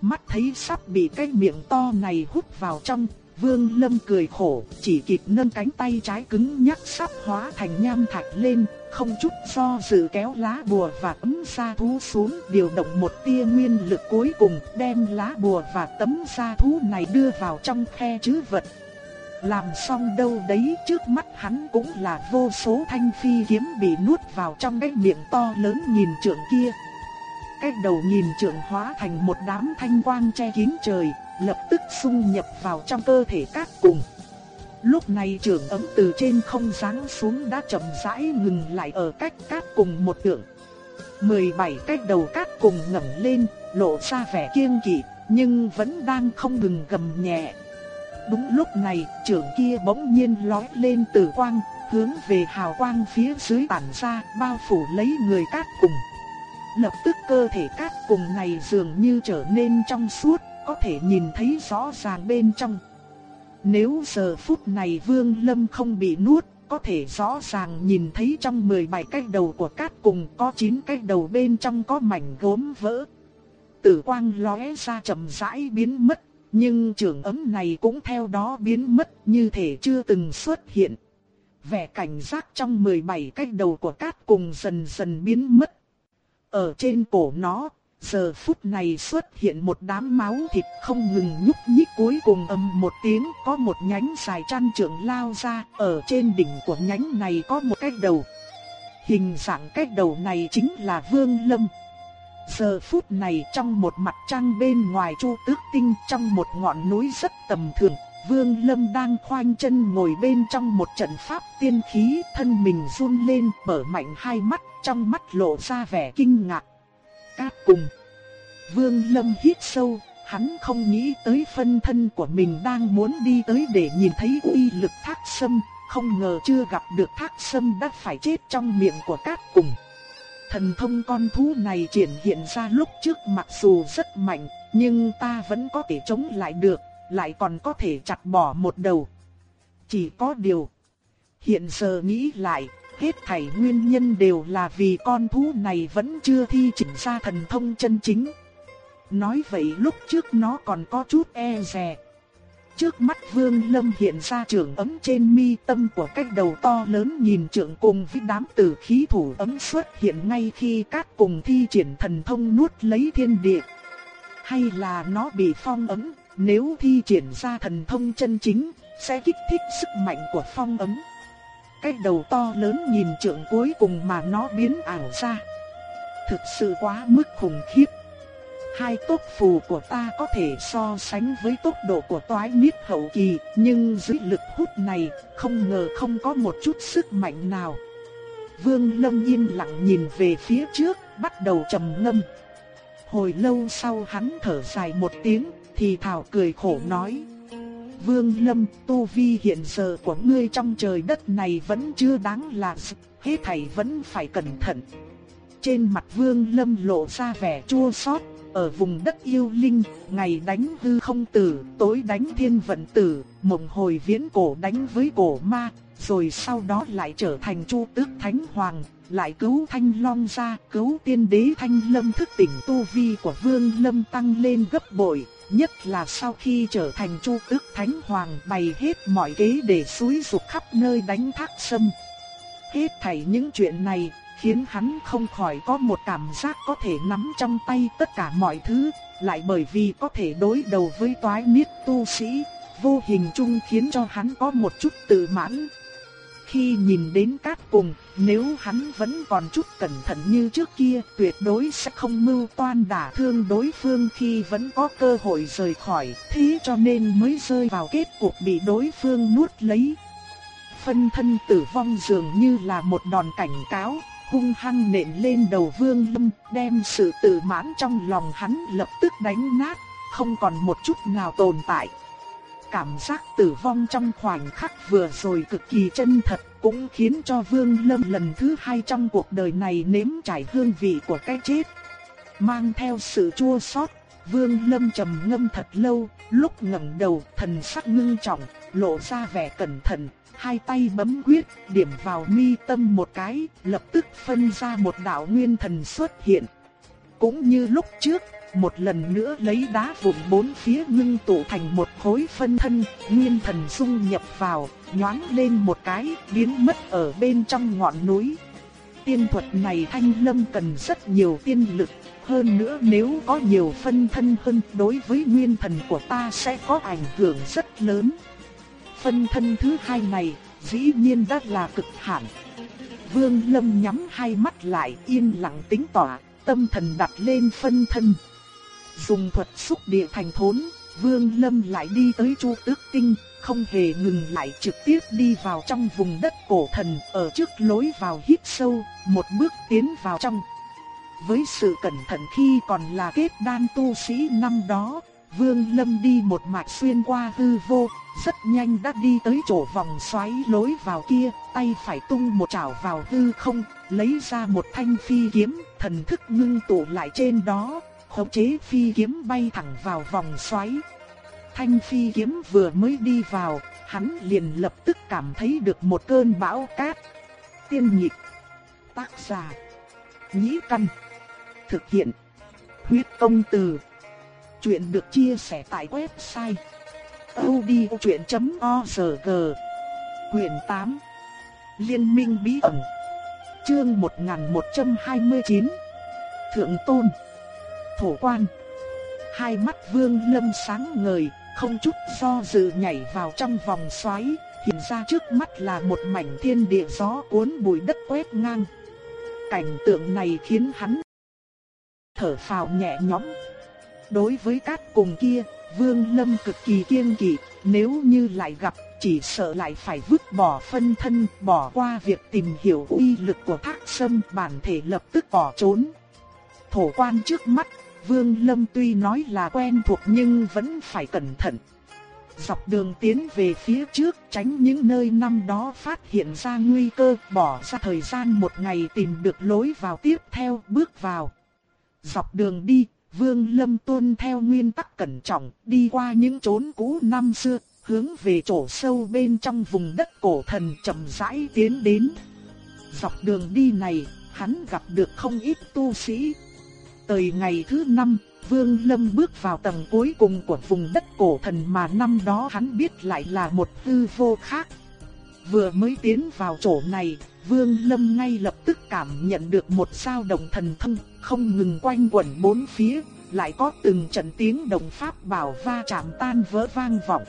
A: Mắt thấy sắp bị cái miệng to này hút vào trong, Vương Lâm cười khổ, chỉ kịp nâng cánh tay trái cứng nhắc sắp hóa thành nham thạch lên, không chút do dự kéo lá bùa và tấm sa thú xuống, điều động một tia nguyên lực cuối cùng, đem lá bùa và tấm sa thú này đưa vào trong khe chứa vật. Làm xong đâu đấy trước mắt hắn cũng là vô số thanh phi kiếm bị nuốt vào trong cái miệng to lớn nhìn trượng kia. Cái đầu nhìn trượng hóa thành một đám thanh quang che kín trời, lập tức xung nhập vào trong cơ thể các cùng. Lúc này trường ấm từ trên không giáng xuống đã chậm rãi ngừng lại ở cách cát cùng một tượng. 17 cái đầu cát cùng ngẩng lên, lộ ra vẻ kiêng kỵ, nhưng vẫn đang không ngừng gầm nhẹ. Đúng lúc này, trưởng kia bỗng nhiên lói lên tử quang, hướng về hào quang phía dưới tản ra, bao phủ lấy người cát cùng. Lập tức cơ thể cát cùng này dường như trở nên trong suốt, có thể nhìn thấy rõ ràng bên trong. Nếu giờ phút này Vương Lâm không bị nuốt, có thể rõ ràng nhìn thấy trong 17 cái đầu của cát cùng có 9 cái đầu bên trong có mảnh gốm vỡ. Tử quang lóe ra chậm rãi biến mất, nhưng trường ấm này cũng theo đó biến mất như thể chưa từng xuất hiện. Vẻ cảnh giác trong 17 cái đầu của cát cùng dần dần biến mất. Ở trên cổ nó, giờ phút này xuất hiện một đám máu thịt không ngừng nhúc nhích cuối cùng ầm một tiếng có một nhánh dài trăn trưởng lao ra, ở trên đỉnh của nhánh này có một cái đầu. Hình dạng cái đầu này chính là Vương Lâm. Giờ phút này trong một mặt trăng bên ngoài chu tước tinh trong một ngọn núi rất tầm thường, Vương Lâm đang khoanh chân ngồi bên trong một trận pháp tiên khí, thân mình run lên, mở mạnh hai mắt, trong mắt lộ ra vẻ kinh ngạc. Cát cùng. Vương Lâm hít sâu, hắn không nghĩ tới phân thân của mình đang muốn đi tới để nhìn thấy uy lực thác sâm, không ngờ chưa gặp được thác sâm đã phải chết trong miệng của cát cùng. Thần thông con thú này triển hiện ra lúc trước mặc dù rất mạnh, nhưng ta vẫn có thể chống lại được, lại còn có thể chặt bỏ một đầu. Chỉ có điều, hiện giờ nghĩ lại, hết thảy nguyên nhân đều là vì con thú này vẫn chưa thi triển ra thần thông chân chính. Nói vậy lúc trước nó còn có chút e dè. Trước mắt Vương Lâm hiện ra trường ấm trên mi tâm của cái đầu to lớn nhìn trưởng cùng với đám tử khí thủ ấm xuất hiện ngay khi cát cùng thi triển thần thông nuốt lấy thiên địa. Hay là nó bị phong ấm, nếu thi triển ra thần thông chân chính, sẽ kích thích sức mạnh của phong ấm. Cái đầu to lớn nhìn trưởng cuối cùng mà nó biến ảo ra. Thực sự quá mức khủng khiếp. Hai tốt phù của ta có thể so sánh với tốc độ của toái miết hậu kỳ, nhưng dưới lực hút này, không ngờ không có một chút sức mạnh nào. Vương Lâm yên lặng nhìn về phía trước, bắt đầu trầm ngâm. Hồi lâu sau hắn thở dài một tiếng, thì thảo cười khổ nói. Vương Lâm, tu vi hiện giờ của ngươi trong trời đất này vẫn chưa đáng là hết thảy vẫn phải cẩn thận. Trên mặt Vương Lâm lộ ra vẻ chua xót, ở vùng đất yêu linh, ngày đánh hư không tử, tối đánh thiên vận tử, mộng hồi viễn cổ đánh với cổ ma, rồi sau đó lại trở thành Chu Tước Thánh Hoàng, lại cứu Thanh Long ra, cứu tiên đế Thanh Lâm thức tỉnh tu vi của Vương Lâm tăng lên gấp bội, nhất là sau khi trở thành Chu Tước Thánh Hoàng bày hết mọi kế để suối rục khắp nơi đánh thác sâm. Hết thảy những chuyện này khiến hắn không khỏi có một cảm giác có thể nắm trong tay tất cả mọi thứ, lại bởi vì có thể đối đầu với toái niết tu sĩ, vô hình chung khiến cho hắn có một chút tự mãn. Khi nhìn đến cát cùng, nếu hắn vẫn còn chút cẩn thận như trước kia, tuyệt đối sẽ không mưu toan đả thương đối phương khi vẫn có cơ hội rời khỏi, thế cho nên mới rơi vào kết cục bị đối phương nuốt lấy. Phân thân tử vong dường như là một đòn cảnh cáo, hung hăng nện lên đầu Vương Lâm, đem sự tự mãn trong lòng hắn lập tức đánh nát, không còn một chút nào tồn tại. Cảm giác tử vong trong khoảnh khắc vừa rồi cực kỳ chân thật, cũng khiến cho Vương Lâm lần thứ hai trong cuộc đời này nếm trải hương vị của cái chết. Mang theo sự chua xót, Vương Lâm trầm ngâm thật lâu, lúc ngẩng đầu, thần sắc ngưng trọng, lộ ra vẻ cẩn thận, hai tay bấm quyết, điểm vào mi tâm một cái, lập tức phân ra một đạo nguyên thần xuất hiện. Cũng như lúc trước, một lần nữa lấy đá vụn bốn phía ngưng tụ thành một khối phân thân, nguyên thần dung nhập vào, nhoáng lên một cái, biến mất ở bên trong ngọn núi. Tiên thuật này Thanh Lâm cần rất nhiều tiên lực, hơn nữa nếu có nhiều phân thân hơn đối với nguyên thần của ta sẽ có ảnh hưởng rất lớn phân thân thứ hai này, dĩ nhiên đã là cực hạn. Vương Lâm nhắm hai mắt lại yên lặng tính tỏa, tâm thần đặt lên phân thân. Dùng thuật xúc địa thành thốn, Vương Lâm lại đi tới Chu Tước Tinh, không hề ngừng lại trực tiếp đi vào trong vùng đất cổ thần, ở trước lối vào hít sâu, một bước tiến vào trong. Với sự cẩn thận khi còn là kết đan tu sĩ năm đó, Vương Lâm đi một mạch xuyên qua hư vô, rất nhanh đã đi tới chỗ vòng xoáy lối vào kia, tay phải tung một chảo vào hư không, lấy ra một thanh phi kiếm, thần thức ngưng tụ lại trên đó, khống chế phi kiếm bay thẳng vào vòng xoáy. Thanh phi kiếm vừa mới đi vào, hắn liền lập tức cảm thấy được một cơn bão cát. Tiên nhịp, tác giả, nhĩ căn, thực hiện, huyết công từ. Chuyện được chia sẻ tại website odchuyện.org Quyền 8 Liên minh bí ẩn Chương 1129 Thượng Tôn Thổ quan Hai mắt vương lâm sáng ngời, không chút do dự nhảy vào trong vòng xoáy, hiện ra trước mắt là một mảnh thiên địa gió cuốn bụi đất quét ngang. Cảnh tượng này khiến hắn thở phào nhẹ nhõm. Đối với các cùng kia, Vương Lâm cực kỳ kiêng kỵ, nếu như lại gặp, chỉ sợ lại phải vứt bỏ phân thân, bỏ qua việc tìm hiểu uy lực của thác sâm, bản thể lập tức bỏ trốn. Thổ quan trước mắt, Vương Lâm tuy nói là quen thuộc nhưng vẫn phải cẩn thận. Dọc đường tiến về phía trước tránh những nơi năm đó phát hiện ra nguy cơ, bỏ ra thời gian một ngày tìm được lối vào tiếp theo bước vào. Dọc đường đi, Vương Lâm tuân theo nguyên tắc cẩn trọng, đi qua những chốn cũ năm xưa, hướng về chỗ sâu bên trong vùng đất cổ thần chậm rãi tiến đến. Dọc đường đi này, hắn gặp được không ít tu sĩ. Tới ngày thứ năm, Vương Lâm bước vào tầng cuối cùng của vùng đất cổ thần mà năm đó hắn biết lại là một hư vô khác. Vừa mới tiến vào chỗ này, Vương Lâm ngay lập tức cảm nhận được một sao động thần thông, không ngừng quanh quẩn bốn phía, lại có từng trận tiếng đồng pháp bảo va chạm tan vỡ vang vọng.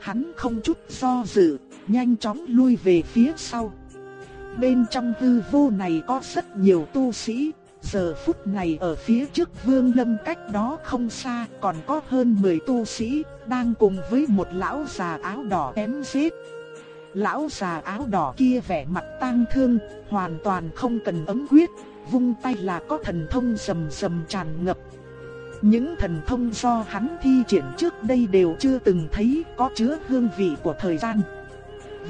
A: Hắn không chút do dự, nhanh chóng lui về phía sau. Bên trong hư vô này có rất nhiều tu sĩ, giờ phút này ở phía trước Vương Lâm cách đó không xa còn có hơn 10 tu sĩ đang cùng với một lão già áo đỏ ém giết. Lão già áo đỏ kia vẻ mặt tang thương, hoàn toàn không cần ấm quyết, vung tay là có thần thông sầm sầm tràn ngập. Những thần thông do hắn thi triển trước đây đều chưa từng thấy có chứa hương vị của thời gian.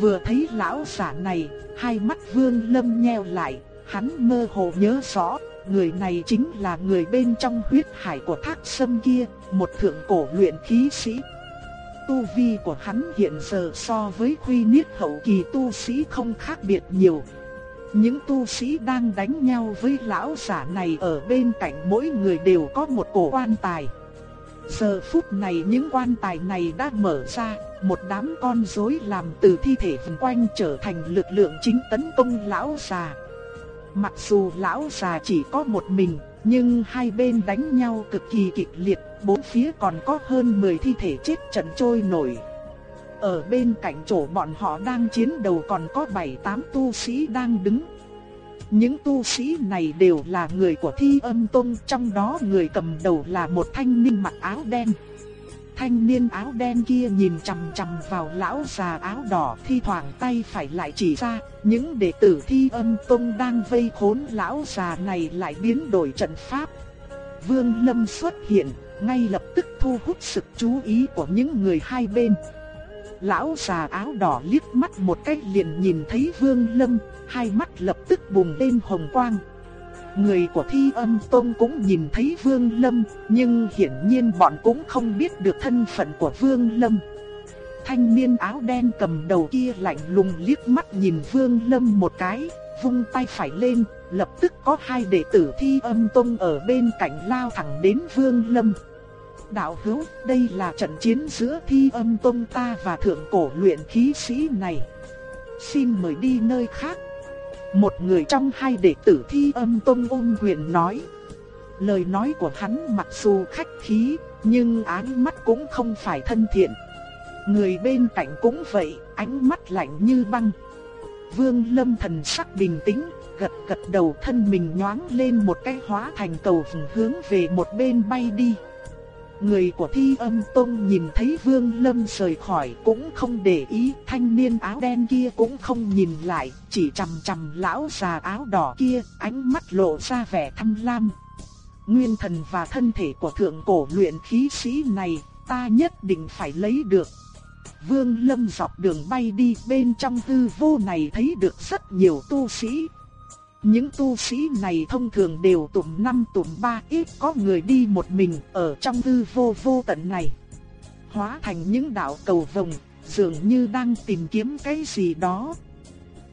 A: Vừa thấy lão giả này, hai mắt vương lâm nheo lại, hắn mơ hồ nhớ rõ, người này chính là người bên trong huyết hải của thác sâm kia, một thượng cổ luyện khí sĩ. Tu vi của hắn hiện giờ so với khuy niết hậu kỳ tu sĩ không khác biệt nhiều. Những tu sĩ đang đánh nhau với lão giả này ở bên cạnh mỗi người đều có một cổ quan tài. Giờ phút này những quan tài này đã mở ra, một đám con rối làm từ thi thể vần quanh trở thành lực lượng chính tấn công lão già. Mặc dù lão già chỉ có một mình, nhưng hai bên đánh nhau cực kỳ kịch liệt, bốn phía còn có hơn 10 thi thể chết trận trôi nổi. Ở bên cạnh chỗ bọn họ đang chiến đấu còn có 7-8 tu sĩ đang đứng. Những tu sĩ này đều là người của Thi Âm Tông, trong đó người cầm đầu là một thanh niên mặc áo đen. Thanh niên áo đen kia nhìn chằm chằm vào lão già áo đỏ, thi thoảng tay phải lại chỉ ra, những đệ tử Thi Âm Tông đang vây khốn lão già này lại biến đổi trận pháp. Vương Lâm xuất hiện, ngay lập tức thu hút sự chú ý của những người hai bên. Lão già áo đỏ liếc mắt một cái liền nhìn thấy Vương Lâm, hai mắt lập tức bùng lên hồng quang. Người của Thi Âm Tông cũng nhìn thấy Vương Lâm, nhưng hiển nhiên bọn cũng không biết được thân phận của Vương Lâm. Thanh niên áo đen cầm đầu kia lạnh lùng liếc mắt nhìn Vương Lâm một cái, vung tay phải lên, lập tức có hai đệ tử Thi Âm Tông ở bên cạnh lao thẳng đến Vương Lâm đạo hữu, đây là trận chiến giữa thi âm tông ta và thượng cổ luyện khí sĩ này. Xin mời đi nơi khác. Một người trong hai đệ tử thi âm tông ôm quyền nói. Lời nói của hắn mặc dù khách khí, nhưng ánh mắt cũng không phải thân thiện. Người bên cạnh cũng vậy, ánh mắt lạnh như băng. Vương Lâm thần sắc bình tĩnh, gật gật đầu thân mình nhoáng lên một cái hóa thành cầu hướng về một bên bay đi. Người của thi âm tông nhìn thấy Vương Lâm rời khỏi cũng không để ý, thanh niên áo đen kia cũng không nhìn lại, chỉ chầm chầm lão già áo đỏ kia, ánh mắt lộ ra vẻ thâm lam. Nguyên thần và thân thể của thượng cổ luyện khí sĩ này, ta nhất định phải lấy được. Vương Lâm dọc đường bay đi bên trong tư vô này thấy được rất nhiều tu sĩ. Những tu sĩ này thông thường đều tụm năm tụm ba ít có người đi một mình ở trong tư vô vô tận này. Hóa thành những đạo cầu vồng, dường như đang tìm kiếm cái gì đó.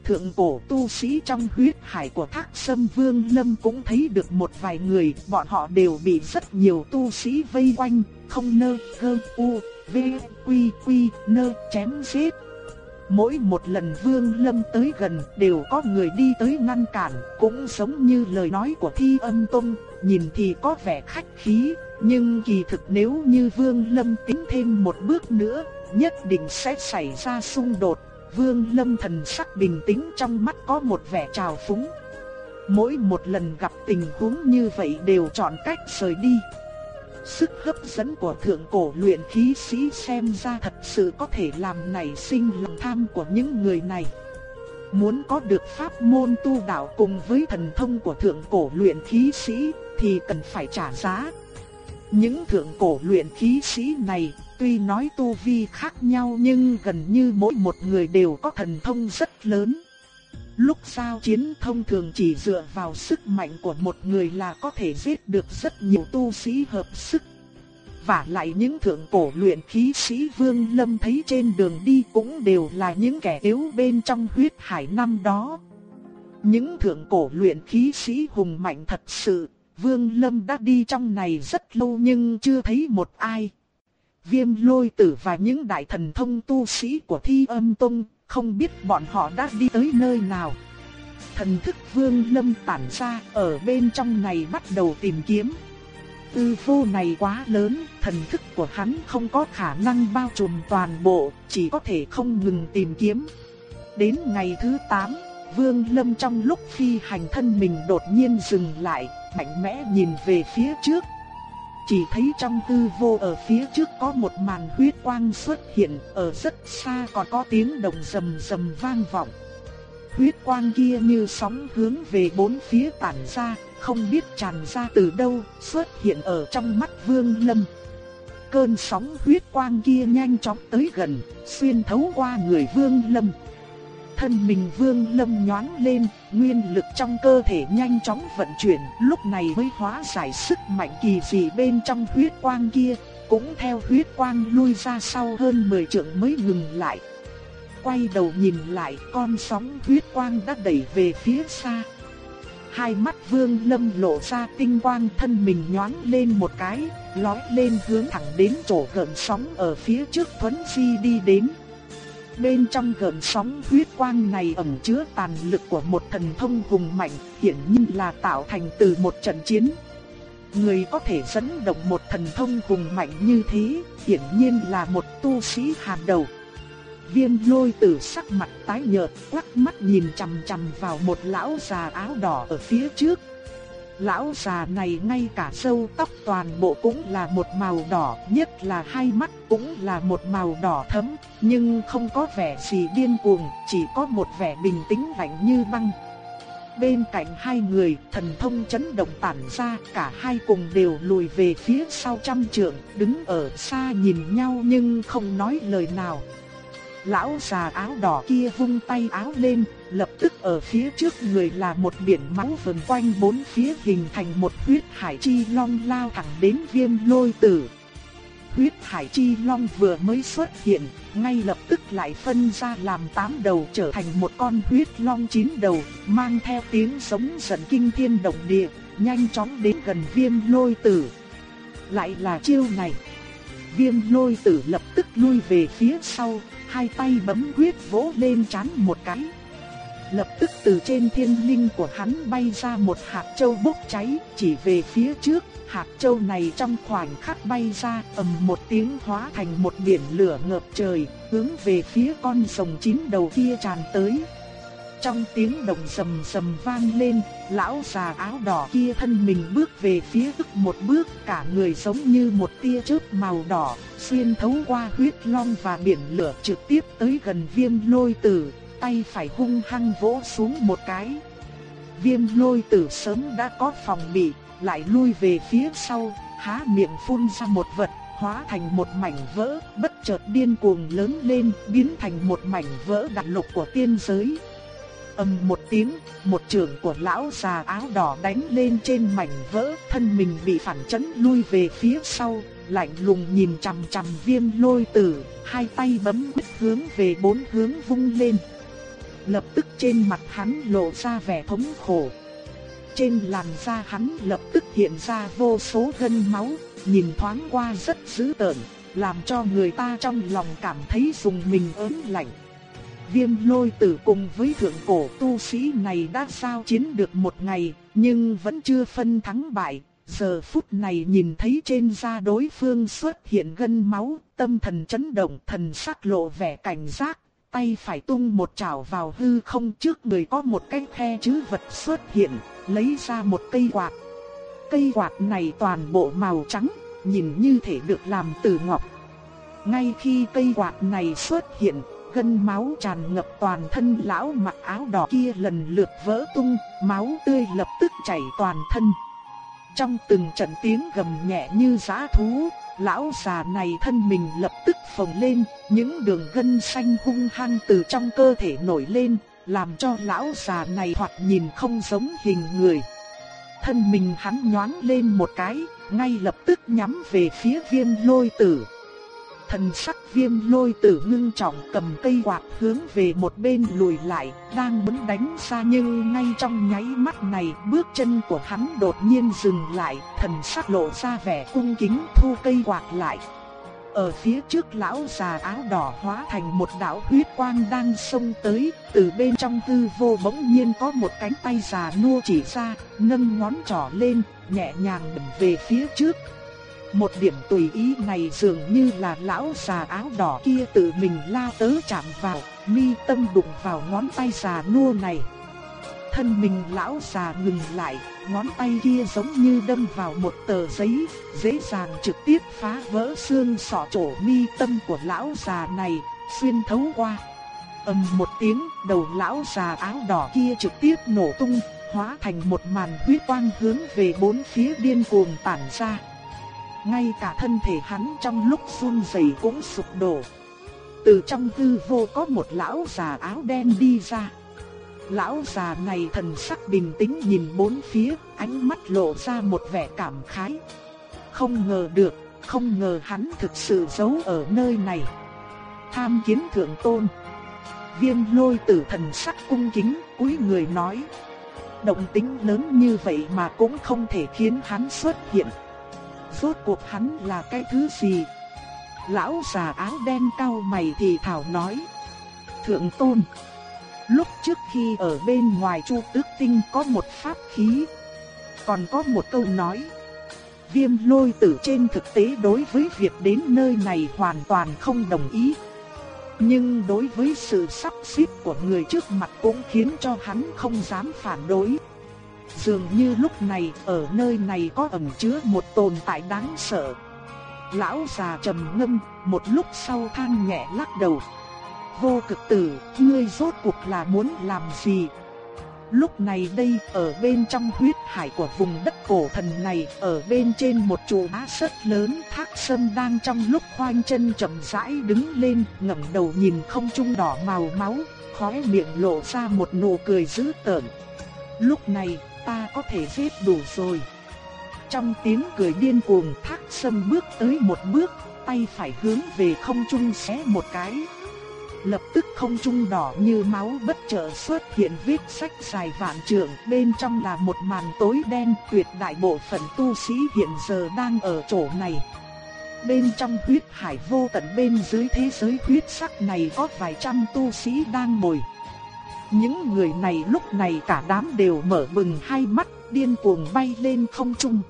A: Thượng cổ tu sĩ trong huyết hải của thác sâm vương lâm cũng thấy được một vài người, bọn họ đều bị rất nhiều tu sĩ vây quanh, không nơ, gơ, u, v, quy, quy, nơ, chém giết. Mỗi một lần Vương Lâm tới gần đều có người đi tới ngăn cản, cũng giống như lời nói của Thi Âm Tông, nhìn thì có vẻ khách khí, nhưng kỳ thực nếu như Vương Lâm tiến thêm một bước nữa, nhất định sẽ xảy ra xung đột. Vương Lâm thần sắc bình tĩnh trong mắt có một vẻ trào phúng. Mỗi một lần gặp tình huống như vậy đều chọn cách rời đi. Sức hấp dẫn của thượng cổ luyện khí sĩ xem ra thật sự có thể làm nảy sinh lòng tham của những người này. Muốn có được pháp môn tu đạo cùng với thần thông của thượng cổ luyện khí sĩ thì cần phải trả giá. Những thượng cổ luyện khí sĩ này tuy nói tu vi khác nhau nhưng gần như mỗi một người đều có thần thông rất lớn. Lúc giao chiến thông thường chỉ dựa vào sức mạnh của một người là có thể giết được rất nhiều tu sĩ hợp sức. Và lại những thượng cổ luyện khí sĩ Vương Lâm thấy trên đường đi cũng đều là những kẻ yếu bên trong huyết hải năm đó. Những thượng cổ luyện khí sĩ hùng mạnh thật sự, Vương Lâm đã đi trong này rất lâu nhưng chưa thấy một ai. Viêm lôi tử và những đại thần thông tu sĩ của thi âm tông không biết bọn họ đã đi tới nơi nào. Thần thức vương lâm tản ra ở bên trong này bắt đầu tìm kiếm. Tư vô này quá lớn, thần thức của hắn không có khả năng bao trùm toàn bộ, chỉ có thể không ngừng tìm kiếm. Đến ngày thứ 8, Vương Lâm trong lúc phi hành thân mình đột nhiên dừng lại, mạnh mẽ nhìn về phía trước, chỉ thấy trong tư vô ở phía trước có một màn huyết quang xuất hiện, ở rất xa còn có tiếng động rầm rầm vang vọng. Huyết quang kia như sóng hướng về bốn phía tản ra, không biết tràn ra từ đâu, xuất hiện ở trong mắt Vương Lâm. Cơn sóng huyết quang kia nhanh chóng tới gần, xuyên thấu qua người Vương Lâm thân mình Vương Lâm nhoáng lên, nguyên lực trong cơ thể nhanh chóng vận chuyển, lúc này mới hóa giải sức mạnh kỳ dị bên trong huyết quang kia, cũng theo huyết quang lui ra sau hơn 10 trượng mới ngừng lại. Quay đầu nhìn lại, con sóng huyết quang đã đẩy về phía xa. Hai mắt Vương Lâm lộ ra tinh quang thân mình nhoáng lên một cái, lói lên hướng thẳng đến chỗ gần sóng ở phía trước thuấn phi đi đến. Bên trong gợn sóng huyết quang này ẩn chứa tàn lực của một thần thông hùng mạnh, hiển nhiên là tạo thành từ một trận chiến. Người có thể dẫn động một thần thông hùng mạnh như thế, hiển nhiên là một tu sĩ hàng đầu. Viêm lôi tử sắc mặt tái nhợt, quắc mắt nhìn chằm chằm vào một lão già áo đỏ ở phía trước, Lão già này ngay cả râu tóc toàn bộ cũng là một màu đỏ, nhất là hai mắt cũng là một màu đỏ thẫm, nhưng không có vẻ gì điên cuồng, chỉ có một vẻ bình tĩnh lạnh như băng. Bên cạnh hai người, thần thông chấn động tản ra, cả hai cùng đều lùi về phía sau trăm trượng, đứng ở xa nhìn nhau nhưng không nói lời nào. Lão già áo đỏ kia vung tay áo lên, lập tức ở phía trước người là một biển máu vần quanh bốn phía hình thành một huyết hải chi long lao thẳng đến viêm lôi tử. Huyết hải chi long vừa mới xuất hiện, ngay lập tức lại phân ra làm tám đầu trở thành một con huyết long chín đầu, mang theo tiếng sống giận kinh thiên động địa, nhanh chóng đến gần viêm lôi tử. Lại là chiêu này. Viêm lôi tử lập tức lui về phía sau, hai tay bấm quyết vỗ lên chán một cái. Lập tức từ trên thiên linh của hắn bay ra một hạt châu bốc cháy, chỉ về phía trước, hạt châu này trong khoảnh khắc bay ra, ầm một tiếng hóa thành một biển lửa ngập trời, hướng về phía con rồng chín đầu kia tràn tới. Trong tiếng động sầm sầm vang lên, lão già áo đỏ kia thân mình bước về phía ức một bước, cả người giống như một tia chớp màu đỏ, xuyên thấu qua huyết long và biển lửa trực tiếp tới gần viêm lôi tử, tay phải hung hăng vỗ xuống một cái. Viêm lôi tử sớm đã có phòng bị, lại lui về phía sau, há miệng phun ra một vật, hóa thành một mảnh vỡ, bất chợt điên cuồng lớn lên, biến thành một mảnh vỡ đặc lục của tiên giới ầm một tiếng, một trường của lão già áo đỏ đánh lên trên mảnh vỡ, thân mình bị phản chấn lui về phía sau, lạnh lùng nhìn chằm chằm viêm lôi tử, hai tay bấm quyết hướng về bốn hướng vung lên. Lập tức trên mặt hắn lộ ra vẻ thống khổ. Trên làn da hắn lập tức hiện ra vô số gân máu, nhìn thoáng qua rất dữ tợn, làm cho người ta trong lòng cảm thấy dùng mình ớn lạnh. Viêm lôi tử cùng với thượng cổ tu sĩ này đã sao chiến được một ngày, nhưng vẫn chưa phân thắng bại. Giờ phút này nhìn thấy trên da đối phương xuất hiện gân máu, tâm thần chấn động, thần sắc lộ vẻ cảnh giác, tay phải tung một chảo vào hư không trước người có một cái khe chữ vật xuất hiện, lấy ra một cây quạt. Cây quạt này toàn bộ màu trắng, nhìn như thể được làm từ ngọc. Ngay khi cây quạt này xuất hiện, gân máu tràn ngập toàn thân lão mặc áo đỏ kia lần lượt vỡ tung, máu tươi lập tức chảy toàn thân. Trong từng trận tiếng gầm nhẹ như giã thú, lão già này thân mình lập tức phồng lên, những đường gân xanh hung hăng từ trong cơ thể nổi lên, làm cho lão già này thoạt nhìn không giống hình người. Thân mình hắn nhoáng lên một cái, ngay lập tức nhắm về phía viêm lôi tử. Thần sắc viêm lôi tử ngưng trọng cầm cây quạt hướng về một bên lùi lại, đang muốn đánh xa nhưng ngay trong nháy mắt này bước chân của hắn đột nhiên dừng lại, thần sắc lộ ra vẻ cung kính thu cây quạt lại. Ở phía trước lão già áo đỏ hóa thành một đạo huyết quang đang xông tới, từ bên trong tư vô bỗng nhiên có một cánh tay già nua chỉ ra, nâng ngón trỏ lên, nhẹ nhàng đẩy về phía trước. Một điểm tùy ý này dường như là lão già áo đỏ kia tự mình la tớ chạm vào, mi tâm đụng vào ngón tay già nua này. Thân mình lão già ngừng lại, ngón tay kia giống như đâm vào một tờ giấy, dễ dàng trực tiếp phá vỡ xương sọ chỗ mi tâm của lão già này, xuyên thấu qua. ầm một tiếng, đầu lão già áo đỏ kia trực tiếp nổ tung, hóa thành một màn huyết quang hướng về bốn phía điên cuồng tản ra. Ngay cả thân thể hắn trong lúc run rẩy cũng sụp đổ. Từ trong hư vô có một lão già áo đen đi ra. Lão già này thần sắc bình tĩnh nhìn bốn phía, ánh mắt lộ ra một vẻ cảm khái. Không ngờ được, không ngờ hắn thực sự giấu ở nơi này. Tham kiến thượng tôn. Viêm lôi tử thần sắc cung kính, cúi người nói. Động tính lớn như vậy mà cũng không thể khiến hắn xuất hiện. Rốt cuộc hắn là cái thứ gì? Lão già áo đen cau mày thì thảo nói. Thượng tôn. Lúc trước khi ở bên ngoài Chu Tước Tinh có một pháp khí. Còn có một câu nói. Viêm lôi tử trên thực tế đối với việc đến nơi này hoàn toàn không đồng ý. Nhưng đối với sự sắp xếp của người trước mặt cũng khiến cho hắn không dám phản đối. Dường như lúc này ở nơi này có ẩn chứa một tồn tại đáng sợ. Lão già trầm ngâm, một lúc sau than nhẹ lắc đầu. Vô cực tử, ngươi rốt cuộc là muốn làm gì? Lúc này đây, ở bên trong huyết hải của vùng đất cổ thần này, ở bên trên một trụ đá rất lớn, thác sâm đang trong lúc khoanh chân chậm rãi đứng lên, ngẩng đầu nhìn không trung đỏ màu máu, khóe miệng lộ ra một nụ cười dữ tợn. Lúc này, ta có thể giết đủ rồi. Trong tiếng cười điên cuồng thác sâm bước tới một bước, tay phải hướng về không trung xé một cái. Lập tức không trung đỏ như máu bất chợt xuất hiện vết sách dài vạn trượng, bên trong là một màn tối đen tuyệt đại bộ phận tu sĩ hiện giờ đang ở chỗ này. Bên trong huyết hải vô tận bên dưới thế giới huyết sắc này có vài trăm tu sĩ đang ngồi. Những người này lúc này cả đám đều mở bừng hai mắt, điên cuồng bay lên không trung.